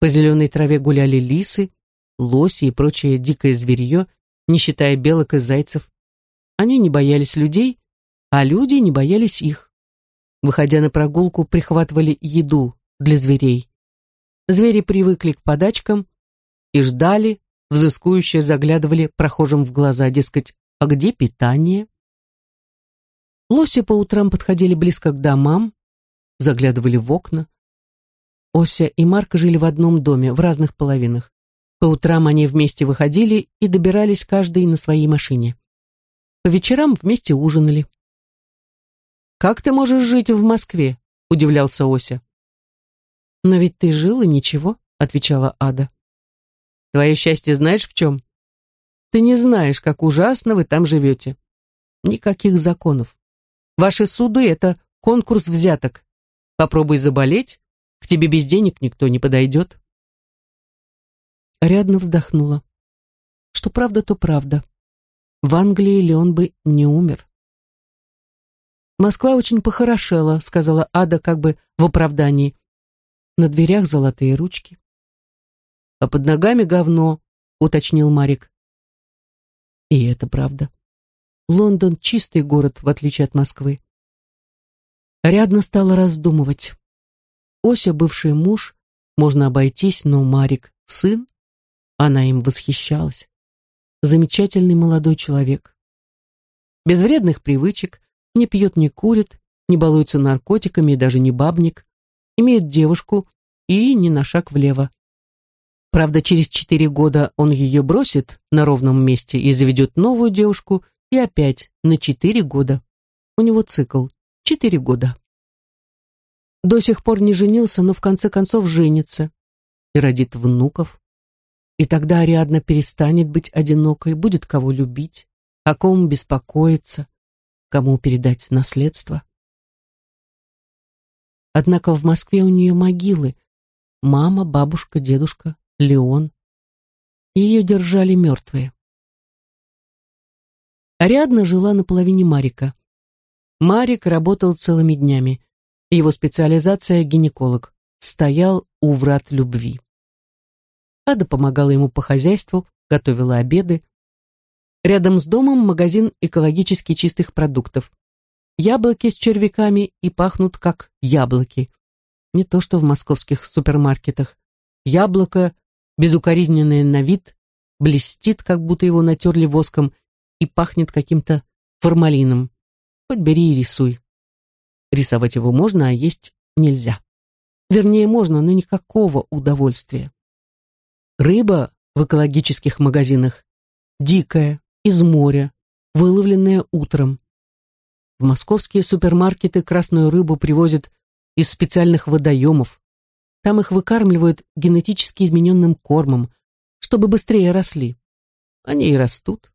По зеленой траве гуляли лисы, лоси и прочее дикое зверье, не считая белок и зайцев. Они не боялись людей а люди не боялись их. Выходя на прогулку, прихватывали еду для зверей. Звери привыкли к подачкам и ждали, взыскующе заглядывали прохожим в глаза, дескать, а где питание? Лоси по утрам подходили близко к домам, заглядывали в окна. Ося и Марк жили в одном доме, в разных половинах. По утрам они вместе выходили и добирались каждый на своей машине. По вечерам вместе ужинали. «Как ты можешь жить в Москве?» – удивлялся Ося. «Но ведь ты жил и ничего», – отвечала Ада. «Твое счастье знаешь в чем? Ты не знаешь, как ужасно вы там живете. Никаких законов. Ваши суды — это конкурс взяток. Попробуй заболеть, к тебе без денег никто не подойдет. Рядно вздохнула. Что правда, то правда. В Англии Леон бы не умер. «Москва очень похорошела», — сказала Ада как бы в оправдании. На дверях золотые ручки. «А под ногами говно», — уточнил Марик. И это правда. Лондон — чистый город, в отличие от Москвы. Рядно стала раздумывать. Ося — бывший муж, можно обойтись, но Марик — сын. Она им восхищалась. Замечательный молодой человек. Без вредных привычек, не пьет, не курит, не балуется наркотиками и даже не бабник, имеет девушку и ни на шаг влево. Правда, через четыре года он ее бросит на ровном месте и заведет новую девушку и опять на четыре года. У него цикл четыре года. До сих пор не женился, но в конце концов женится и родит внуков. И тогда Ариадна перестанет быть одинокой, будет кого любить, о ком беспокоиться, кому передать наследство. Однако в Москве у нее могилы. Мама, бабушка, дедушка, Леон. Ее держали мертвые. Ариадна жила на половине Марика. Марик работал целыми днями. Его специализация – гинеколог. Стоял у врат любви. Ада помогала ему по хозяйству, готовила обеды. Рядом с домом магазин экологически чистых продуктов. Яблоки с червяками и пахнут как яблоки. Не то что в московских супермаркетах. Яблоко, безукоризненное на вид, блестит, как будто его натерли воском и пахнет каким-то формалином. Хоть бери и рисуй. Рисовать его можно, а есть нельзя. Вернее, можно, но никакого удовольствия. Рыба в экологических магазинах дикая, из моря, выловленная утром. В московские супермаркеты красную рыбу привозят из специальных водоемов. Там их выкармливают генетически измененным кормом, чтобы быстрее росли. Они и растут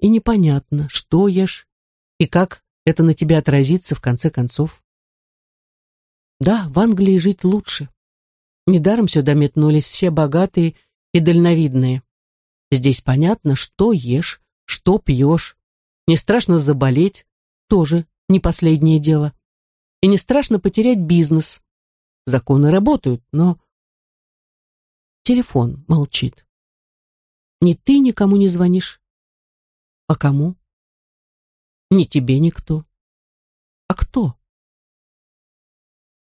и непонятно, что ешь и как это на тебя отразится в конце концов. Да, в Англии жить лучше. Недаром сюда метнулись все богатые и дальновидные. Здесь понятно, что ешь, что пьешь. Не страшно заболеть, тоже не последнее дело. И не страшно потерять бизнес. Законы работают, но... Телефон молчит. Ни ты никому не звонишь, а кому? Не тебе никто. А кто?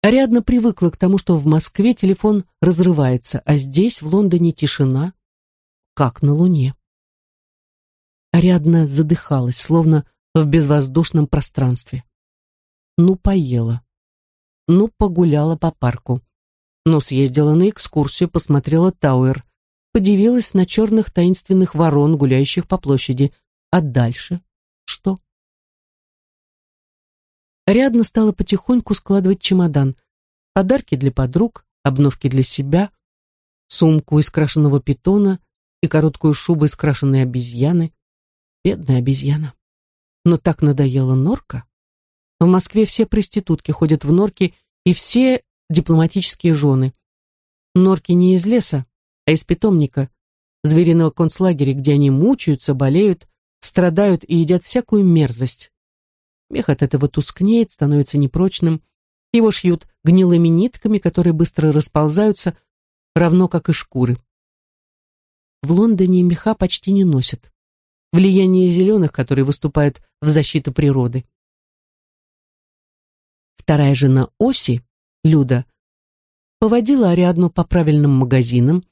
Ариадна привыкла к тому, что в Москве телефон разрывается, а здесь, в Лондоне, тишина, как на Луне. Ариадна задыхалась, словно в безвоздушном пространстве. Ну, поела. Ну, погуляла по парку. Ну, съездила на экскурсию, посмотрела Тауэр. Подивилась на черных таинственных ворон, гуляющих по площади. А дальше что? Рядно стала потихоньку складывать чемодан. Подарки для подруг, обновки для себя, сумку из крашеного питона и короткую шубу из крашеной обезьяны. Бедная обезьяна. Но так надоела норка. В Москве все проститутки ходят в норки и все дипломатические жены. Норки не из леса, а из питомника, звериного концлагеря, где они мучаются, болеют, страдают и едят всякую мерзость. Мех от этого тускнеет, становится непрочным. Его шьют гнилыми нитками, которые быстро расползаются, равно как и шкуры. В Лондоне меха почти не носят. Влияние зеленых, которые выступают в защиту природы. Вторая жена Оси, Люда, поводила Ариадну по правильным магазинам,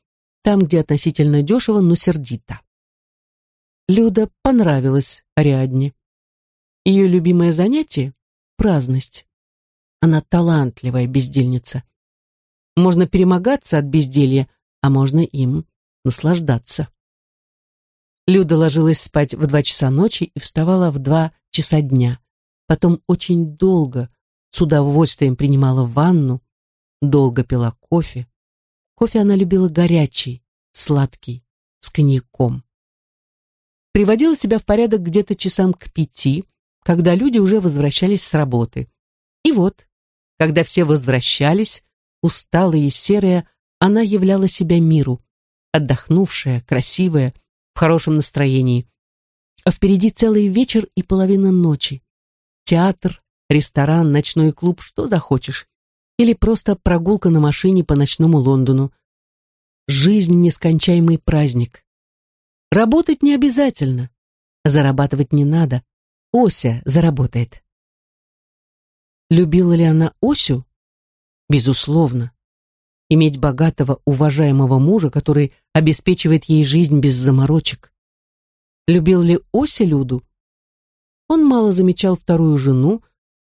там, где относительно дешево, но сердито. Люда понравилась Ариадне. Ее любимое занятие — праздность. Она талантливая бездельница. Можно перемогаться от безделья, а можно им наслаждаться. Люда ложилась спать в два часа ночи и вставала в два часа дня. Потом очень долго, с удовольствием принимала ванну, долго пила кофе. Кофе она любила горячий, сладкий, с коньяком. Приводила себя в порядок где-то часам к пяти, когда люди уже возвращались с работы. И вот, когда все возвращались, усталая и серая, она являла себя миру, отдохнувшая, красивая, в хорошем настроении. А впереди целый вечер и половина ночи. Театр, ресторан, ночной клуб, что захочешь. Или просто прогулка на машине по ночному Лондону. Жизнь — нескончаемый праздник. Работать не обязательно. Зарабатывать не надо. Ося заработает. Любила ли она Осю? Безусловно. Иметь богатого, уважаемого мужа, который обеспечивает ей жизнь без заморочек. Любил ли Ося Люду? Он мало замечал вторую жену,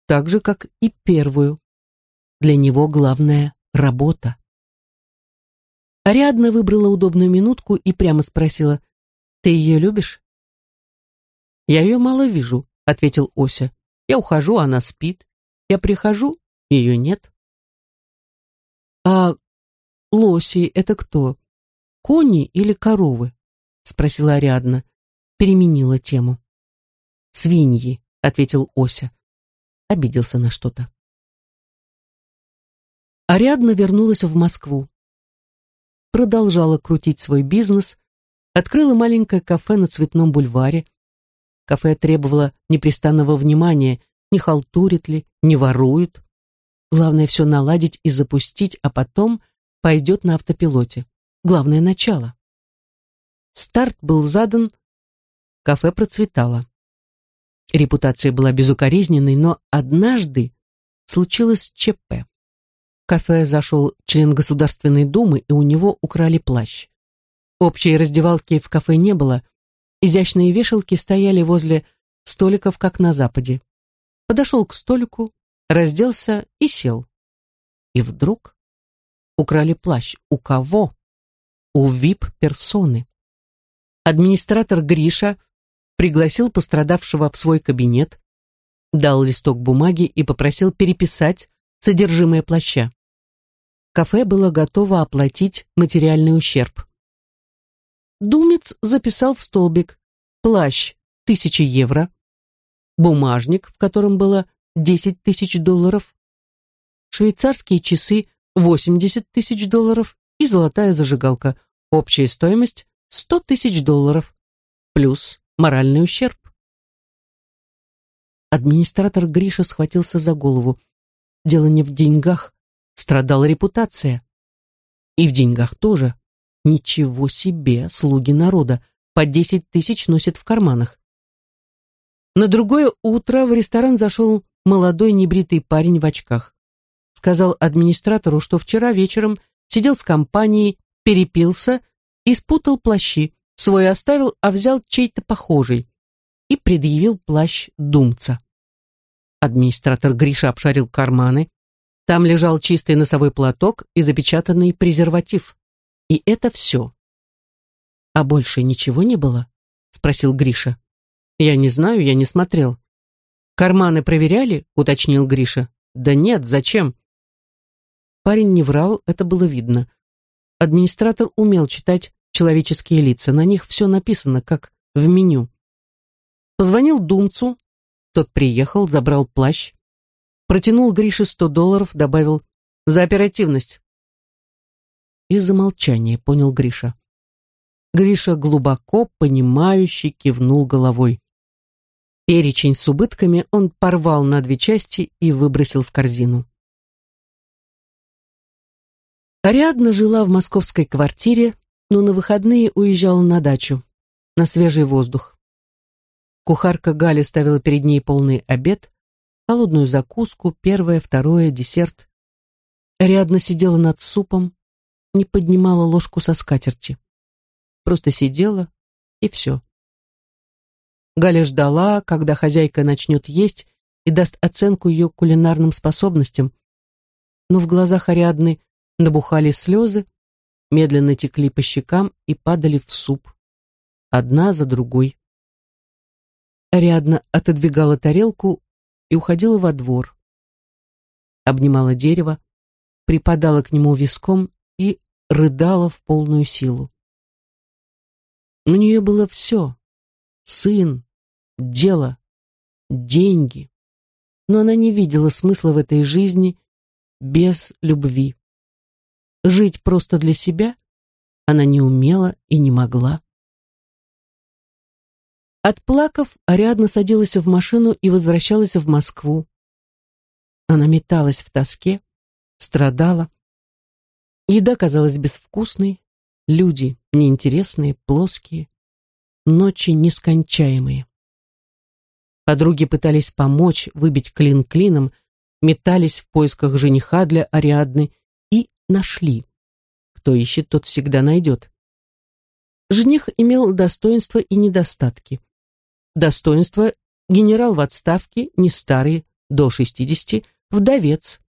так же, как и первую. Для него главное — работа. Ариадна выбрала удобную минутку и прямо спросила, «Ты ее любишь?» «Я ее мало вижу», — ответил Ося. «Я ухожу, она спит. Я прихожу, ее нет». «А лоси — это кто? Кони или коровы?» — спросила Ариадна. Переменила тему. «Свиньи», — ответил Ося. Обиделся на что-то. Ариадна вернулась в Москву. Продолжала крутить свой бизнес, открыла маленькое кафе на Цветном бульваре. Кафе требовало непрестанного внимания, не халтурит ли, не воруют. Главное все наладить и запустить, а потом пойдет на автопилоте. Главное начало. Старт был задан, кафе процветало. Репутация была безукоризненной, но однажды случилось ЧП. В кафе зашел член Государственной Думы, и у него украли плащ. Общей раздевалки в кафе не было, изящные вешалки стояли возле столиков, как на Западе. Подошел к столику, разделся и сел. И вдруг украли плащ. У кого? У вип-персоны. Администратор Гриша пригласил пострадавшего в свой кабинет, дал листок бумаги и попросил переписать содержимое плаща. Кафе было готово оплатить материальный ущерб. Думец записал в столбик плащ тысячи евро, бумажник, в котором было 10 тысяч долларов, швейцарские часы 80 тысяч долларов и золотая зажигалка. Общая стоимость 100 тысяч долларов. Плюс моральный ущерб. Администратор Гриша схватился за голову. Дело не в деньгах, страдала репутация. И в деньгах тоже. Ничего себе, слуги народа, по 10 тысяч носят в карманах. На другое утро в ресторан зашел молодой небритый парень в очках. Сказал администратору, что вчера вечером сидел с компанией, перепился и спутал плащи. Свой оставил, а взял чей-то похожий. И предъявил плащ думца. Администратор Гриша обшарил карманы. Там лежал чистый носовой платок и запечатанный презерватив. И это все. «А больше ничего не было?» — спросил Гриша. «Я не знаю, я не смотрел». «Карманы проверяли?» — уточнил Гриша. «Да нет, зачем?» Парень не врал, это было видно. Администратор умел читать человеческие лица, на них все написано, как в меню. Позвонил Думцу, тот приехал, забрал плащ, протянул Грише сто долларов, добавил «За оперативность». Из-за молчания, понял Гриша. Гриша глубоко, понимающе кивнул головой. Перечень с убытками он порвал на две части и выбросил в корзину. Ариадна жила в московской квартире, но на выходные уезжала на дачу, на свежий воздух. Кухарка Галя ставила перед ней полный обед, холодную закуску, первое, второе, десерт. Ариадна сидела над супом, не поднимала ложку со скатерти. Просто сидела, и все. Галя ждала, когда хозяйка начнет есть и даст оценку ее кулинарным способностям, но в глазах Ариадны набухали слезы, медленно текли по щекам и падали в суп, одна за другой. Ариадна отодвигала тарелку и уходила во двор. Обнимала дерево, припадала к нему виском и рыдала в полную силу. У нее было все — сын, дело, деньги. Но она не видела смысла в этой жизни без любви. Жить просто для себя она не умела и не могла. Отплакав, Ариадна садилась в машину и возвращалась в Москву. Она металась в тоске, страдала. Еда казалась безвкусной, люди неинтересные, плоские, ночи нескончаемые. Подруги пытались помочь, выбить клин клином, метались в поисках жениха для Ариадны и нашли. Кто ищет, тот всегда найдет. Жених имел достоинства и недостатки. Достоинство – генерал в отставке, не старый, до 60, вдовец.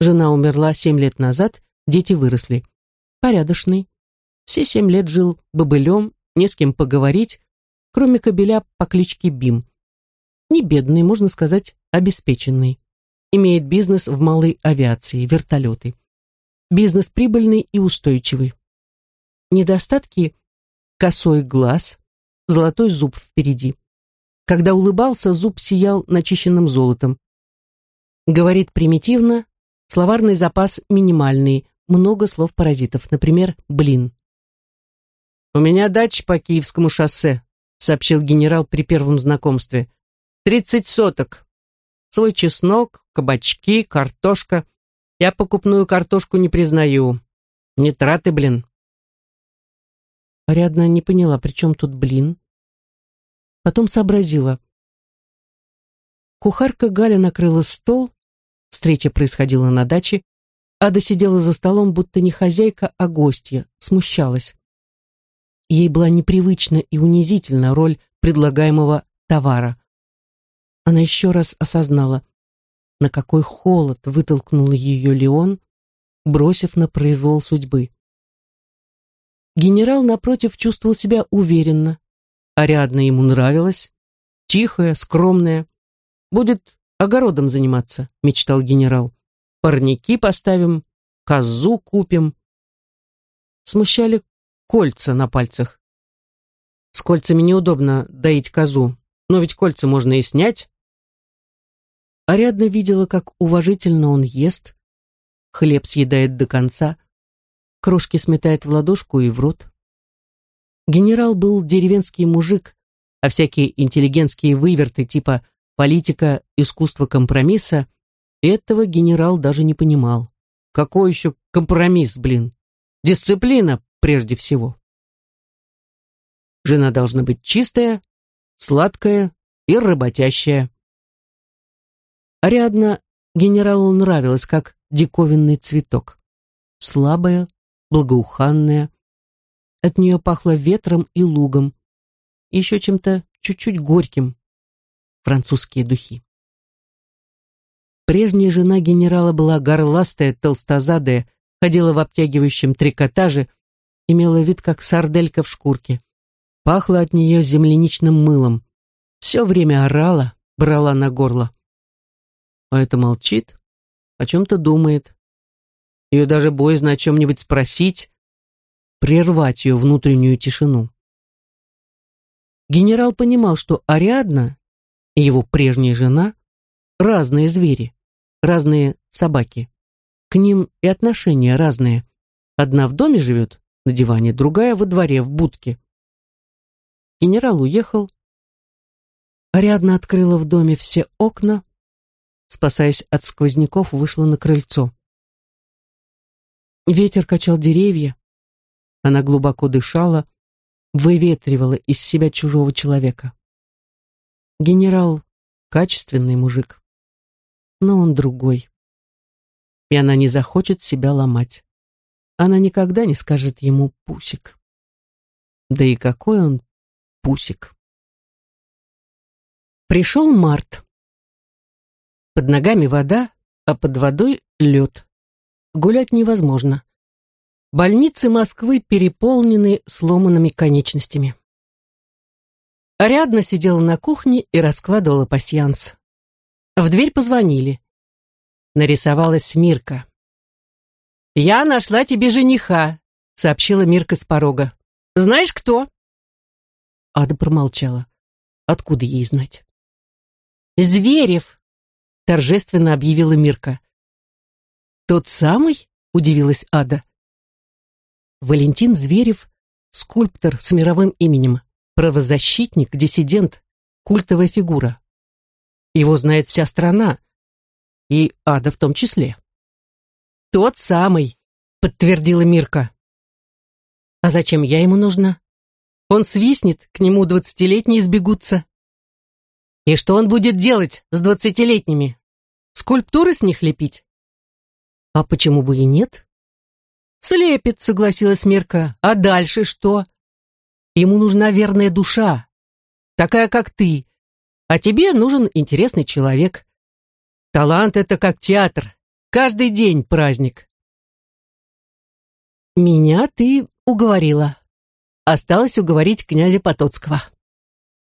Жена умерла семь лет назад, дети выросли. Порядочный. Все семь лет жил бобылем, не с кем поговорить, кроме кобеля по кличке Бим. Не бедный, можно сказать, обеспеченный. Имеет бизнес в малой авиации, вертолеты. Бизнес прибыльный и устойчивый. Недостатки – косой глаз, золотой зуб впереди. Когда улыбался, зуб сиял начищенным золотом. Говорит примитивно, словарный запас минимальный, много слов-паразитов, например, «блин». «У меня дача по Киевскому шоссе», сообщил генерал при первом знакомстве. «Тридцать соток. Свой чеснок, кабачки, картошка. Я покупную картошку не признаю. Нитраты, блин». Ариадна не поняла, при чем тут блин. Потом сообразила. Кухарка Галя накрыла стол, встреча происходила на даче, Ада сидела за столом, будто не хозяйка, а гостья, смущалась. Ей была непривычна и унизительна роль предлагаемого товара. Она еще раз осознала, на какой холод вытолкнул ее Леон, бросив на произвол судьбы. Генерал, напротив, чувствовал себя уверенно, Ариадна ему нравилась, тихая, скромная. Будет огородом заниматься, мечтал генерал. Парники поставим, козу купим. Смущали кольца на пальцах. С кольцами неудобно доить козу, но ведь кольца можно и снять. Ариадна видела, как уважительно он ест, хлеб съедает до конца, крошки сметает в ладошку и в рот. Генерал был деревенский мужик, а всякие интеллигентские выверты типа политика, искусство компромисса, этого генерал даже не понимал. Какой еще компромисс, блин? Дисциплина прежде всего. Жена должна быть чистая, сладкая и работящая. Ариадна генералу нравилась как диковинный цветок. Слабая, благоуханная, от нее пахло ветром и лугом. Еще чем-то чуть-чуть горьким. Французские духи. Прежняя жена генерала была горластая, толстозадая, ходила в обтягивающем трикотаже, имела вид как сарделька в шкурке. Пахло от нее земляничным мылом. Все время орала, брала на горло. А это молчит, о чем-то думает. Ее даже боязно о чем-нибудь спросить, прервать ее внутреннюю тишину. Генерал понимал, что Ариадна и его прежняя жена — разные звери, разные собаки. К ним и отношения разные. Одна в доме живет, на диване, другая во дворе, в будке. Генерал уехал. Ариадна открыла в доме все окна, спасаясь от сквозняков, вышла на крыльцо. Ветер качал деревья, она глубоко дышала, выветривала из себя чужого человека. Генерал — качественный мужик. Но он другой. И она не захочет себя ломать. Она никогда не скажет ему «пусик». Да и какой он пусик. Пришел март. Под ногами вода, а под водой лед. Гулять невозможно. Больницы Москвы переполнены сломанными конечностями. Ариадна сидела на кухне и раскладывала пасьянс. В дверь позвонили. Нарисовалась Мирка. «Я нашла тебе жениха», — сообщила Мирка с порога. «Знаешь, кто?» Ада промолчала. Откуда ей знать? «Зверев!» — торжественно объявила Мирка. «Тот самый?» — удивилась Ада. Валентин Зверев — скульптор с мировым именем, правозащитник, диссидент, культовая фигура. Его знает вся страна, и Ада в том числе. «Тот самый», — подтвердила Мирка. «А зачем я ему нужна? Он свистнет, к нему двадцатилетние сбегутся». «И что он будет делать с двадцатилетними? Скульптуры с них лепить?» «А почему бы и нет?» «Слепит», — согласилась Мирка. «А дальше что?» «Ему нужна верная душа, такая, как ты. А тебе нужен интересный человек. Талант — это как театр. Каждый день праздник». «Меня ты уговорила. Осталось уговорить князя Потоцкого».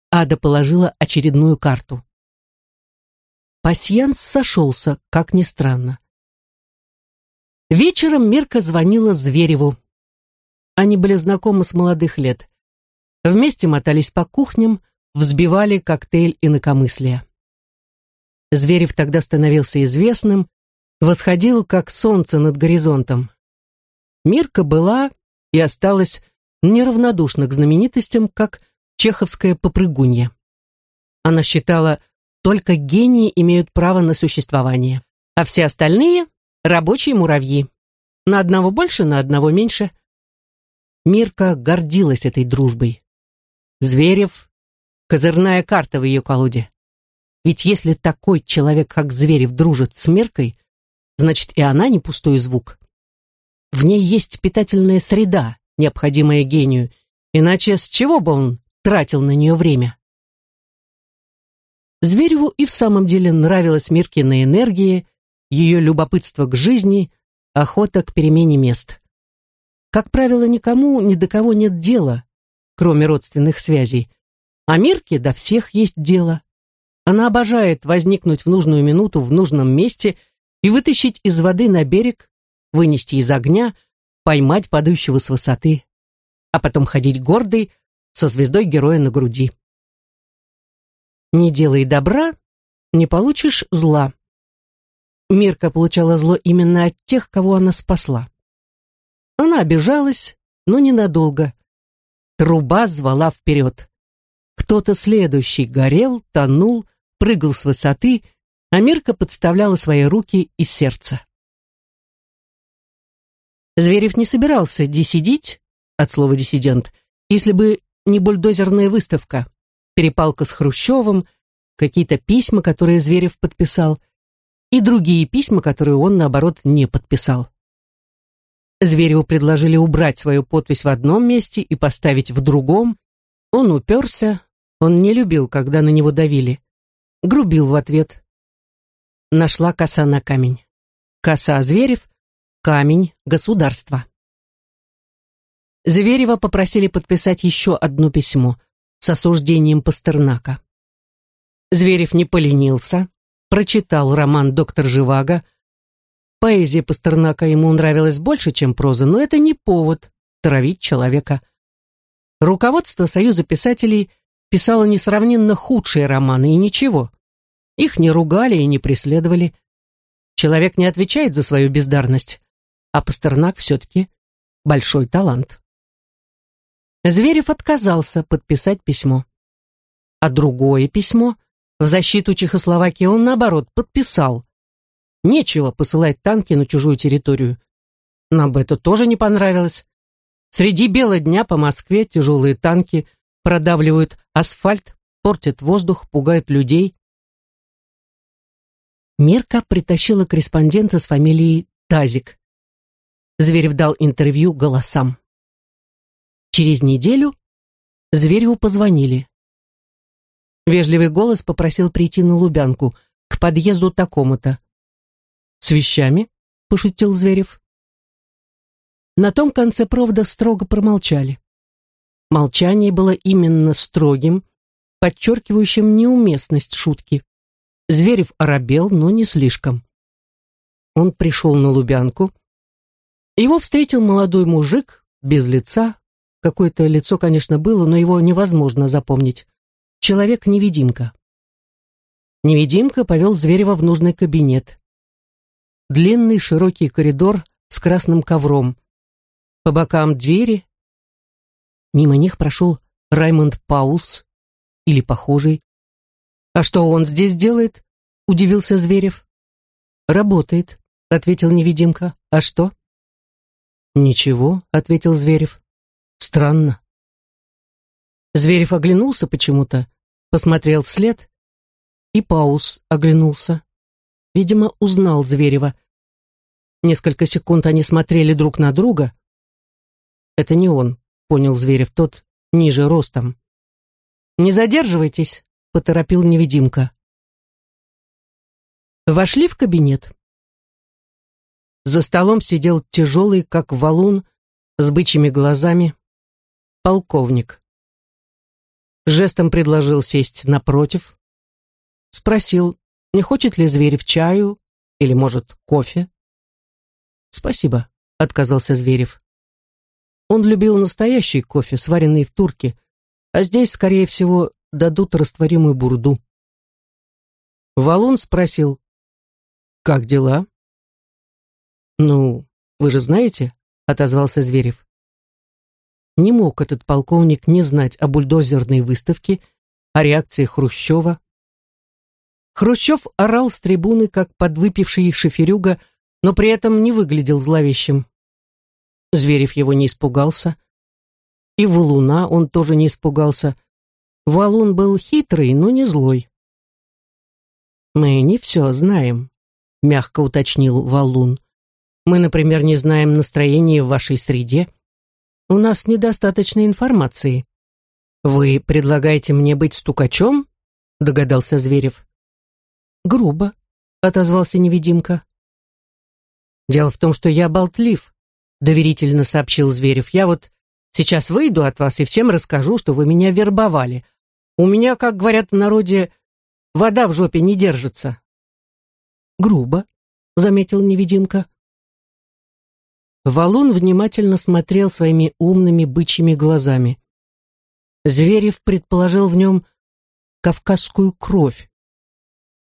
Ада положила очередную карту. Пасьянс сошелся, как ни странно. Вечером Мирка звонила Звереву. Они были знакомы с молодых лет. Вместе мотались по кухням, взбивали коктейль инакомыслия. Зверев тогда становился известным, восходил, как солнце над горизонтом. Мирка была и осталась неравнодушна к знаменитостям, как чеховская попрыгунья. Она считала, только гении имеют право на существование, а все остальные Рабочие муравьи. На одного больше, на одного меньше. Мирка гордилась этой дружбой. Зверев — козырная карта в ее колоде. Ведь если такой человек, как Зверев, дружит с Миркой, значит и она не пустой звук. В ней есть питательная среда, необходимая гению, иначе с чего бы он тратил на нее время? Звереву и в самом деле нравилась Миркина энергия ее любопытство к жизни, охота к перемене мест. Как правило, никому ни до кого нет дела, кроме родственных связей. А Мирке до всех есть дело. Она обожает возникнуть в нужную минуту в нужном месте и вытащить из воды на берег, вынести из огня, поймать падающего с высоты, а потом ходить гордой со звездой героя на груди. Не делай добра, не получишь зла. Мирка получала зло именно от тех, кого она спасла. Она обижалась, но ненадолго. Труба звала вперед. Кто-то следующий горел, тонул, прыгал с высоты, а Мирка подставляла свои руки и сердце. Зверев не собирался диссидить, от слова «диссидент», если бы не бульдозерная выставка, перепалка с Хрущевым, какие-то письма, которые Зверев подписал, и другие письма, которые он, наоборот, не подписал. Звереву предложили убрать свою подпись в одном месте и поставить в другом. Он уперся, он не любил, когда на него давили. Грубил в ответ. Нашла коса на камень. Коса Зверев, камень государства. Зверева попросили подписать еще одно письмо с осуждением Пастернака. Зверев не поленился, прочитал роман «Доктор Живаго». Поэзия Пастернака ему нравилась больше, чем проза, но это не повод травить человека. Руководство Союза писателей писало несравненно худшие романы, и ничего. Их не ругали и не преследовали. Человек не отвечает за свою бездарность, а Пастернак все-таки большой талант. Зверев отказался подписать письмо. А другое письмо в защиту Чехословакии он, наоборот, подписал. Нечего посылать танки на чужую территорию. Нам бы это тоже не понравилось. Среди бела дня по Москве тяжелые танки продавливают асфальт, портят воздух, пугают людей. Мерка притащила корреспондента с фамилией Тазик. Зверев дал интервью голосам. Через неделю Звереву позвонили. Вежливый голос попросил прийти на Лубянку, к подъезду такому-то. «С вещами?» — пошутил Зверев. На том конце провода строго промолчали. Молчание было именно строгим, подчеркивающим неуместность шутки. Зверев оробел, но не слишком. Он пришел на Лубянку. Его встретил молодой мужик, без лица. Какое-то лицо, конечно, было, но его невозможно запомнить. Человек-невидимка. Невидимка повел Зверева в нужный кабинет. Длинный широкий коридор с красным ковром. По бокам двери. Мимо них прошел Раймонд Паулс, или похожий. «А что он здесь делает?» — удивился Зверев. «Работает», — ответил невидимка. «А что?» «Ничего», — ответил Зверев. «Странно». Зверев оглянулся почему-то, посмотрел вслед, и Паус оглянулся. Видимо, узнал Зверева. Несколько секунд они смотрели друг на друга. «Это не он», — понял Зверев, тот ниже ростом. «Не задерживайтесь», — поторопил невидимка. Вошли в кабинет. За столом сидел тяжелый, как валун, с бычьими глазами, полковник. Жестом предложил сесть напротив. Спросил, не хочет ли Зверев чаю или, может, кофе. «Спасибо», — отказался Зверев. Он любил настоящий кофе, сваренный в турке, а здесь, скорее всего, дадут растворимую бурду. Валун спросил, «Как дела?» «Ну, вы же знаете», — отозвался Зверев. Не мог этот полковник не знать о бульдозерной выставке, о реакции Хрущева. Хрущев орал с трибуны, как подвыпивший шоферюга, но при этом не выглядел зловещим. Зверев его не испугался. И Валуна он тоже не испугался. Валун был хитрый, но не злой. Мы не все знаем, — мягко уточнил Валун. «Мы, например, не знаем настроения в вашей среде. У нас недостаточно информации». «Вы предлагаете мне быть стукачом?» — догадался Зверев. «Грубо», — отозвался невидимка. «Дело в том, что я болтлив», — доверительно сообщил Зверев. «Я вот сейчас выйду от вас и всем расскажу, что вы меня вербовали. У меня, как говорят в народе, вода в жопе не держится. Грубо, заметил невидимка. Валун внимательно смотрел своими умными бычьими глазами. Зверев предположил в нем кавказскую кровь.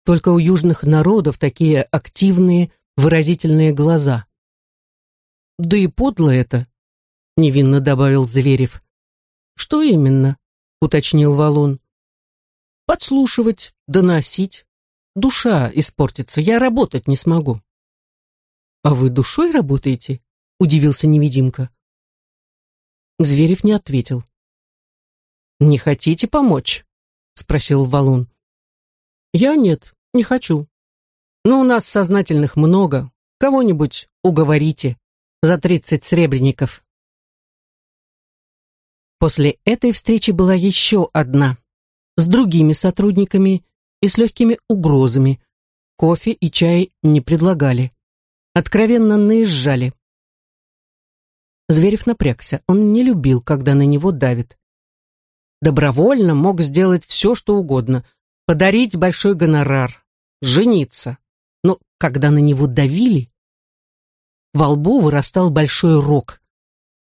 Только у южных народов такие активные, выразительные глаза. «Да и подло это», — невинно добавил Зверев. «Что именно?» — уточнил Валун. «Подслушивать, доносить, душа испортится, я работать не смогу. А вы душой работаете? Удивился невидимка. Зверев не ответил. Не хотите помочь? Спросил Валун. Я нет, не хочу. Но у нас сознательных много. Кого-нибудь уговорите за тридцать сребреников. После этой встречи была еще одна с другими сотрудниками и с легкими угрозами. Кофе и чай не предлагали. Откровенно наезжали. Зверев напрягся. Он не любил, когда на него давит. Добровольно мог сделать все, что угодно. Подарить большой гонорар. Жениться. Но когда на него давили... Во лбу вырастал большой рог.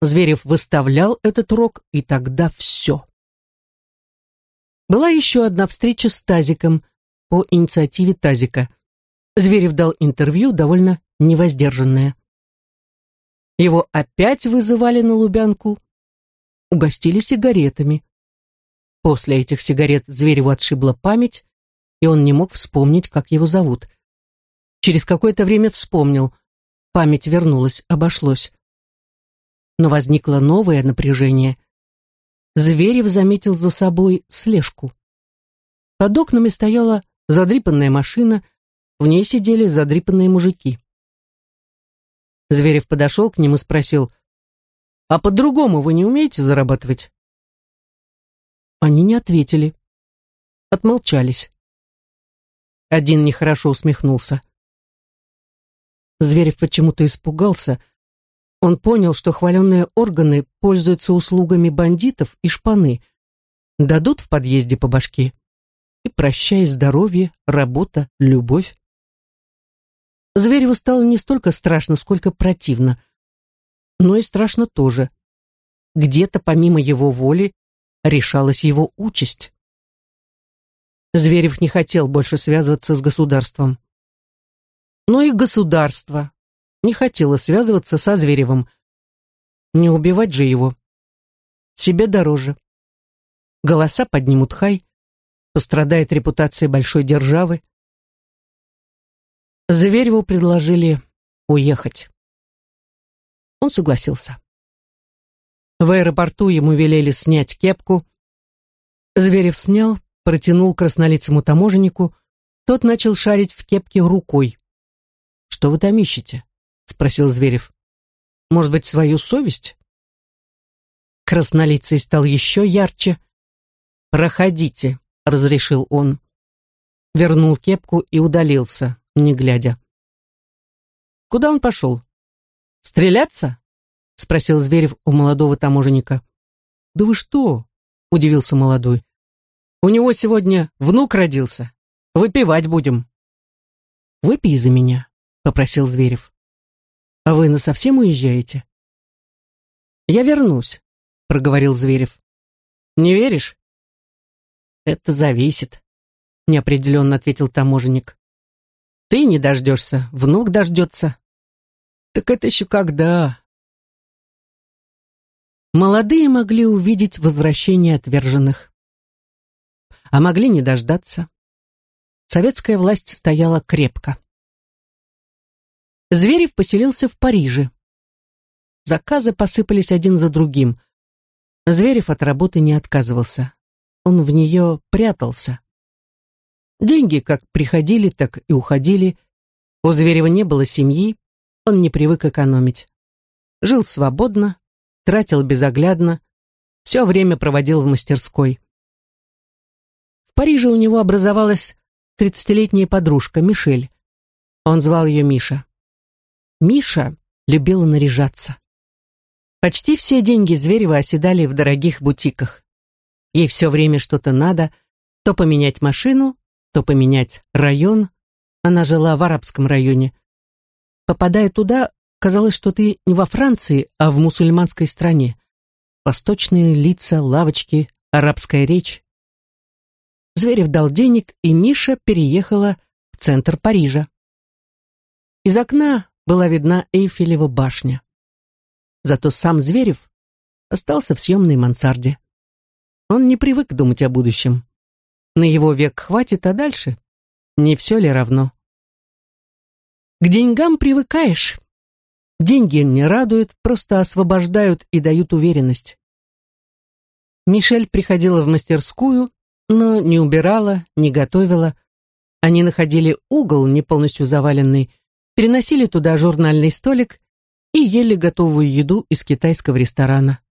Зверев выставлял этот рог, и тогда все. Была еще одна встреча с Тазиком по инициативе Тазика. Зверев дал интервью, довольно невоздержанное. Его опять вызывали на Лубянку, угостили сигаретами. После этих сигарет Звереву отшибла память, и он не мог вспомнить, как его зовут. Через какое-то время вспомнил. Память вернулась, обошлось. Но возникло новое напряжение. Зверев заметил за собой слежку. Под окнами стояла задрипанная машина, В ней сидели задрипанные мужики. Зверев подошел к ним и спросил, «А по-другому вы не умеете зарабатывать?» Они не ответили. Отмолчались. Один нехорошо усмехнулся. Зверев почему-то испугался. Он понял, что хваленные органы пользуются услугами бандитов и шпаны. Дадут в подъезде по башке. И прощай здоровье, работа, любовь. Звереву стало не столько страшно, сколько противно. Но и страшно тоже. Где-то помимо его воли решалась его участь. Зверев не хотел больше связываться с государством. Но и государство не хотело связываться со Зверевым. Не убивать же его. Себе дороже. Голоса поднимут хай, пострадает репутация большой державы. Звереву предложили уехать. Он согласился. В аэропорту ему велели снять кепку. Зверев снял, протянул краснолицему таможеннику. Тот начал шарить в кепке рукой. «Что вы там ищете?» — спросил Зверев. «Может быть, свою совесть?» Краснолицый стал еще ярче. «Проходите», — разрешил он. Вернул кепку и удалился, не глядя. «Куда он пошел? Стреляться?» — спросил Зверев у молодого таможенника. «Да вы что?» — удивился молодой. «У него сегодня внук родился. Выпивать будем». «Выпей за меня», — попросил Зверев. «А вы насовсем уезжаете?» «Я вернусь», — проговорил Зверев. «Не веришь?» «Это зависит», — неопределенно ответил таможенник. «Ты не дождешься, внук дождется». «Так это еще когда?» Молодые могли увидеть возвращение отверженных. А могли не дождаться. Советская власть стояла крепко. Зверев поселился в Париже. Заказы посыпались один за другим. Зверев от работы не отказывался. Он в нее прятался. Деньги как приходили, так и уходили. У Зверева не было семьи, он не привык экономить. Жил свободно, тратил безоглядно, все время проводил в мастерской. В Париже у него образовалась тридцатилетняя подружка Мишель. Он звал ее Миша. Миша любила наряжаться. Почти все деньги Зверева оседали в дорогих бутиках. Ей все время что-то надо, то поменять машину, то поменять район. Она жила в арабском районе. Попадая туда, казалось, что ты не во Франции, а в мусульманской стране. Восточные лица, лавочки, арабская речь. Зверев дал денег, и Миша переехала в центр Парижа. Из окна была видна Эйфелева башня. Зато сам Зверев остался в съемной мансарде. Он не привык думать о будущем. На его век хватит, а дальше не все ли равно? К деньгам привыкаешь. Деньги не радуют, просто освобождают и дают уверенность. Мишель приходила в мастерскую, но не убирала, не готовила. Они находили угол, не полностью заваленный, переносили туда журнальный столик и ели готовую еду из китайского ресторана.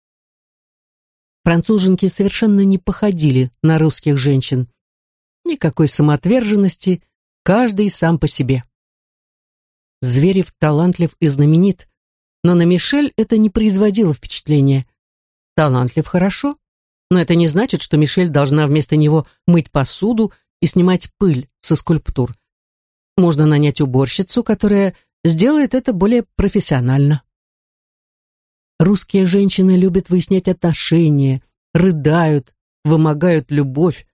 Француженки совершенно не походили на русских женщин. Никакой самоотверженности, каждый сам по себе. Зверев талантлив и знаменит, но на Мишель это не производило впечатления. Талантлив хорошо, но это не значит, что Мишель должна вместо него мыть посуду и снимать пыль со скульптур. Можно нанять уборщицу, которая сделает это более профессионально. Русские женщины любят выяснять отношения, рыдают, вымогают любовь.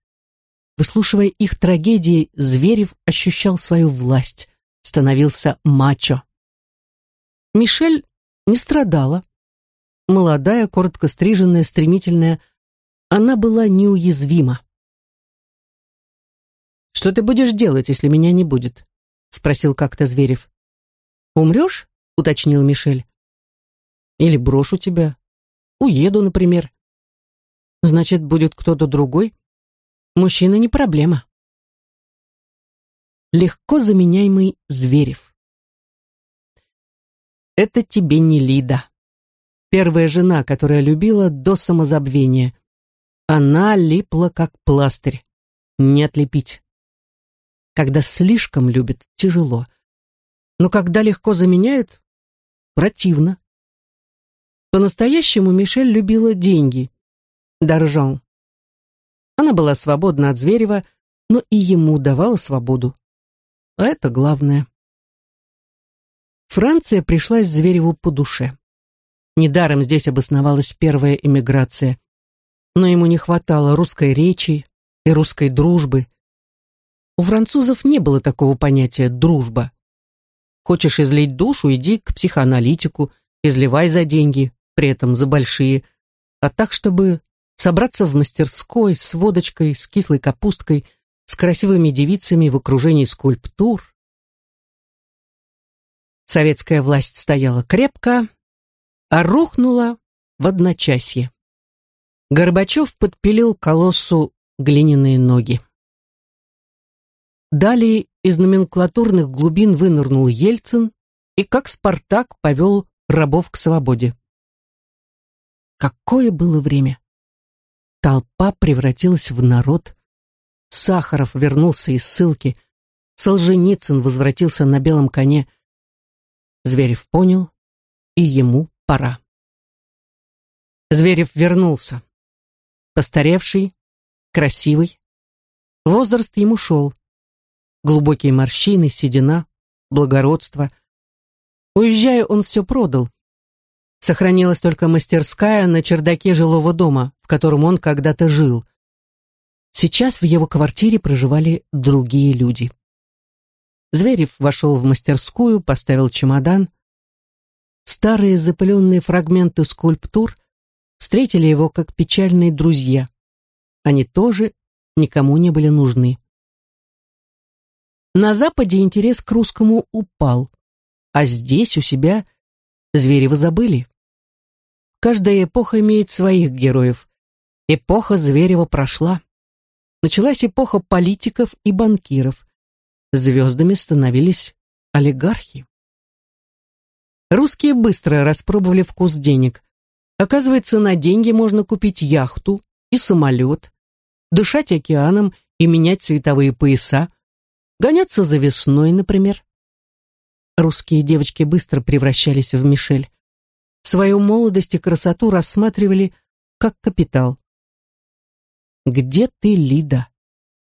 Выслушивая их трагедии, Зверев ощущал свою власть, становился мачо. Мишель не страдала. Молодая, коротко стриженная, стремительная, она была неуязвима. «Что ты будешь делать, если меня не будет?» Спросил как-то Зверев. «Умрешь?» — уточнил Мишель. «Или брошу тебя. Уеду, например. Значит, будет кто-то другой. Мужчина не проблема». легко заменяемый Зверев. Это тебе не Лида. Первая жена, которая любила до самозабвения. Она липла, как пластырь. Не отлепить. Когда слишком любит, тяжело. Но когда легко заменяют, противно. По-настоящему Мишель любила деньги. Доржон. Она была свободна от Зверева, но и ему давала свободу. А это главное. Франция пришлась Звереву по душе. Недаром здесь обосновалась первая эмиграция. Но ему не хватало русской речи и русской дружбы. У французов не было такого понятия «дружба». Хочешь излить душу, иди к психоаналитику, изливай за деньги, при этом за большие, а так, чтобы собраться в мастерской с водочкой, с кислой капусткой, с красивыми девицами в окружении скульптур. Советская власть стояла крепко, а рухнула в одночасье. Горбачев подпилил колоссу глиняные ноги. Далее из номенклатурных глубин вынырнул Ельцин и, как Спартак, повел рабов к свободе. Какое было время! Толпа превратилась в народ. Сахаров вернулся из ссылки. Солженицын возвратился на белом коне. Зверев понял, и ему пора. Зверев вернулся. Постаревший, красивый. Возраст ему шел. Глубокие морщины, седина, благородство. Уезжая, он все продал. Сохранилась только мастерская на чердаке жилого дома, в котором он когда-то жил. Сейчас в его квартире проживали другие люди. Зверев вошел в мастерскую, поставил чемодан. Старые запыленные фрагменты скульптур встретили его как печальные друзья. Они тоже никому не были нужны. На Западе интерес к русскому упал, а здесь у себя Зверева забыли. Каждая эпоха имеет своих героев. Эпоха Зверева прошла. Началась эпоха политиков и банкиров. Звездами становились олигархи. Русские быстро распробовали вкус денег. Оказывается, на деньги можно купить яхту и самолет, дышать океаном и менять цветовые пояса, гоняться за весной, например. Русские девочки быстро превращались в Мишель свою молодость и красоту рассматривали как капитал. «Где ты, Лида?»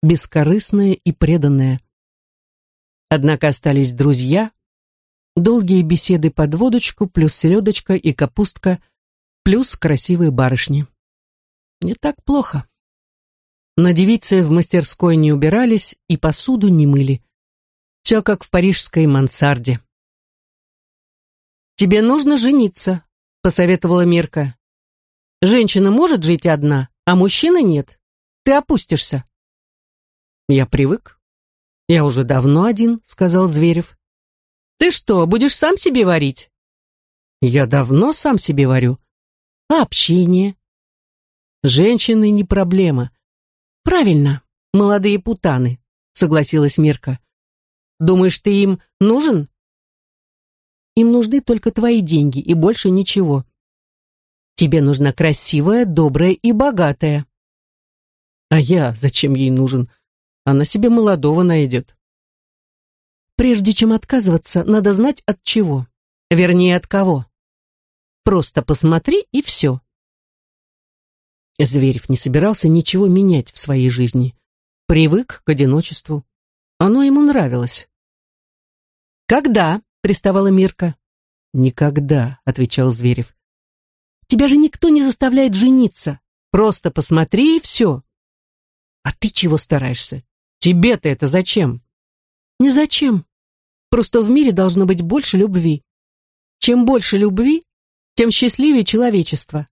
Бескорыстная и преданная. Однако остались друзья, долгие беседы под водочку, плюс селедочка и капустка, плюс красивые барышни. Не так плохо. Но девицы в мастерской не убирались и посуду не мыли. Все как в парижской мансарде. «Тебе нужно жениться», — посоветовала Мирка. «Женщина может жить одна, а мужчина нет. Ты опустишься». «Я привык. Я уже давно один», — сказал Зверев. «Ты что, будешь сам себе варить?» «Я давно сам себе варю. А общение?» «Женщины не проблема». «Правильно, молодые путаны», — согласилась Мирка. «Думаешь, ты им нужен?» Им нужны только твои деньги и больше ничего. Тебе нужна красивая, добрая и богатая. А я зачем ей нужен? Она себе молодого найдет. Прежде чем отказываться, надо знать от чего. Вернее, от кого. Просто посмотри и все. Зверев не собирался ничего менять в своей жизни. Привык к одиночеству. Оно ему нравилось. «Когда?» приставала Мирка. «Никогда», — отвечал Зверев. «Тебя же никто не заставляет жениться. Просто посмотри и все». «А ты чего стараешься? Тебе-то это зачем?» «Не зачем. Просто в мире должно быть больше любви. Чем больше любви, тем счастливее человечество».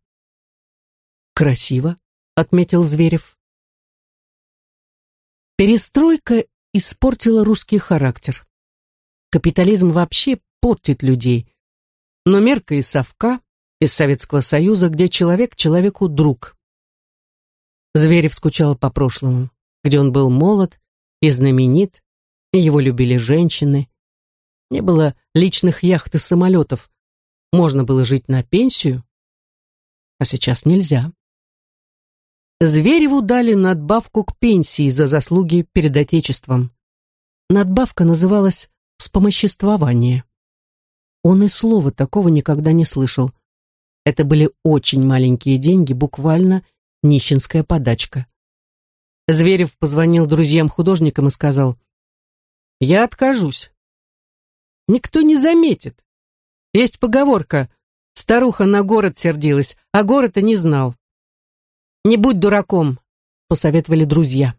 «Красиво», — отметил Зверев. Перестройка испортила русский характер. Капитализм вообще портит людей. Но мерка из совка, из Советского Союза, где человек человеку друг. Зверев скучал по прошлому, где он был молод и знаменит, Его любили женщины. Не было личных яхт и самолетов. Можно было жить на пенсию. А сейчас нельзя. Звереву дали надбавку к пенсии за заслуги перед Отечеством. Надбавка называлась «вспомоществование». Он и слова такого никогда не слышал. Это были очень маленькие деньги, буквально нищенская подачка. Зверев позвонил друзьям-художникам и сказал, «Я откажусь. Никто не заметит. Есть поговорка, старуха на город сердилась, а город и не знал. Не будь дураком», — посоветовали друзья.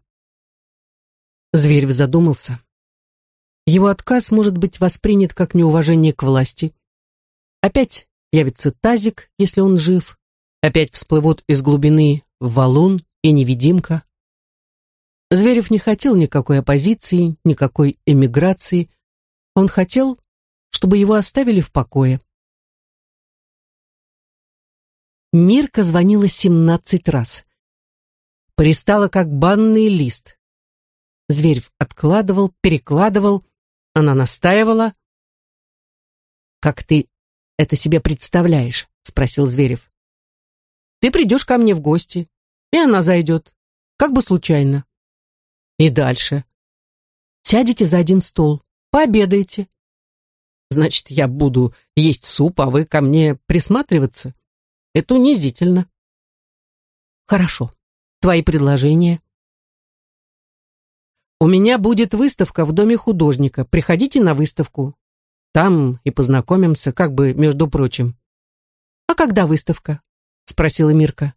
Зверев задумался. Его отказ может быть воспринят как неуважение к власти. Опять явится тазик, если он жив. Опять всплывут из глубины валун и невидимка. Зверев не хотел никакой оппозиции, никакой эмиграции. Он хотел, чтобы его оставили в покое. Мирка звонила семнадцать раз. Пристала, как банный лист. Зверев откладывал, перекладывал, она настаивала. «Как ты это себе представляешь?» — спросил Зверев. «Ты придешь ко мне в гости, и она зайдет, как бы случайно. И дальше. Сядете за один стол, пообедаете. Значит, я буду есть суп, а вы ко мне присматриваться? Это унизительно. Хорошо. Твои предложения? У меня будет выставка в Доме художника. Приходите на выставку. Там и познакомимся, как бы, между прочим. А когда выставка? Спросила Мирка.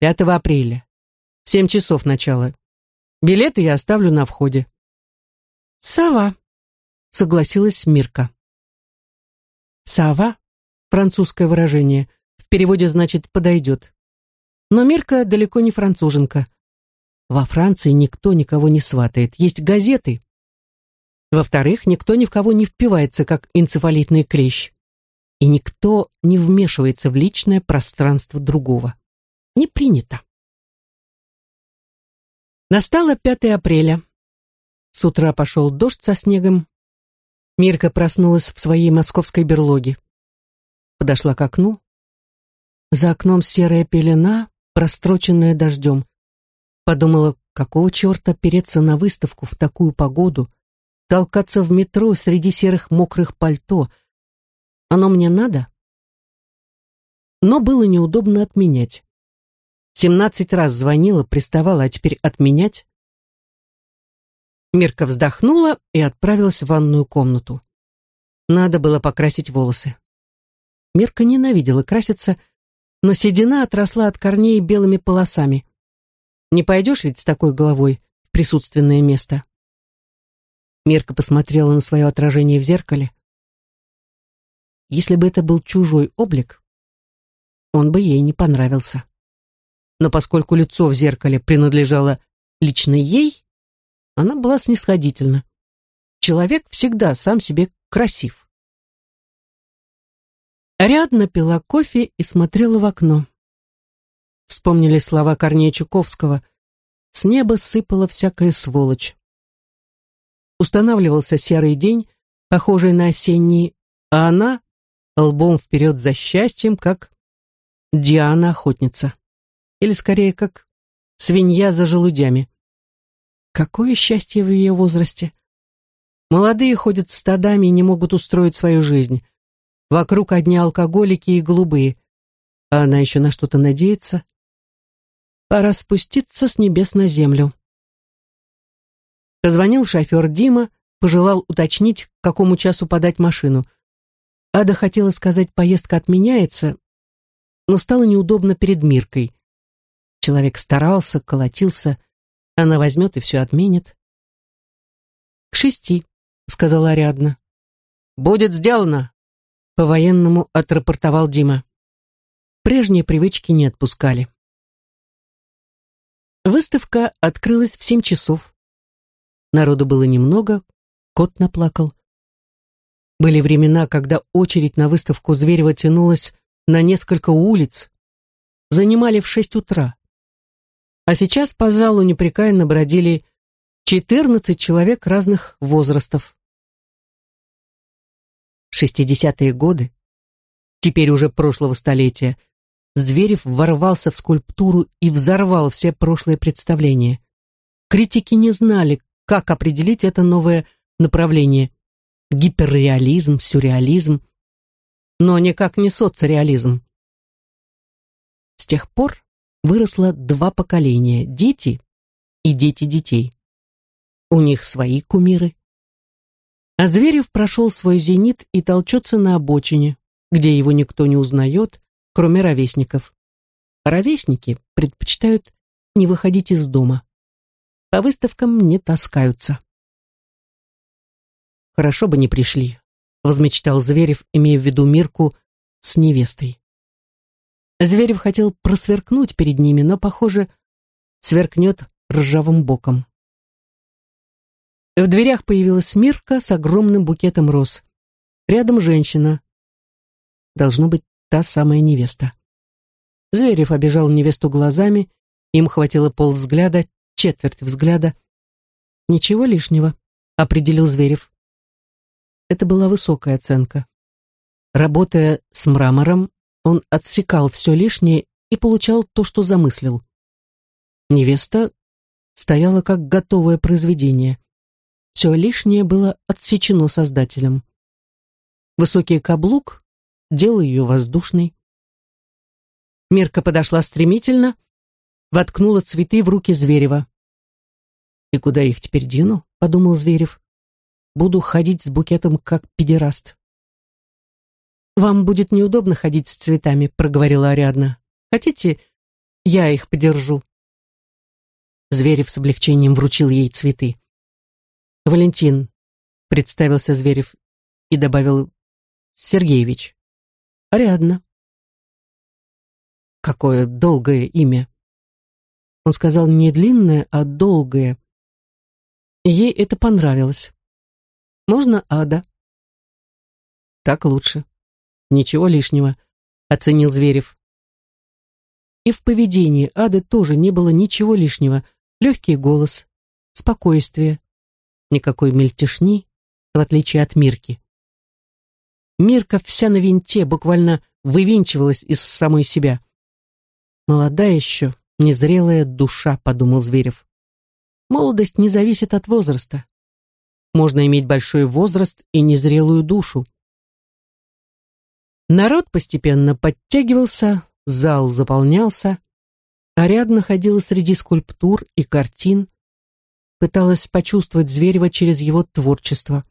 5 апреля. В семь часов начала. Билеты я оставлю на входе. Сова, согласилась Мирка. Сова, французское выражение, в переводе значит «подойдет». Но Мирка далеко не француженка. Во Франции никто никого не сватает, есть газеты. Во-вторых, никто ни в кого не впивается, как энцефалитный клещ. И никто не вмешивается в личное пространство другого. Не принято. Настало 5 апреля. С утра пошел дождь со снегом. Мирка проснулась в своей московской берлоге. Подошла к окну. За окном серая пелена, простроченная дождем. Подумала, какого черта переться на выставку в такую погоду, толкаться в метро среди серых мокрых пальто. Оно мне надо? Но было неудобно отменять. Семнадцать раз звонила, приставала, а теперь отменять? Мирка вздохнула и отправилась в ванную комнату. Надо было покрасить волосы. Мирка ненавидела краситься, но седина отросла от корней белыми полосами. Не пойдешь ведь с такой головой в присутственное место. Мирка посмотрела на свое отражение в зеркале. Если бы это был чужой облик, он бы ей не понравился но поскольку лицо в зеркале принадлежало лично ей, она была снисходительна. Человек всегда сам себе красив. Ариадна пила кофе и смотрела в окно. Вспомнили слова Корнея Чуковского «С неба сыпала всякая сволочь». Устанавливался серый день, похожий на осенний, а она лбом вперед за счастьем, как Диана-охотница или скорее как свинья за желудями. Какое счастье в ее возрасте! Молодые ходят стадами и не могут устроить свою жизнь. Вокруг одни алкоголики и голубые. А она еще на что-то надеется. Пора спуститься с небес на землю. Позвонил шофер Дима, пожелал уточнить, к какому часу подать машину. Ада хотела сказать, поездка отменяется, но стало неудобно перед Миркой. Человек старался, колотился, она возьмет и все отменит. «К шести», — сказала Ариадна. «Будет сделано», — по-военному отрапортовал Дима. Прежние привычки не отпускали. Выставка открылась в семь часов. Народу было немного, кот наплакал. Были времена, когда очередь на выставку Зверева тянулась на несколько улиц. Занимали в шесть утра. А сейчас по залу непрекаянно бродили 14 человек разных возрастов. 60-е годы, теперь уже прошлого столетия, Зверев ворвался в скульптуру и взорвал все прошлые представления. Критики не знали, как определить это новое направление. Гиперреализм, сюрреализм, но никак не соцреализм. С тех пор выросло два поколения – дети и дети детей. У них свои кумиры. А Зверев прошел свой зенит и толчется на обочине, где его никто не узнает, кроме ровесников. ровесники предпочитают не выходить из дома. По выставкам не таскаются. Хорошо бы не пришли, возмечтал Зверев, имея в виду Мирку с невестой. Зверев хотел просверкнуть перед ними, но, похоже, сверкнет ржавым боком. В дверях появилась Мирка с огромным букетом роз. Рядом женщина. Должно быть та самая невеста. Зверев обижал невесту глазами, им хватило полвзгляда, четверть взгляда. Ничего лишнего, определил Зверев. Это была высокая оценка. Работая с мрамором, он отсекал все лишнее и получал то, что замыслил. Невеста стояла как готовое произведение. Все лишнее было отсечено создателем. Высокий каблук делал ее воздушной. Мирка подошла стремительно, воткнула цветы в руки Зверева. «И куда их теперь дену?» — подумал Зверев. «Буду ходить с букетом, как педераст». «Вам будет неудобно ходить с цветами», — проговорила Ариадна. «Хотите, я их подержу?» Зверев с облегчением вручил ей цветы. «Валентин», — представился Зверев и добавил «Сергеевич». «Ариадна». Какое долгое имя. Он сказал не длинное, а долгое. Ей это понравилось. «Можно Ада?» «Так лучше. Ничего лишнего», — оценил Зверев. И в поведении Ады тоже не было ничего лишнего. Легкий голос, спокойствие, никакой мельтешни, в отличие от Мирки. Мирка вся на винте, буквально вывинчивалась из самой себя. «Молодая еще, незрелая душа», — подумал Зверев. «Молодость не зависит от возраста. Можно иметь большой возраст и незрелую душу». Народ постепенно подтягивался, зал заполнялся, а рядом ходила среди скульптур и картин, пыталась почувствовать Зверева через его творчество.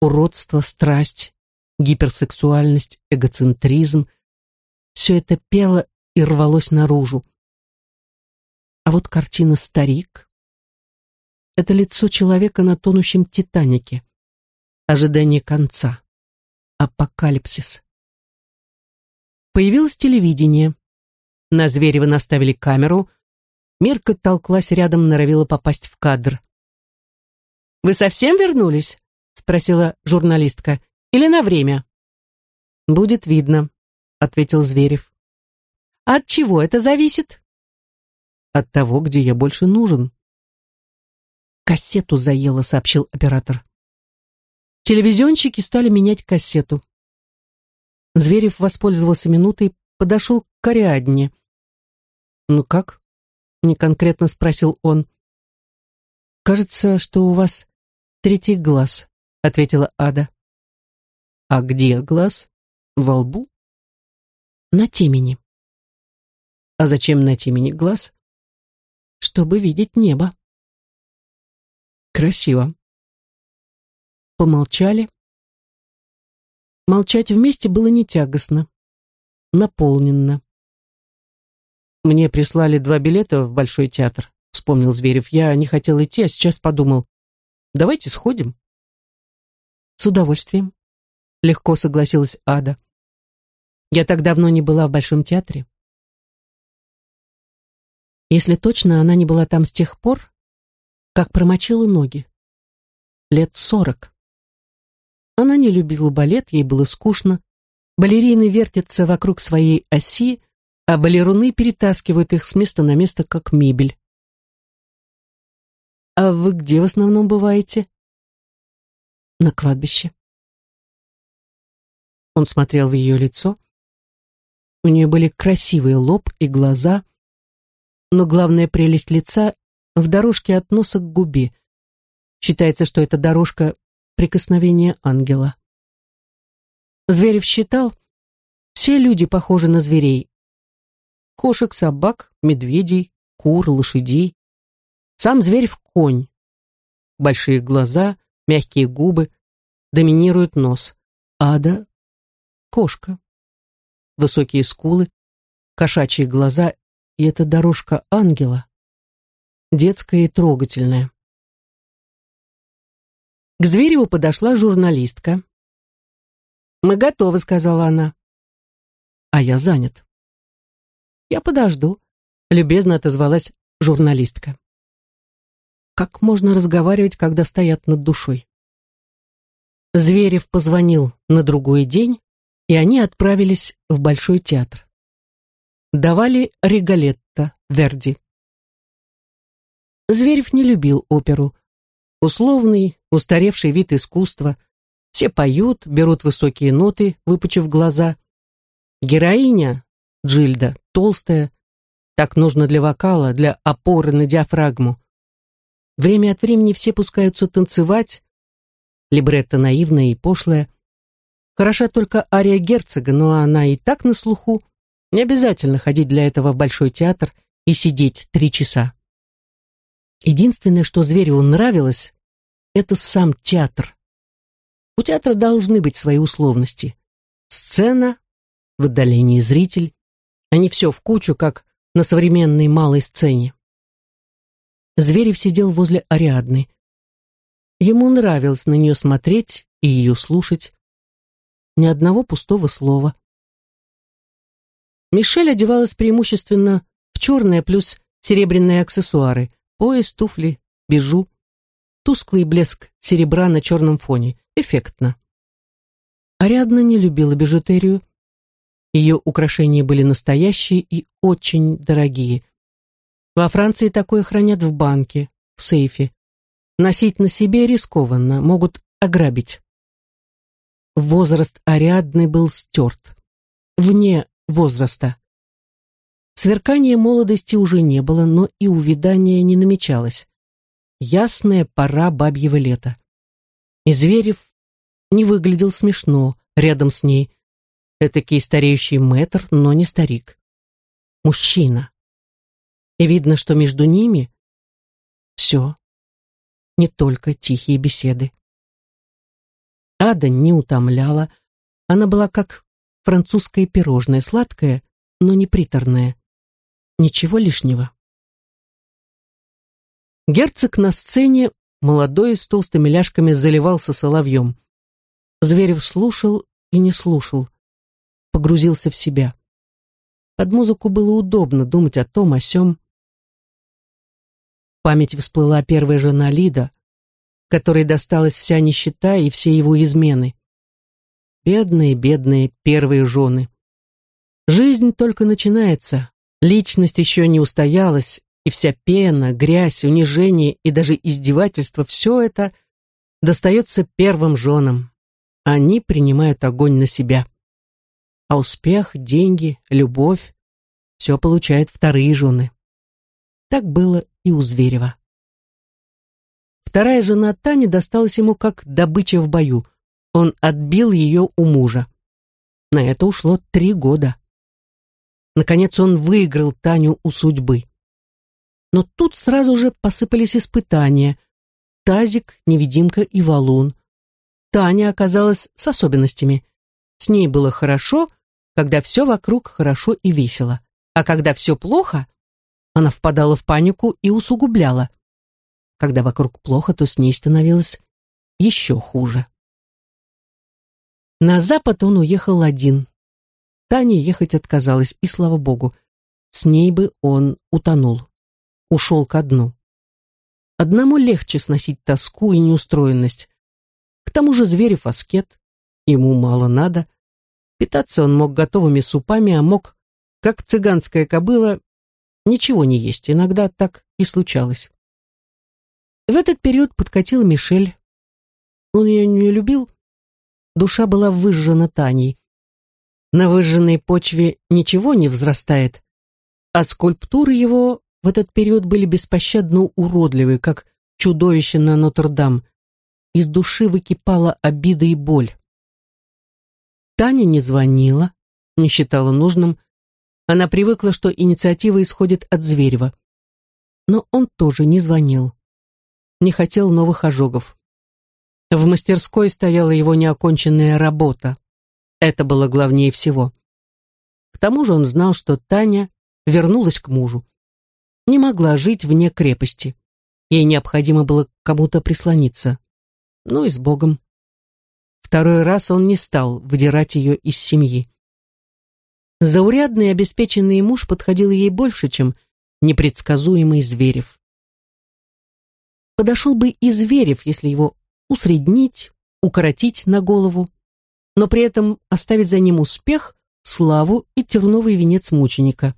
Уродство, страсть, гиперсексуальность, эгоцентризм — все это пело и рвалось наружу. А вот картина «Старик» — это лицо человека на тонущем Титанике. Ожидание конца. Апокалипсис. Появилось телевидение. На Зверева наставили камеру, Мирка толклась рядом, норовила попасть в кадр. «Вы совсем вернулись?» — спросила журналистка. «Или на время?» «Будет видно», — ответил Зверев. «А от чего это зависит?» «От того, где я больше нужен». «Кассету заело», — сообщил оператор. Телевизионщики стали менять кассету. Зверев воспользовался минутой, подошел к Ариадне. «Ну как?» Не конкретно спросил он. «Кажется, что у вас третий глаз», — ответила Ада. «А где глаз? Во лбу?» «На темени». «А зачем на темени глаз?» «Чтобы видеть небо». «Красиво». Помолчали. Молчать вместе было не тягостно, наполненно. Мне прислали два билета в Большой театр, вспомнил Зверев. Я не хотел идти, а сейчас подумал, давайте сходим. С удовольствием. Легко согласилась Ада. Я так давно не была в Большом театре. Если точно, она не была там с тех пор, как промочила ноги. Лет сорок. Она не любила балет, ей было скучно. Балерины вертятся вокруг своей оси, а балеруны перетаскивают их с места на место, как мебель. «А вы где в основном бываете?» «На кладбище». Он смотрел в ее лицо. У нее были красивый лоб и глаза, но главная прелесть лица в дорожке от носа к губе. Считается, что это дорожка прикосновения ангела. Зверев считал, все люди похожи на зверей. Кошек, собак, медведей, кур, лошадей. Сам зверь в конь. Большие глаза, мягкие губы, доминирует нос. Ада — кошка. Высокие скулы, кошачьи глаза, и эта дорожка ангела. Детская и трогательная. К Звереву подошла журналистка. «Мы готовы», — сказала она а я занят. Я подожду, любезно отозвалась журналистка. Как можно разговаривать, когда стоят над душой? Зверев позвонил на другой день, и они отправились в Большой театр. Давали Риголетто Верди. Зверев не любил оперу. Условный, устаревший вид искусства. Все поют, берут высокие ноты, выпучив глаза. Героиня, Джильда, толстая, так нужно для вокала, для опоры на диафрагму. Время от времени все пускаются танцевать, либретто наивное и пошлое. Хороша только ария герцога, но она и так на слуху. Не обязательно ходить для этого в Большой театр и сидеть три часа. Единственное, что Звереву нравилось, это сам театр. У театра должны быть свои условности. Сцена, в отдалении зритель, а не все в кучу, как на современной малой сцене. Зверев сидел возле Ариадны. Ему нравилось на нее смотреть и ее слушать. Ни одного пустого слова. Мишель одевалась преимущественно в черные плюс серебряные аксессуары, пояс, туфли, бижу, тусклый блеск серебра на черном фоне. Эффектно. Ариадна не любила бижутерию, ее украшения были настоящие и очень дорогие. Во Франции такое хранят в банке, в сейфе. Носить на себе рискованно, могут ограбить. Возраст Ариадны был стерт. Вне возраста. Сверкания молодости уже не было, но и увядания не намечалось. Ясная пора бабьего лета. И Зверев не выглядел смешно рядом с ней, Этакий стареющий мэтр, но не старик. Мужчина. И видно, что между ними все, не только тихие беседы. Ада не утомляла, она была как французское пирожное, сладкое, но не приторное. Ничего лишнего. Герцог на сцене, молодой, с толстыми ляжками, заливался соловьем. Зверев слушал и не слушал погрузился в себя. Под музыку было удобно думать о том, о сём. В память всплыла первая жена Лида, которой досталась вся нищета и все его измены. Бедные, бедные первые жены. Жизнь только начинается, личность еще не устоялась, и вся пена, грязь, унижение и даже издевательство, все это достается первым женам. Они принимают огонь на себя а успех, деньги, любовь — все получают вторые жены. Так было и у Зверева. Вторая жена Тани досталась ему как добыча в бою. Он отбил ее у мужа. На это ушло три года. Наконец он выиграл Таню у судьбы. Но тут сразу же посыпались испытания. Тазик, невидимка и валун. Таня оказалась с особенностями. С ней было хорошо, когда все вокруг хорошо и весело. А когда все плохо, она впадала в панику и усугубляла. Когда вокруг плохо, то с ней становилось еще хуже. На запад он уехал один. Таня ехать отказалась, и слава богу, с ней бы он утонул. Ушел ко дну. Одному легче сносить тоску и неустроенность. К тому же Зверев аскет, ему мало надо, Питаться он мог готовыми супами, а мог, как цыганская кобыла, ничего не есть. Иногда так и случалось. В этот период подкатила Мишель. Он ее не любил. Душа была выжжена Таней. На выжженной почве ничего не взрастает, а скульптуры его в этот период были беспощадно уродливы, как чудовище на Нотр-Дам. Из души выкипала обида и боль. Таня не звонила, не считала нужным. Она привыкла, что инициатива исходит от Зверева. Но он тоже не звонил. Не хотел новых ожогов. В мастерской стояла его неоконченная работа. Это было главнее всего. К тому же он знал, что Таня вернулась к мужу. Не могла жить вне крепости. Ей необходимо было кому-то прислониться. Ну и с Богом. Второй раз он не стал выдирать ее из семьи. Заурядный обеспеченный муж подходил ей больше, чем непредсказуемый Зверев. Подошел бы и Зверев, если его усреднить, укоротить на голову, но при этом оставить за ним успех, славу и терновый венец мученика.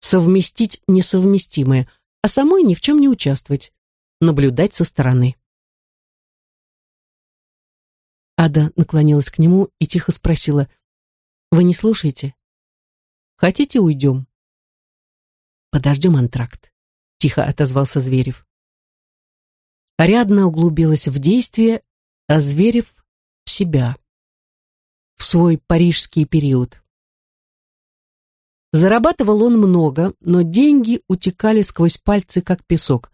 Совместить несовместимое, а самой ни в чем не участвовать, наблюдать со стороны. Ада наклонилась к нему и тихо спросила, «Вы не слушаете? Хотите, уйдем?» «Подождем антракт», — тихо отозвался Зверев. Ариадна углубилась в действие, а Зверев — в себя, в свой парижский период. Зарабатывал он много, но деньги утекали сквозь пальцы, как песок.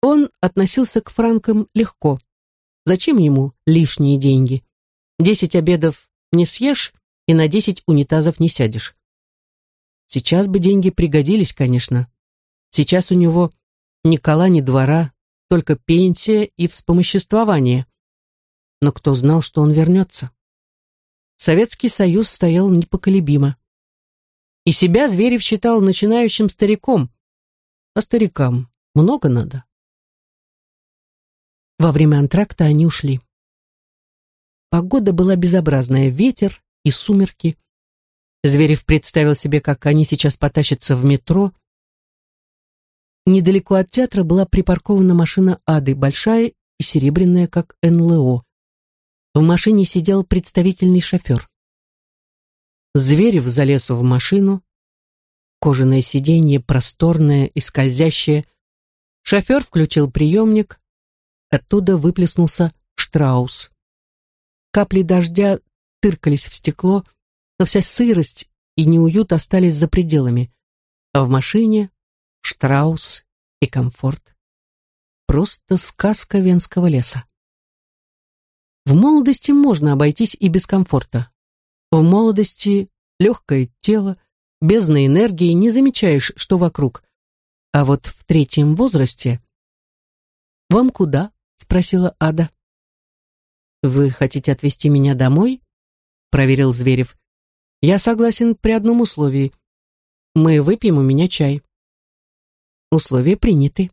Он относился к франкам легко. Зачем ему лишние деньги? Десять обедов не съешь и на десять унитазов не сядешь. Сейчас бы деньги пригодились, конечно. Сейчас у него ни кола, ни двора, только пенсия и вспомоществование. Но кто знал, что он вернется? Советский Союз стоял непоколебимо. И себя Зверев считал начинающим стариком. А старикам много надо. Во время антракта они ушли. Погода была безобразная, ветер и сумерки. Зверев представил себе, как они сейчас потащатся в метро, Недалеко от театра была припаркована машина Ады, большая и серебряная, как НЛО. В машине сидел представительный шофер. Зверев залез в машину. Кожаное сиденье просторное и скользящее. Шофер включил приемник. Оттуда выплеснулся штраус. Капли дождя тыркались в стекло, но вся сырость и неуют остались за пределами. А в машине Штраус и комфорт. Просто сказка венского леса. В молодости можно обойтись и без комфорта. В молодости легкое тело, бездна энергии, не замечаешь, что вокруг. А вот в третьем возрасте... «Вам куда?» — спросила Ада. «Вы хотите отвезти меня домой?» — проверил Зверев. «Я согласен при одном условии. Мы выпьем у меня чай». Условия приняты,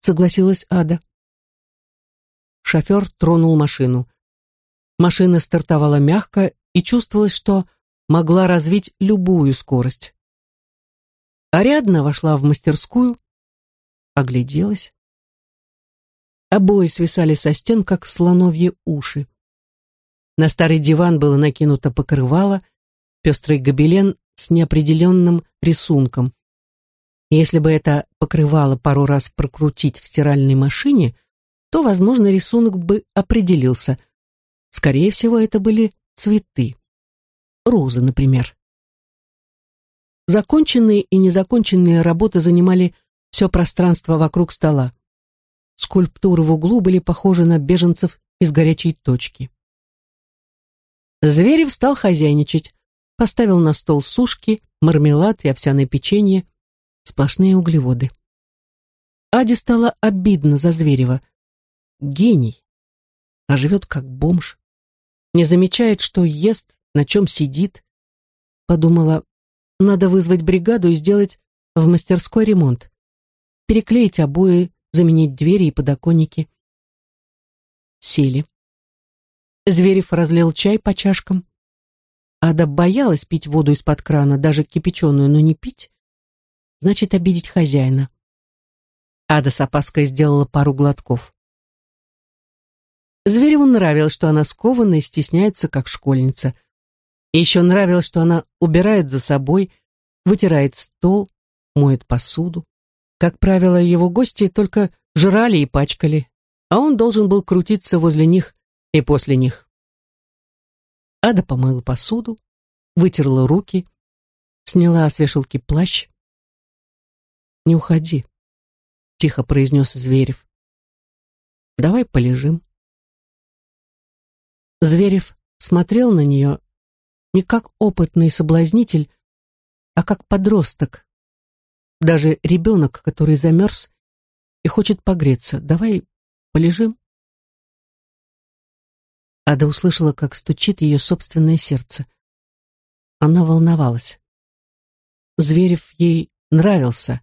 согласилась Ада. Шофер тронул машину. Машина стартовала мягко и чувствовалось, что могла развить любую скорость. Ариадна вошла в мастерскую, огляделась. Обои свисали со стен, как слоновьи уши. На старый диван было накинуто покрывало, пестрый гобелен с неопределенным рисунком. Если бы это покрывало пару раз прокрутить в стиральной машине, то, возможно, рисунок бы определился. Скорее всего, это были цветы. Розы, например. Законченные и незаконченные работы занимали все пространство вокруг стола. Скульптуры в углу были похожи на беженцев из горячей точки. Зверев стал хозяйничать, поставил на стол сушки, мармелад и овсяное печенье, Сплошные углеводы. Аде стало обидно за Зверева. Гений. А живет как бомж. Не замечает, что ест, на чем сидит. Подумала, надо вызвать бригаду и сделать в мастерской ремонт. Переклеить обои, заменить двери и подоконники. Сели. Зверев разлил чай по чашкам. Ада боялась пить воду из-под крана, даже кипяченую, но не пить значит обидеть хозяина. Ада с опаской сделала пару глотков. Звереву нравилось, что она скована и стесняется, как школьница. И еще нравилось, что она убирает за собой, вытирает стол, моет посуду. Как правило, его гости только жрали и пачкали, а он должен был крутиться возле них и после них. Ада помыла посуду, вытерла руки, сняла с вешалки плащ. «Не уходи», — тихо произнес Зверев. «Давай полежим». Зверев смотрел на нее не как опытный соблазнитель, а как подросток, даже ребенок, который замерз и хочет погреться. Давай полежим. Ада услышала, как стучит ее собственное сердце. Она волновалась. Зверев ей нравился.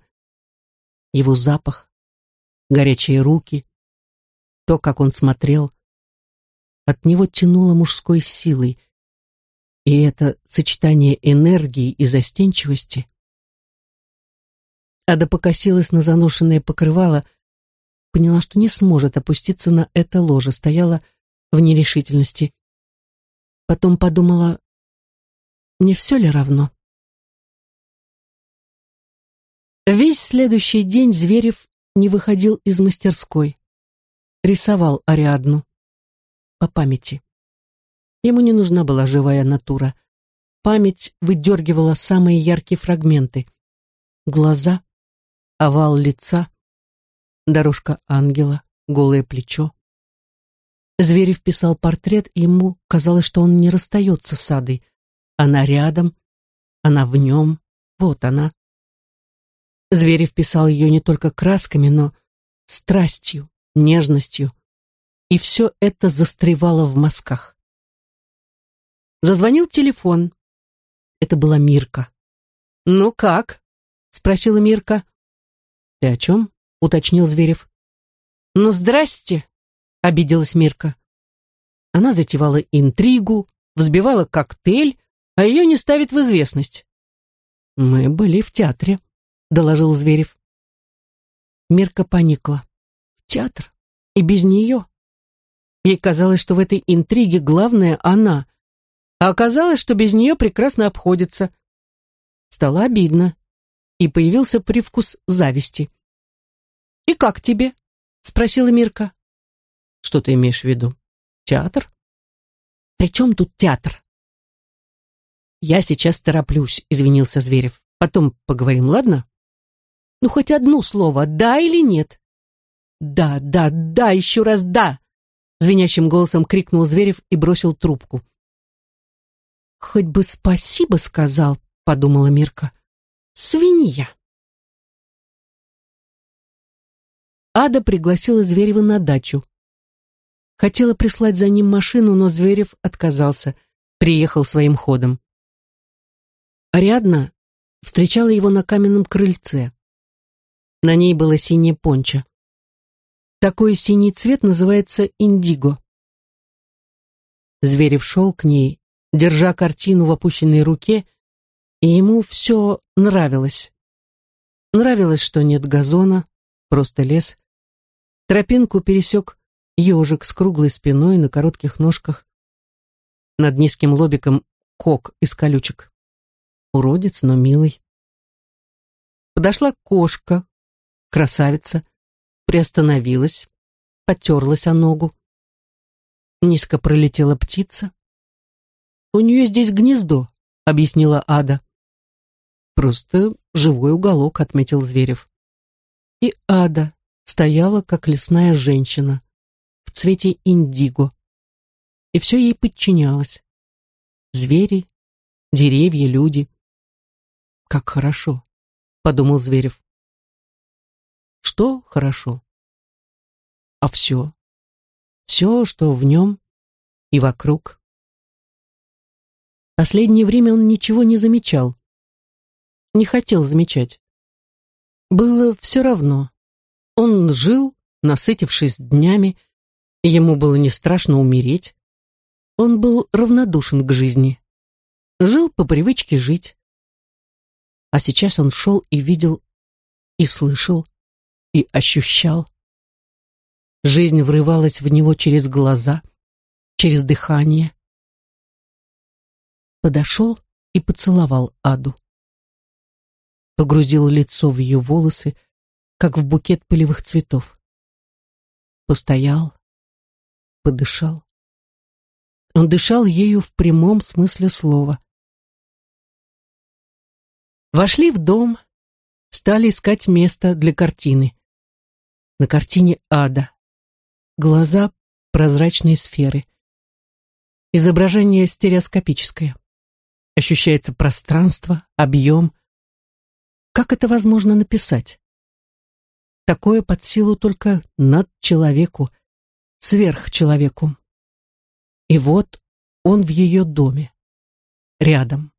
Его запах, горячие руки, то, как он смотрел. От него тянуло мужской силой. И это сочетание энергии и застенчивости. Ада покосилась на заношенное покрывало, поняла, что не сможет опуститься на это ложе, стояла в нерешительности. Потом подумала, не все ли равно? Весь следующий день Зверев не выходил из мастерской. Рисовал Ариадну. По памяти. Ему не нужна была живая натура. Память выдергивала самые яркие фрагменты. Глаза, овал лица, дорожка ангела, голое плечо. Зверев писал портрет, и ему казалось, что он не расстается с Адой. Она рядом, она в нем, вот она. Зверев писал ее не только красками, но страстью, нежностью. И все это застревало в мазках. Зазвонил телефон. Это была Мирка. «Ну как?» — спросила Мирка. «Ты о чем?» — уточнил Зверев. «Ну, здрасте!» — обиделась Мирка. Она затевала интригу, взбивала коктейль, а ее не ставит в известность. «Мы были в театре», — доложил Зверев. Мирка поникла. «В театр? И без нее?» Ей казалось, что в этой интриге главная она, а оказалось, что без нее прекрасно обходится. Стало обидно, и появился привкус зависти. «И как тебе?» — спросила Мирка. «Что ты имеешь в виду? Театр?» «При чем тут театр?» «Я сейчас тороплюсь», — извинился Зверев. «Потом поговорим, ладно?» «Ну, хоть одно слово, да или нет?» «Да, да, да, еще раз да!» Звенящим голосом крикнул Зверев и бросил трубку. «Хоть бы спасибо сказал», — подумала Мирка. «Свинья». Ада пригласила Зверева на дачу. Хотела прислать за ним машину, но Зверев отказался, приехал своим ходом. Ариадна встречала его на каменном крыльце. На ней было синее пончо. Такой синий цвет называется индиго. Зверев шел к ней, держа картину в опущенной руке, и ему все нравилось. Нравилось, что нет газона, просто лес. Тропинку пересек ежик с круглой спиной на коротких ножках. Над низким лобиком кок из колючек. Уродец, но милый. Подошла кошка, красавица, приостановилась, потерлась о ногу. Низко пролетела птица. «У нее здесь гнездо», — объяснила Ада. «Просто живой уголок», — отметил Зверев. И Ада стояла, как лесная женщина, в цвете индиго. И все ей подчинялось. Звери, деревья, люди. «Как хорошо», — подумал Зверев. «Что хорошо?» «А все. Все, что в нем и вокруг». Последнее время он ничего не замечал. Не хотел замечать. Было все равно. Он жил, насытившись днями, ему было не страшно умереть. Он был равнодушен к жизни. Жил по привычке жить. А сейчас он шел и видел, и слышал, и ощущал. Жизнь врывалась в него через глаза, через дыхание. Подошел и поцеловал Аду. Погрузил лицо в ее волосы, как в букет полевых цветов. Постоял, подышал. Он дышал ею в прямом смысле слова. Вошли в дом, стали искать место для картины. На картине ада. Глаза — прозрачные сферы. Изображение стереоскопическое. Ощущается пространство, объем. Как это возможно написать? Такое под силу только над человеку, сверхчеловеку. И вот он в ее доме, рядом.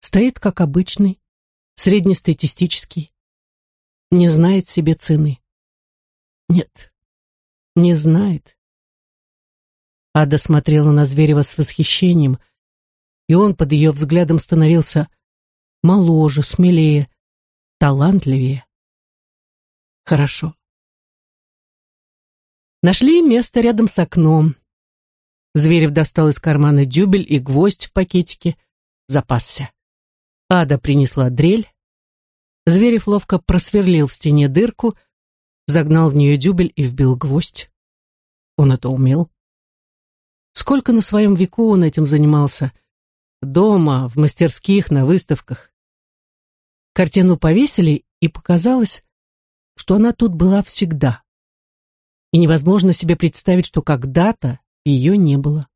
Стоит как обычный, среднестатистический, не знает себе цены. Нет, не знает. Ада смотрела на Зверева с восхищением, и он под ее взглядом становился моложе, смелее, талантливее. Хорошо. Нашли место рядом с окном. Зверев достал из кармана дюбель и гвоздь в пакетике. Запасся. Ада принесла дрель. Зверев ловко просверлил в стене дырку, загнал в нее дюбель и вбил гвоздь. Он это умел. Сколько на своем веку он этим занимался? Дома, в мастерских, на выставках. Картину повесили, и показалось, что она тут была всегда. И невозможно себе представить, что когда-то ее не было.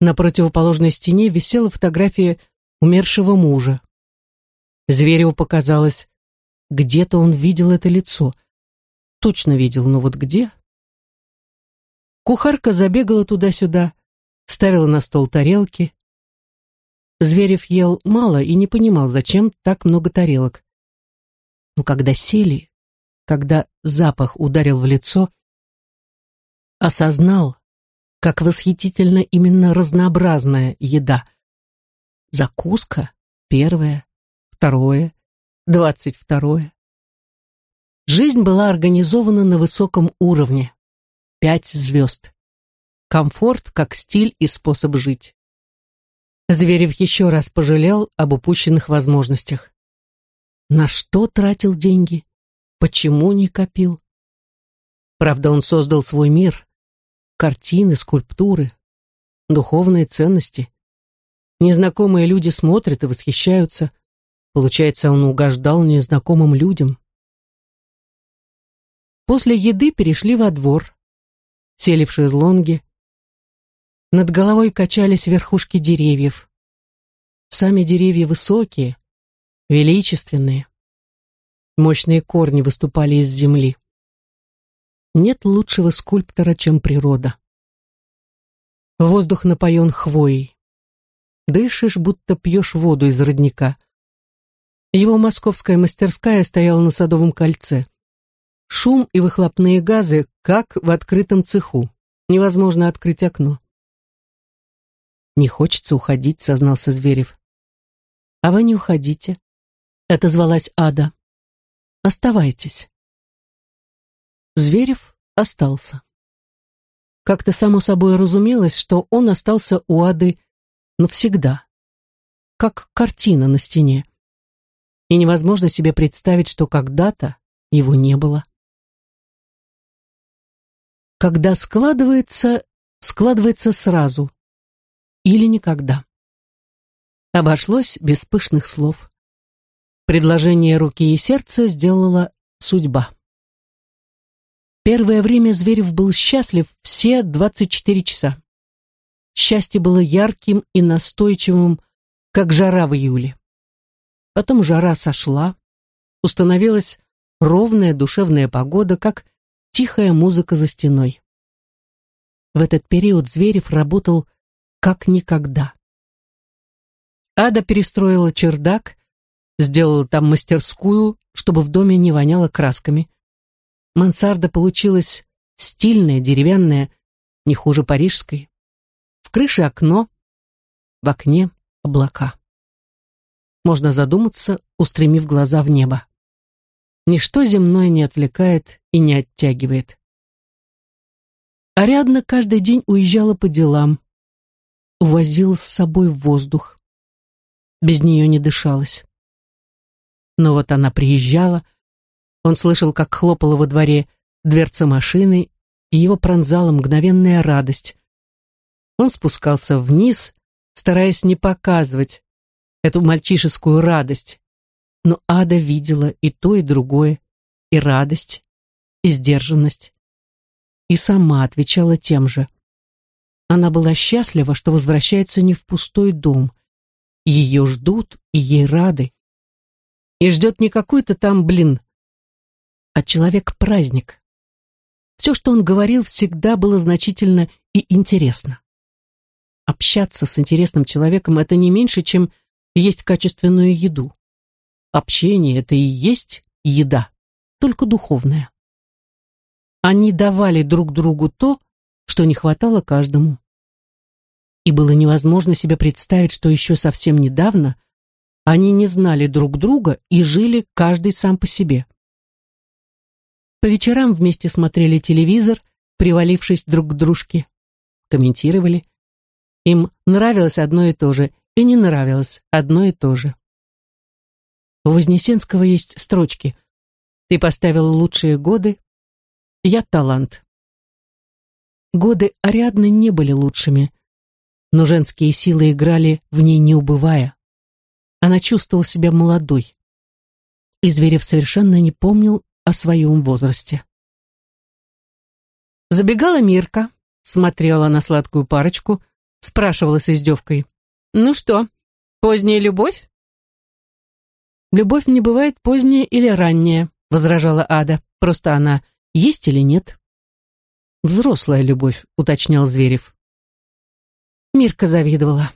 На противоположной стене висела фотография умершего мужа. Звереву показалось, где-то он видел это лицо. Точно видел, но вот где? Кухарка забегала туда-сюда, ставила на стол тарелки. Зверев ел мало и не понимал, зачем так много тарелок. Но когда сели, когда запах ударил в лицо, осознал, как восхитительно именно разнообразная еда. Закуска — первое, второе, двадцать второе. Жизнь была организована на высоком уровне. Пять звезд. Комфорт как стиль и способ жить. Зверев еще раз пожалел об упущенных возможностях. На что тратил деньги? Почему не копил? Правда, он создал свой мир. Картины, скульптуры, духовные ценности. Незнакомые люди смотрят и восхищаются. Получается, он угождал незнакомым людям. После еды перешли во двор. Сели в шезлонги. Над головой качались верхушки деревьев. Сами деревья высокие, величественные. Мощные корни выступали из земли. Нет лучшего скульптора, чем природа. Воздух напоен хвоей. Дышишь, будто пьешь воду из родника. Его московская мастерская стояла на Садовом кольце. Шум и выхлопные газы, как в открытом цеху. Невозможно открыть окно. «Не хочется уходить», — сознался Зверев. «А вы не уходите», — отозвалась Ада. «Оставайтесь». Зверев остался. Как-то само собой разумелось, что он остался у Ады навсегда, как картина на стене. И невозможно себе представить, что когда-то его не было. Когда складывается, складывается сразу или никогда. Обошлось без пышных слов. Предложение руки и сердца сделала судьба. Первое время Зверев был счастлив все 24 часа. Счастье было ярким и настойчивым, как жара в июле. Потом жара сошла, установилась ровная душевная погода, как тихая музыка за стеной. В этот период Зверев работал как никогда. Ада перестроила чердак, Сделала там мастерскую, чтобы в доме не воняло красками. Мансарда получилась стильная, деревянная, не хуже парижской. В крыше окно, в окне облака. Можно задуматься, устремив глаза в небо. Ничто земное не отвлекает и не оттягивает. Ариадна каждый день уезжала по делам, увозил с собой воздух. Без нее не дышалось. Но вот она приезжала, он слышал, как хлопала во дворе дверца машины, и его пронзала мгновенная радость. Он спускался вниз, стараясь не показывать эту мальчишескую радость. Но Ада видела и то, и другое, и радость, и сдержанность. И сама отвечала тем же. Она была счастлива, что возвращается не в пустой дом. Ее ждут, и ей рады. И ждет не какой-то там, блин, а человек-праздник. Все, что он говорил, всегда было значительно и интересно. Общаться с интересным человеком – это не меньше, чем есть качественную еду. Общение – это и есть еда, только духовная. Они давали друг другу то, что не хватало каждому. И было невозможно себе представить, что еще совсем недавно они не знали друг друга и жили каждый сам по себе. По вечерам вместе смотрели телевизор, привалившись друг к дружке, комментировали. Им нравилось одно и то же, и не нравилось одно и то же. У Вознесенского есть строчки «Ты поставил лучшие годы, я талант». Годы Ариадны не были лучшими, но женские силы играли в ней не убывая. Она чувствовала себя молодой. И Зверев совершенно не помнил о своем возрасте. Забегала Мирка, смотрела на сладкую парочку, спрашивала с издевкой. «Ну что, поздняя любовь?» «Любовь не бывает поздняя или ранняя», — возражала Ада. «Просто она есть или нет?» «Взрослая любовь», — уточнял Зверев. Мирка завидовала.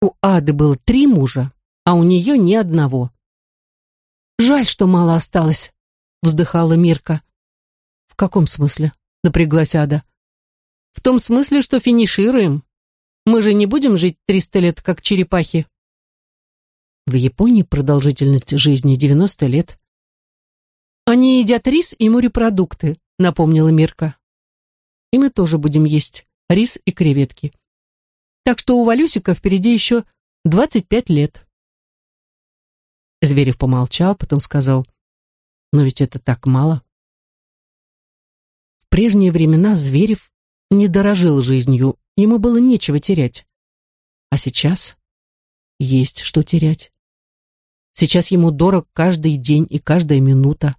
У Ады было три мужа, а у нее ни одного. «Жаль, что мало осталось», вздыхала Мирка. В каком смысле? Напряглась Ада. В том смысле, что финишируем. Мы же не будем жить триста лет, как черепахи. В Японии продолжительность жизни 90 лет. Они едят рис и морепродукты, напомнила Мирка. И мы тоже будем есть рис и креветки. Так что у Валюсика впереди еще 25 лет. Зверев помолчал, потом сказал — но ведь это так мало. В прежние времена Зверев не дорожил жизнью, ему было нечего терять. А сейчас есть что терять. Сейчас ему дорог каждый день и каждая минута.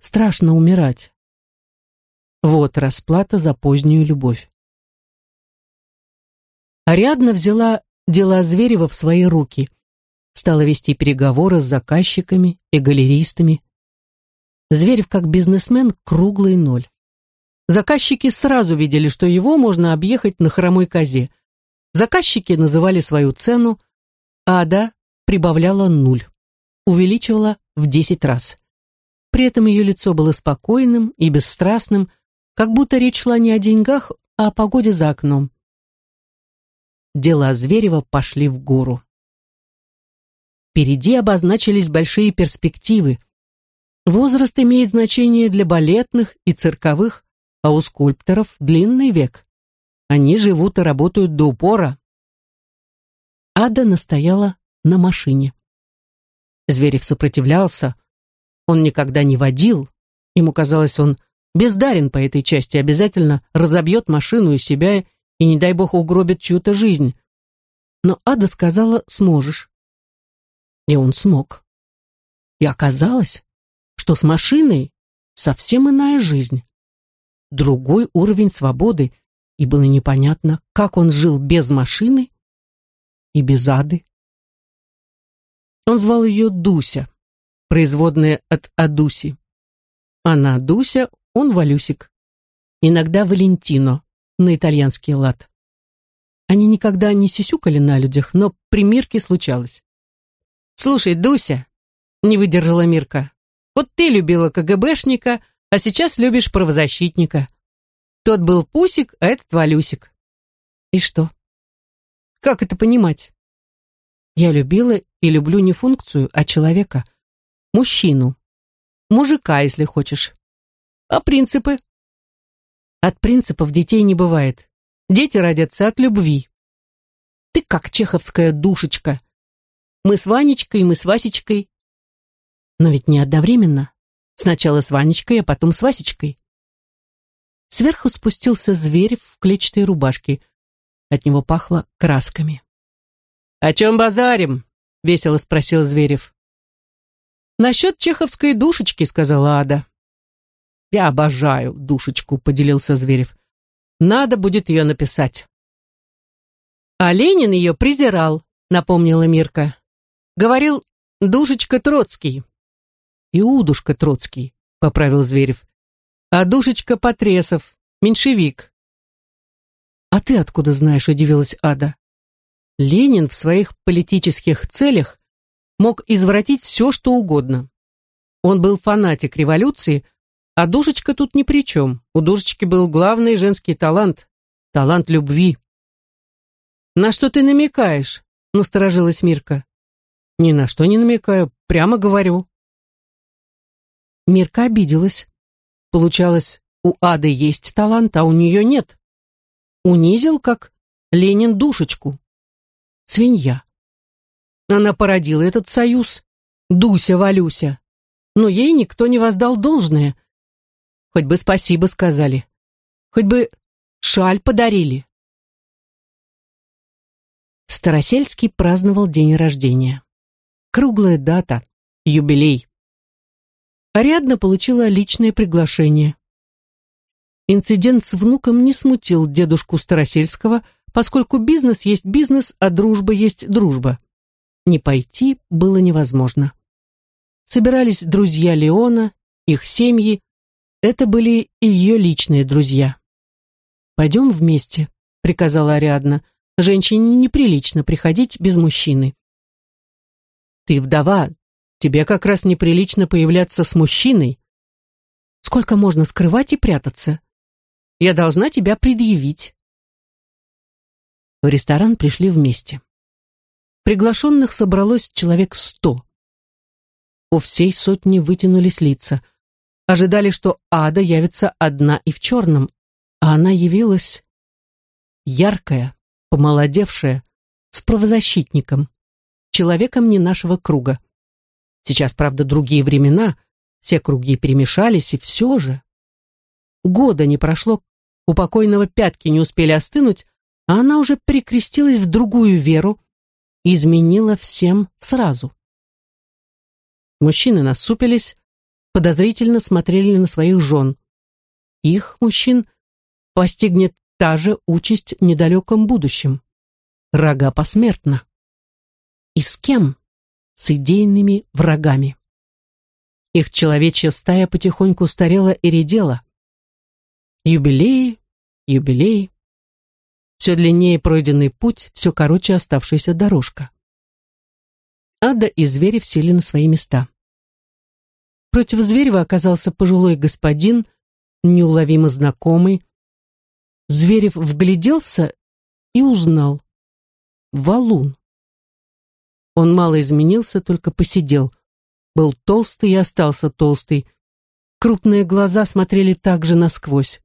Страшно умирать. Вот расплата за позднюю любовь. Ариадна взяла дела Зверева в свои руки, стала вести переговоры с заказчиками и галеристами, Зверев как бизнесмен круглый ноль. Заказчики сразу видели, что его можно объехать на хромой козе. Заказчики называли свою цену, а Ада прибавляла нуль, увеличивала в десять раз. При этом ее лицо было спокойным и бесстрастным, как будто речь шла не о деньгах, а о погоде за окном. Дела Зверева пошли в гору. Впереди обозначились большие перспективы – Возраст имеет значение для балетных и цирковых, а у скульпторов длинный век. Они живут и работают до упора. Ада настояла на машине. Зверев сопротивлялся. Он никогда не водил. Ему казалось, он бездарен по этой части, обязательно разобьет машину и себя и, не дай бог, угробит чью-то жизнь. Но Ада сказала «сможешь». И он смог. И оказалось, что с машиной совсем иная жизнь. Другой уровень свободы, и было непонятно, как он жил без машины и без ады. Он звал ее Дуся, производная от Адуси. Она Дуся, он Валюсик. Иногда Валентино, на итальянский лад. Они никогда не сисюкали на людях, но примирки случалось. «Слушай, Дуся!» — не выдержала Мирка. Вот ты любила КГБшника, а сейчас любишь правозащитника. Тот был Пусик, а этот Валюсик. И что? Как это понимать? Я любила и люблю не функцию, а человека. Мужчину. Мужика, если хочешь. А принципы? От принципов детей не бывает. Дети родятся от любви. Ты как чеховская душечка. Мы с Ванечкой, мы с Васечкой. Но ведь не одновременно. Сначала с Ванечкой, а потом с Васечкой. Сверху спустился зверь в клетчатой рубашке. От него пахло красками. «О чем базарим?» — весело спросил Зверев. «Насчет чеховской душечки», — сказала Ада. «Я обожаю душечку», — поделился Зверев. «Надо будет ее написать». «А Ленин ее презирал», — напомнила Мирка. «Говорил, душечка Троцкий». «И удушка Троцкий», — поправил Зверев. «А душечка Потресов, меньшевик». «А ты откуда знаешь?» — удивилась Ада. Ленин в своих политических целях мог извратить все, что угодно. Он был фанатик революции, а Душечка тут ни при чем. У Душечки был главный женский талант — талант любви. «На что ты намекаешь?» — насторожилась Мирка. «Ни на что не намекаю, прямо говорю». Мирка обиделась. Получалось, у Ады есть талант, а у нее нет. Унизил, как Ленин душечку свинья. Она породила этот союз, Дуся-Валюся, но ей никто не воздал должное. Хоть бы спасибо сказали, хоть бы шаль подарили. Старосельский праздновал день рождения. Круглая дата, юбилей. Ариадна получила личное приглашение. Инцидент с внуком не смутил дедушку Старосельского, поскольку бизнес есть бизнес, а дружба есть дружба. Не пойти было невозможно. Собирались друзья Леона, их семьи. Это были ее личные друзья. «Пойдем вместе», — приказала Ариадна. «Женщине неприлично приходить без мужчины». «Ты вдова, тебе как раз неприлично появляться с мужчиной. Сколько можно скрывать и прятаться? Я должна тебя предъявить». В ресторан пришли вместе. Приглашенных собралось человек сто. У всей сотни вытянулись лица. Ожидали, что ада явится одна и в черном, а она явилась яркая, помолодевшая, с правозащитником, человеком не нашего круга. Сейчас, правда, другие времена, все круги перемешались, и все же. Года не прошло, у покойного пятки не успели остынуть, а она уже перекрестилась в другую веру и изменила всем сразу. Мужчины насупились, подозрительно смотрели на своих жен. Их, мужчин, постигнет та же участь в недалеком будущем. Рога посмертно. И с кем? С идейными врагами. Их человечья стая потихоньку старела и редела. Юбилей, юбилей, все длиннее пройденный путь, все короче оставшаяся дорожка. Ада и Зверев сели на свои места. Против Зверева оказался пожилой господин, неуловимо знакомый. Зверев вгляделся и узнал. Валун. Он мало изменился, только посидел. Был толстый и остался толстый. Крупные глаза смотрели также насквозь.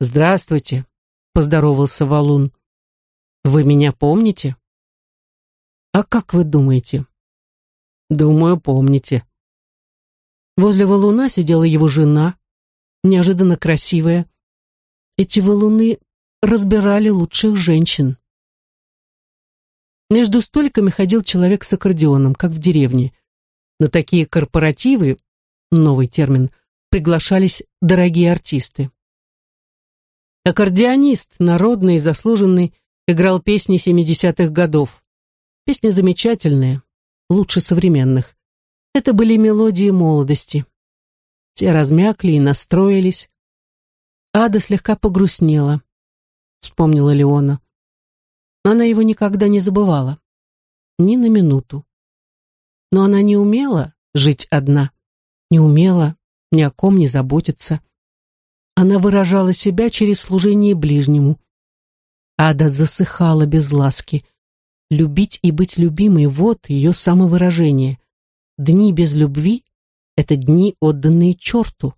«Здравствуйте», поздоровался Валун. Вы меня помните? А как вы думаете? Думаю, помните. Возле валуна сидела его жена, неожиданно красивая. Эти валуны разбирали лучших женщин. Между столиками ходил человек с аккордеоном, как в деревне. На такие корпоративы, новый термин, приглашались дорогие артисты. Аккордеонист, народный и заслуженный, играл песни 70-х годов. Песни замечательные, лучше современных. Это были мелодии молодости. Все размякли и настроились. Ада слегка погрустнела, вспомнила Леона. Она его никогда не забывала. Ни на минуту. Но она не умела жить одна. Не умела ни о ком не заботиться. Она выражала себя через служение ближнему. Ада засыхала без ласки. Любить и быть любимой — вот ее самовыражение. Дни без любви — Это дни, отданные черту.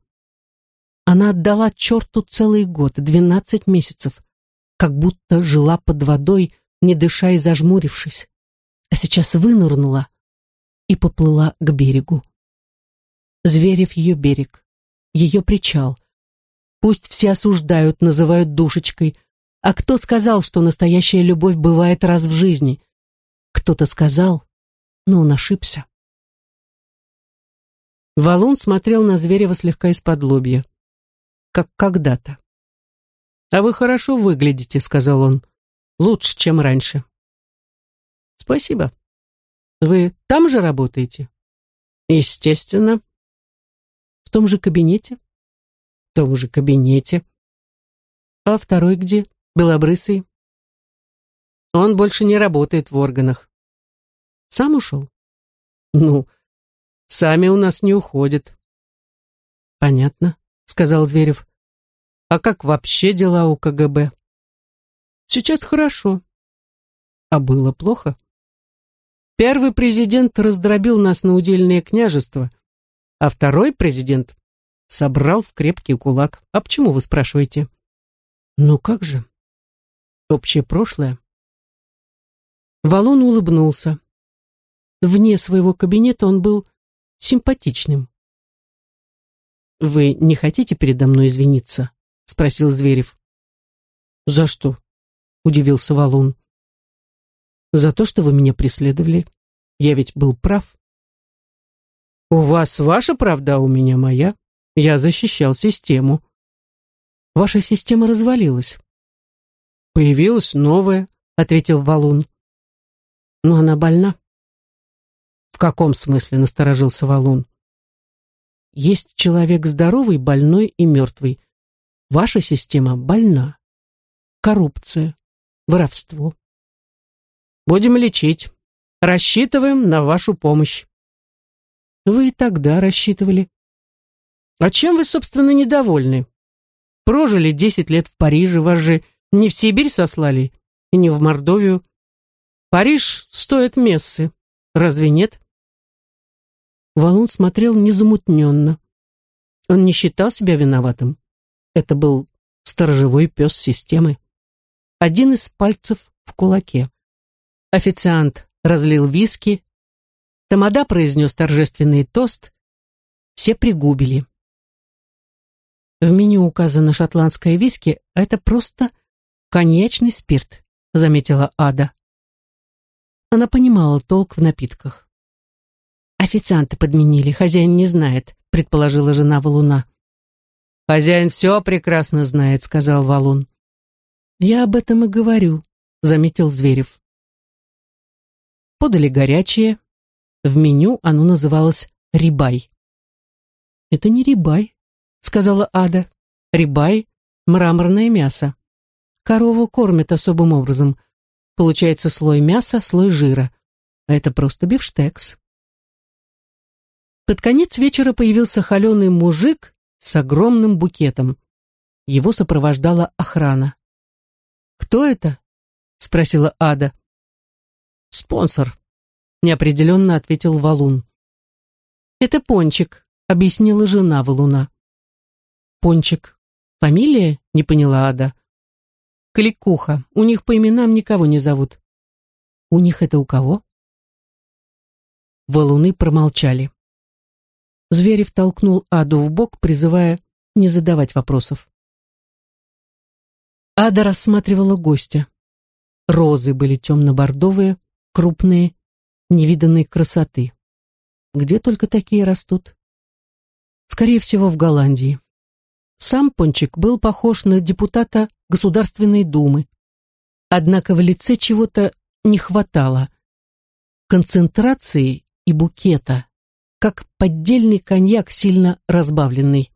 Она отдала черту целый год, двенадцать месяцев, как будто жила под водой, не дыша и зажмурившись, а сейчас вынырнула и поплыла к берегу. Зверев ее берег, ее причал. Пусть все осуждают, называют душечкой, а кто сказал, что настоящая любовь бывает раз в жизни? Кто-то сказал, но он ошибся. Валун смотрел на Зверева слегка из-под лобья, как когда-то. «А вы хорошо выглядите», — сказал он. «Лучше, чем раньше». «Спасибо. Вы там же работаете?» «Естественно». «В том же кабинете?» «В том же кабинете». «А второй где? Белобрысый?» «Он больше не работает в органах». «Сам ушел?» «Ну, Сами у нас не уходят. Понятно, сказал Зверев. А как вообще дела у КГБ? Сейчас хорошо. А было плохо? Первый президент раздробил нас на удельные княжества, а второй президент собрал в крепкий кулак. А почему вы спрашиваете? Ну как же? Общее прошлое. Валун улыбнулся. Вне своего кабинета он был симпатичным. «Вы не хотите передо мной извиниться?» — спросил Зверев. «За что?» — удивился Валун. «За то, что вы меня преследовали. Я ведь был прав». «У вас ваша правда, а у меня моя. Я защищал систему». «Ваша система развалилась». «Появилась новая», — ответил Валун. «Но она больна». «В каком смысле?» — насторожился Валун. «Есть человек здоровый, больной и мертвый. Ваша система больна. Коррупция, воровство. Будем лечить. Рассчитываем на вашу помощь». «Вы и тогда рассчитывали». «А чем вы, собственно, недовольны? Прожили десять лет в Париже, вас же не в Сибирь сослали и не в Мордовию. Париж стоит мессы, разве нет?» Валун смотрел незамутненно. Он не считал себя виноватым. Это был сторожевой пес системы. Один из пальцев в кулаке. Официант разлил виски. Тамада произнес торжественный тост. Все пригубили. В меню указано шотландское виски, а это просто коньячный спирт, заметила Ада. Она понимала толк в напитках. «Официанта подменили, хозяин не знает», — предположила жена Валуна. «Хозяин все прекрасно знает», — сказал Валун. «Я об этом и говорю», — заметил Зверев. Подали горячее. В меню оно называлось «рибай». «Это не рибай», — сказала Ада. «Рибай — мраморное мясо. Корову кормят особым образом. Получается слой мяса, слой жира. А это просто бифштекс». Под конец вечера появился холеный мужик с огромным букетом. Его сопровождала охрана. «Кто это?» — спросила Ада. «Спонсор», — неопределенно ответил Валун. «Это Пончик», — объяснила жена Валуна. «Пончик. Фамилия?» — не поняла Ада. «Кликуха. У них по именам никого не зовут». «У них это у кого?» Валуны промолчали. Зверев толкнул Аду в бок, призывая не задавать вопросов. Ада рассматривала гостя. Розы были темно-бордовые, крупные, невиданной красоты. Где только такие растут? Скорее всего, в Голландии. Сам Пончик был похож на депутата Государственной Думы. Однако в лице чего-то не хватало. Концентрации и букета как поддельный коньяк, сильно разбавленный.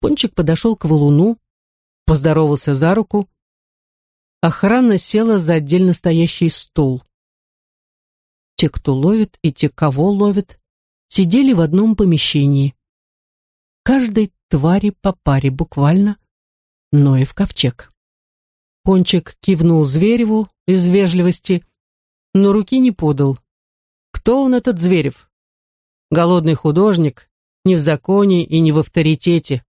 Пончик подошел к валуну, поздоровался за руку. Охрана села за отдельно стоящий стол. Те, кто ловит, и те, кого ловят, сидели в одном помещении. Каждой твари по паре буквально, но и в ковчег. Пончик кивнул Звереву из вежливости, но руки не подал. «Кто он, этот Зверев?» Голодный художник не в законе и не в авторитете.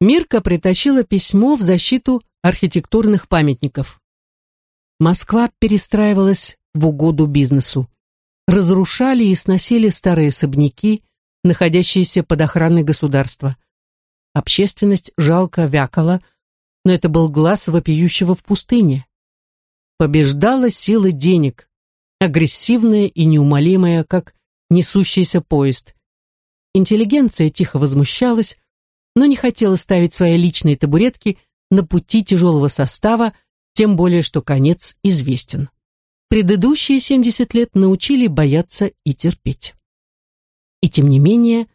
Мирка притащила письмо в защиту архитектурных памятников. Москва перестраивалась в угоду бизнесу. Разрушали и сносили старые особняки, находящиеся под охраной государства. Общественность жалко вякала, но это был глаз вопиющего в пустыне. Побеждала сила денег, агрессивная и неумолимая, как несущийся поезд. Интеллигенция тихо возмущалась, но не хотела ставить свои личные табуретки на пути тяжелого состава, тем более что конец известен. Предыдущие 70 лет научили бояться и терпеть. И тем не менее,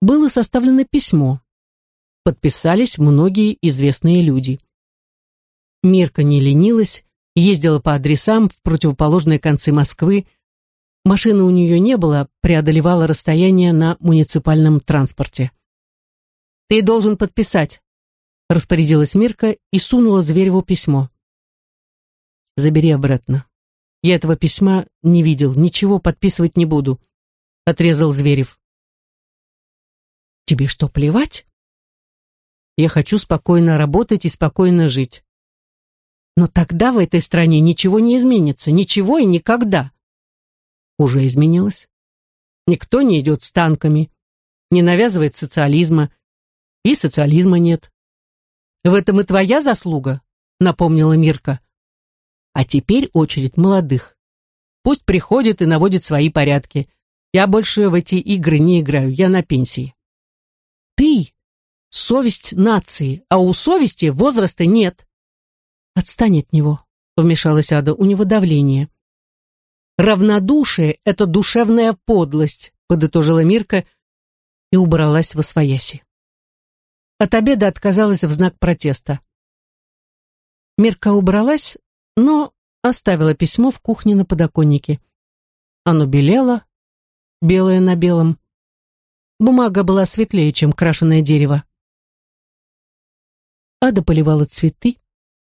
было составлено письмо. Подписались многие известные люди. Мирка не ленилась, ездила по адресам в противоположные концы Москвы. Машины у нее не было, преодолевала расстояние на муниципальном транспорте. «Ты должен подписать», — распорядилась Мирка и сунула Звереву письмо. «Забери обратно. Я этого письма не видел, ничего подписывать не буду», — отрезал Зверев. «Тебе что, плевать?» «Я хочу спокойно работать и спокойно жить. Но тогда в этой стране ничего не изменится, ничего и никогда. Уже изменилось. Никто не идет с танками, не навязывает социализма, и социализма нет. В этом и твоя заслуга, напомнила Мирка. А теперь очередь молодых. Пусть приходит и наводит свои порядки. Я больше в эти игры не играю, я на пенсии. Ты — совесть нации, а у совести возраста нет. «Отстань от него», — вмешалась Ада, — «у него давление». «Равнодушие — это душевная подлость», — подытожила Мирка и убралась во свояси. От обеда отказалась в знак протеста. Мирка убралась, но оставила письмо в кухне на подоконнике. Оно белело, белое на белом. Бумага была светлее, чем крашеное дерево. Ада поливала цветы,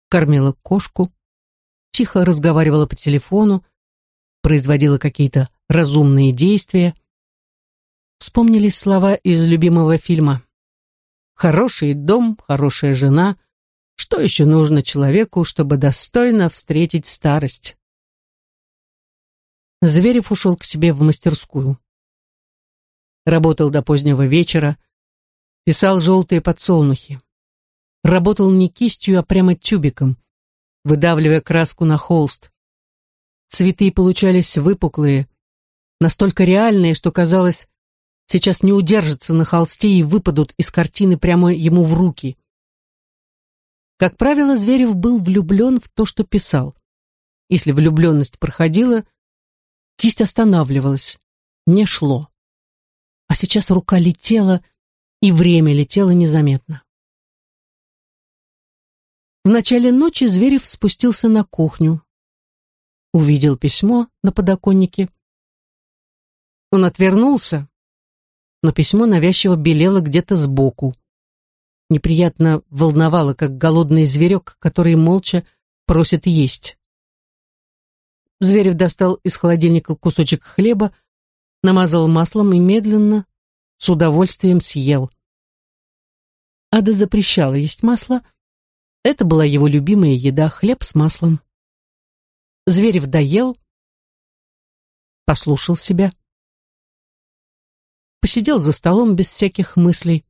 кормила кошку, тихо разговаривала по телефону, производила какие-то разумные действия. Вспомнились слова из любимого фильма. «Хороший дом, хорошая жена. Что еще нужно человеку, чтобы достойно встретить старость?» Зверев ушел к себе в мастерскую. Работал до позднего вечера, писал желтые подсолнухи работал не кистью, а прямо тюбиком, выдавливая краску на холст. Цветы получались выпуклые, настолько реальные, что казалось, сейчас не удержатся на холсте и выпадут из картины прямо ему в руки. Как правило, Зверев был влюблен в то, что писал. Если влюбленность проходила, кисть останавливалась, не шло. А сейчас рука летела, и время летело незаметно. В начале ночи Зверев спустился на кухню. Увидел письмо на подоконнике. Он отвернулся, но письмо навязчиво белело где-то сбоку. Неприятно волновало, как голодный зверек, который молча просит есть. Зверев достал из холодильника кусочек хлеба, намазал маслом и медленно, с удовольствием съел. Ада запрещала есть масло, это была его любимая еда — хлеб с маслом. Зверев доел, послушал себя. Посидел за столом без всяких мыслей.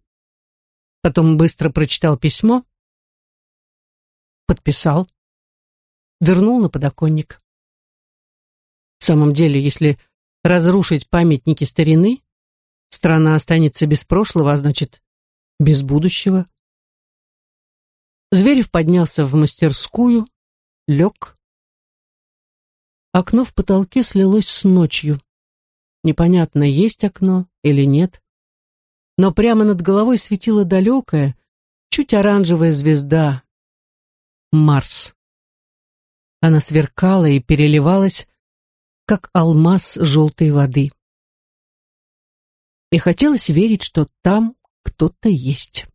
Потом быстро прочитал письмо, подписал, вернул на подоконник. В самом деле, если разрушить памятники старины, страна останется без прошлого, а значит, без будущего. Зверев поднялся в мастерскую, лег. Окно в потолке слилось с ночью. Непонятно, есть окно или нет. Но прямо над головой светила далекая, чуть оранжевая звезда. Марс. Она сверкала и переливалась, как алмаз желтой воды. И хотелось верить, что там кто-то есть.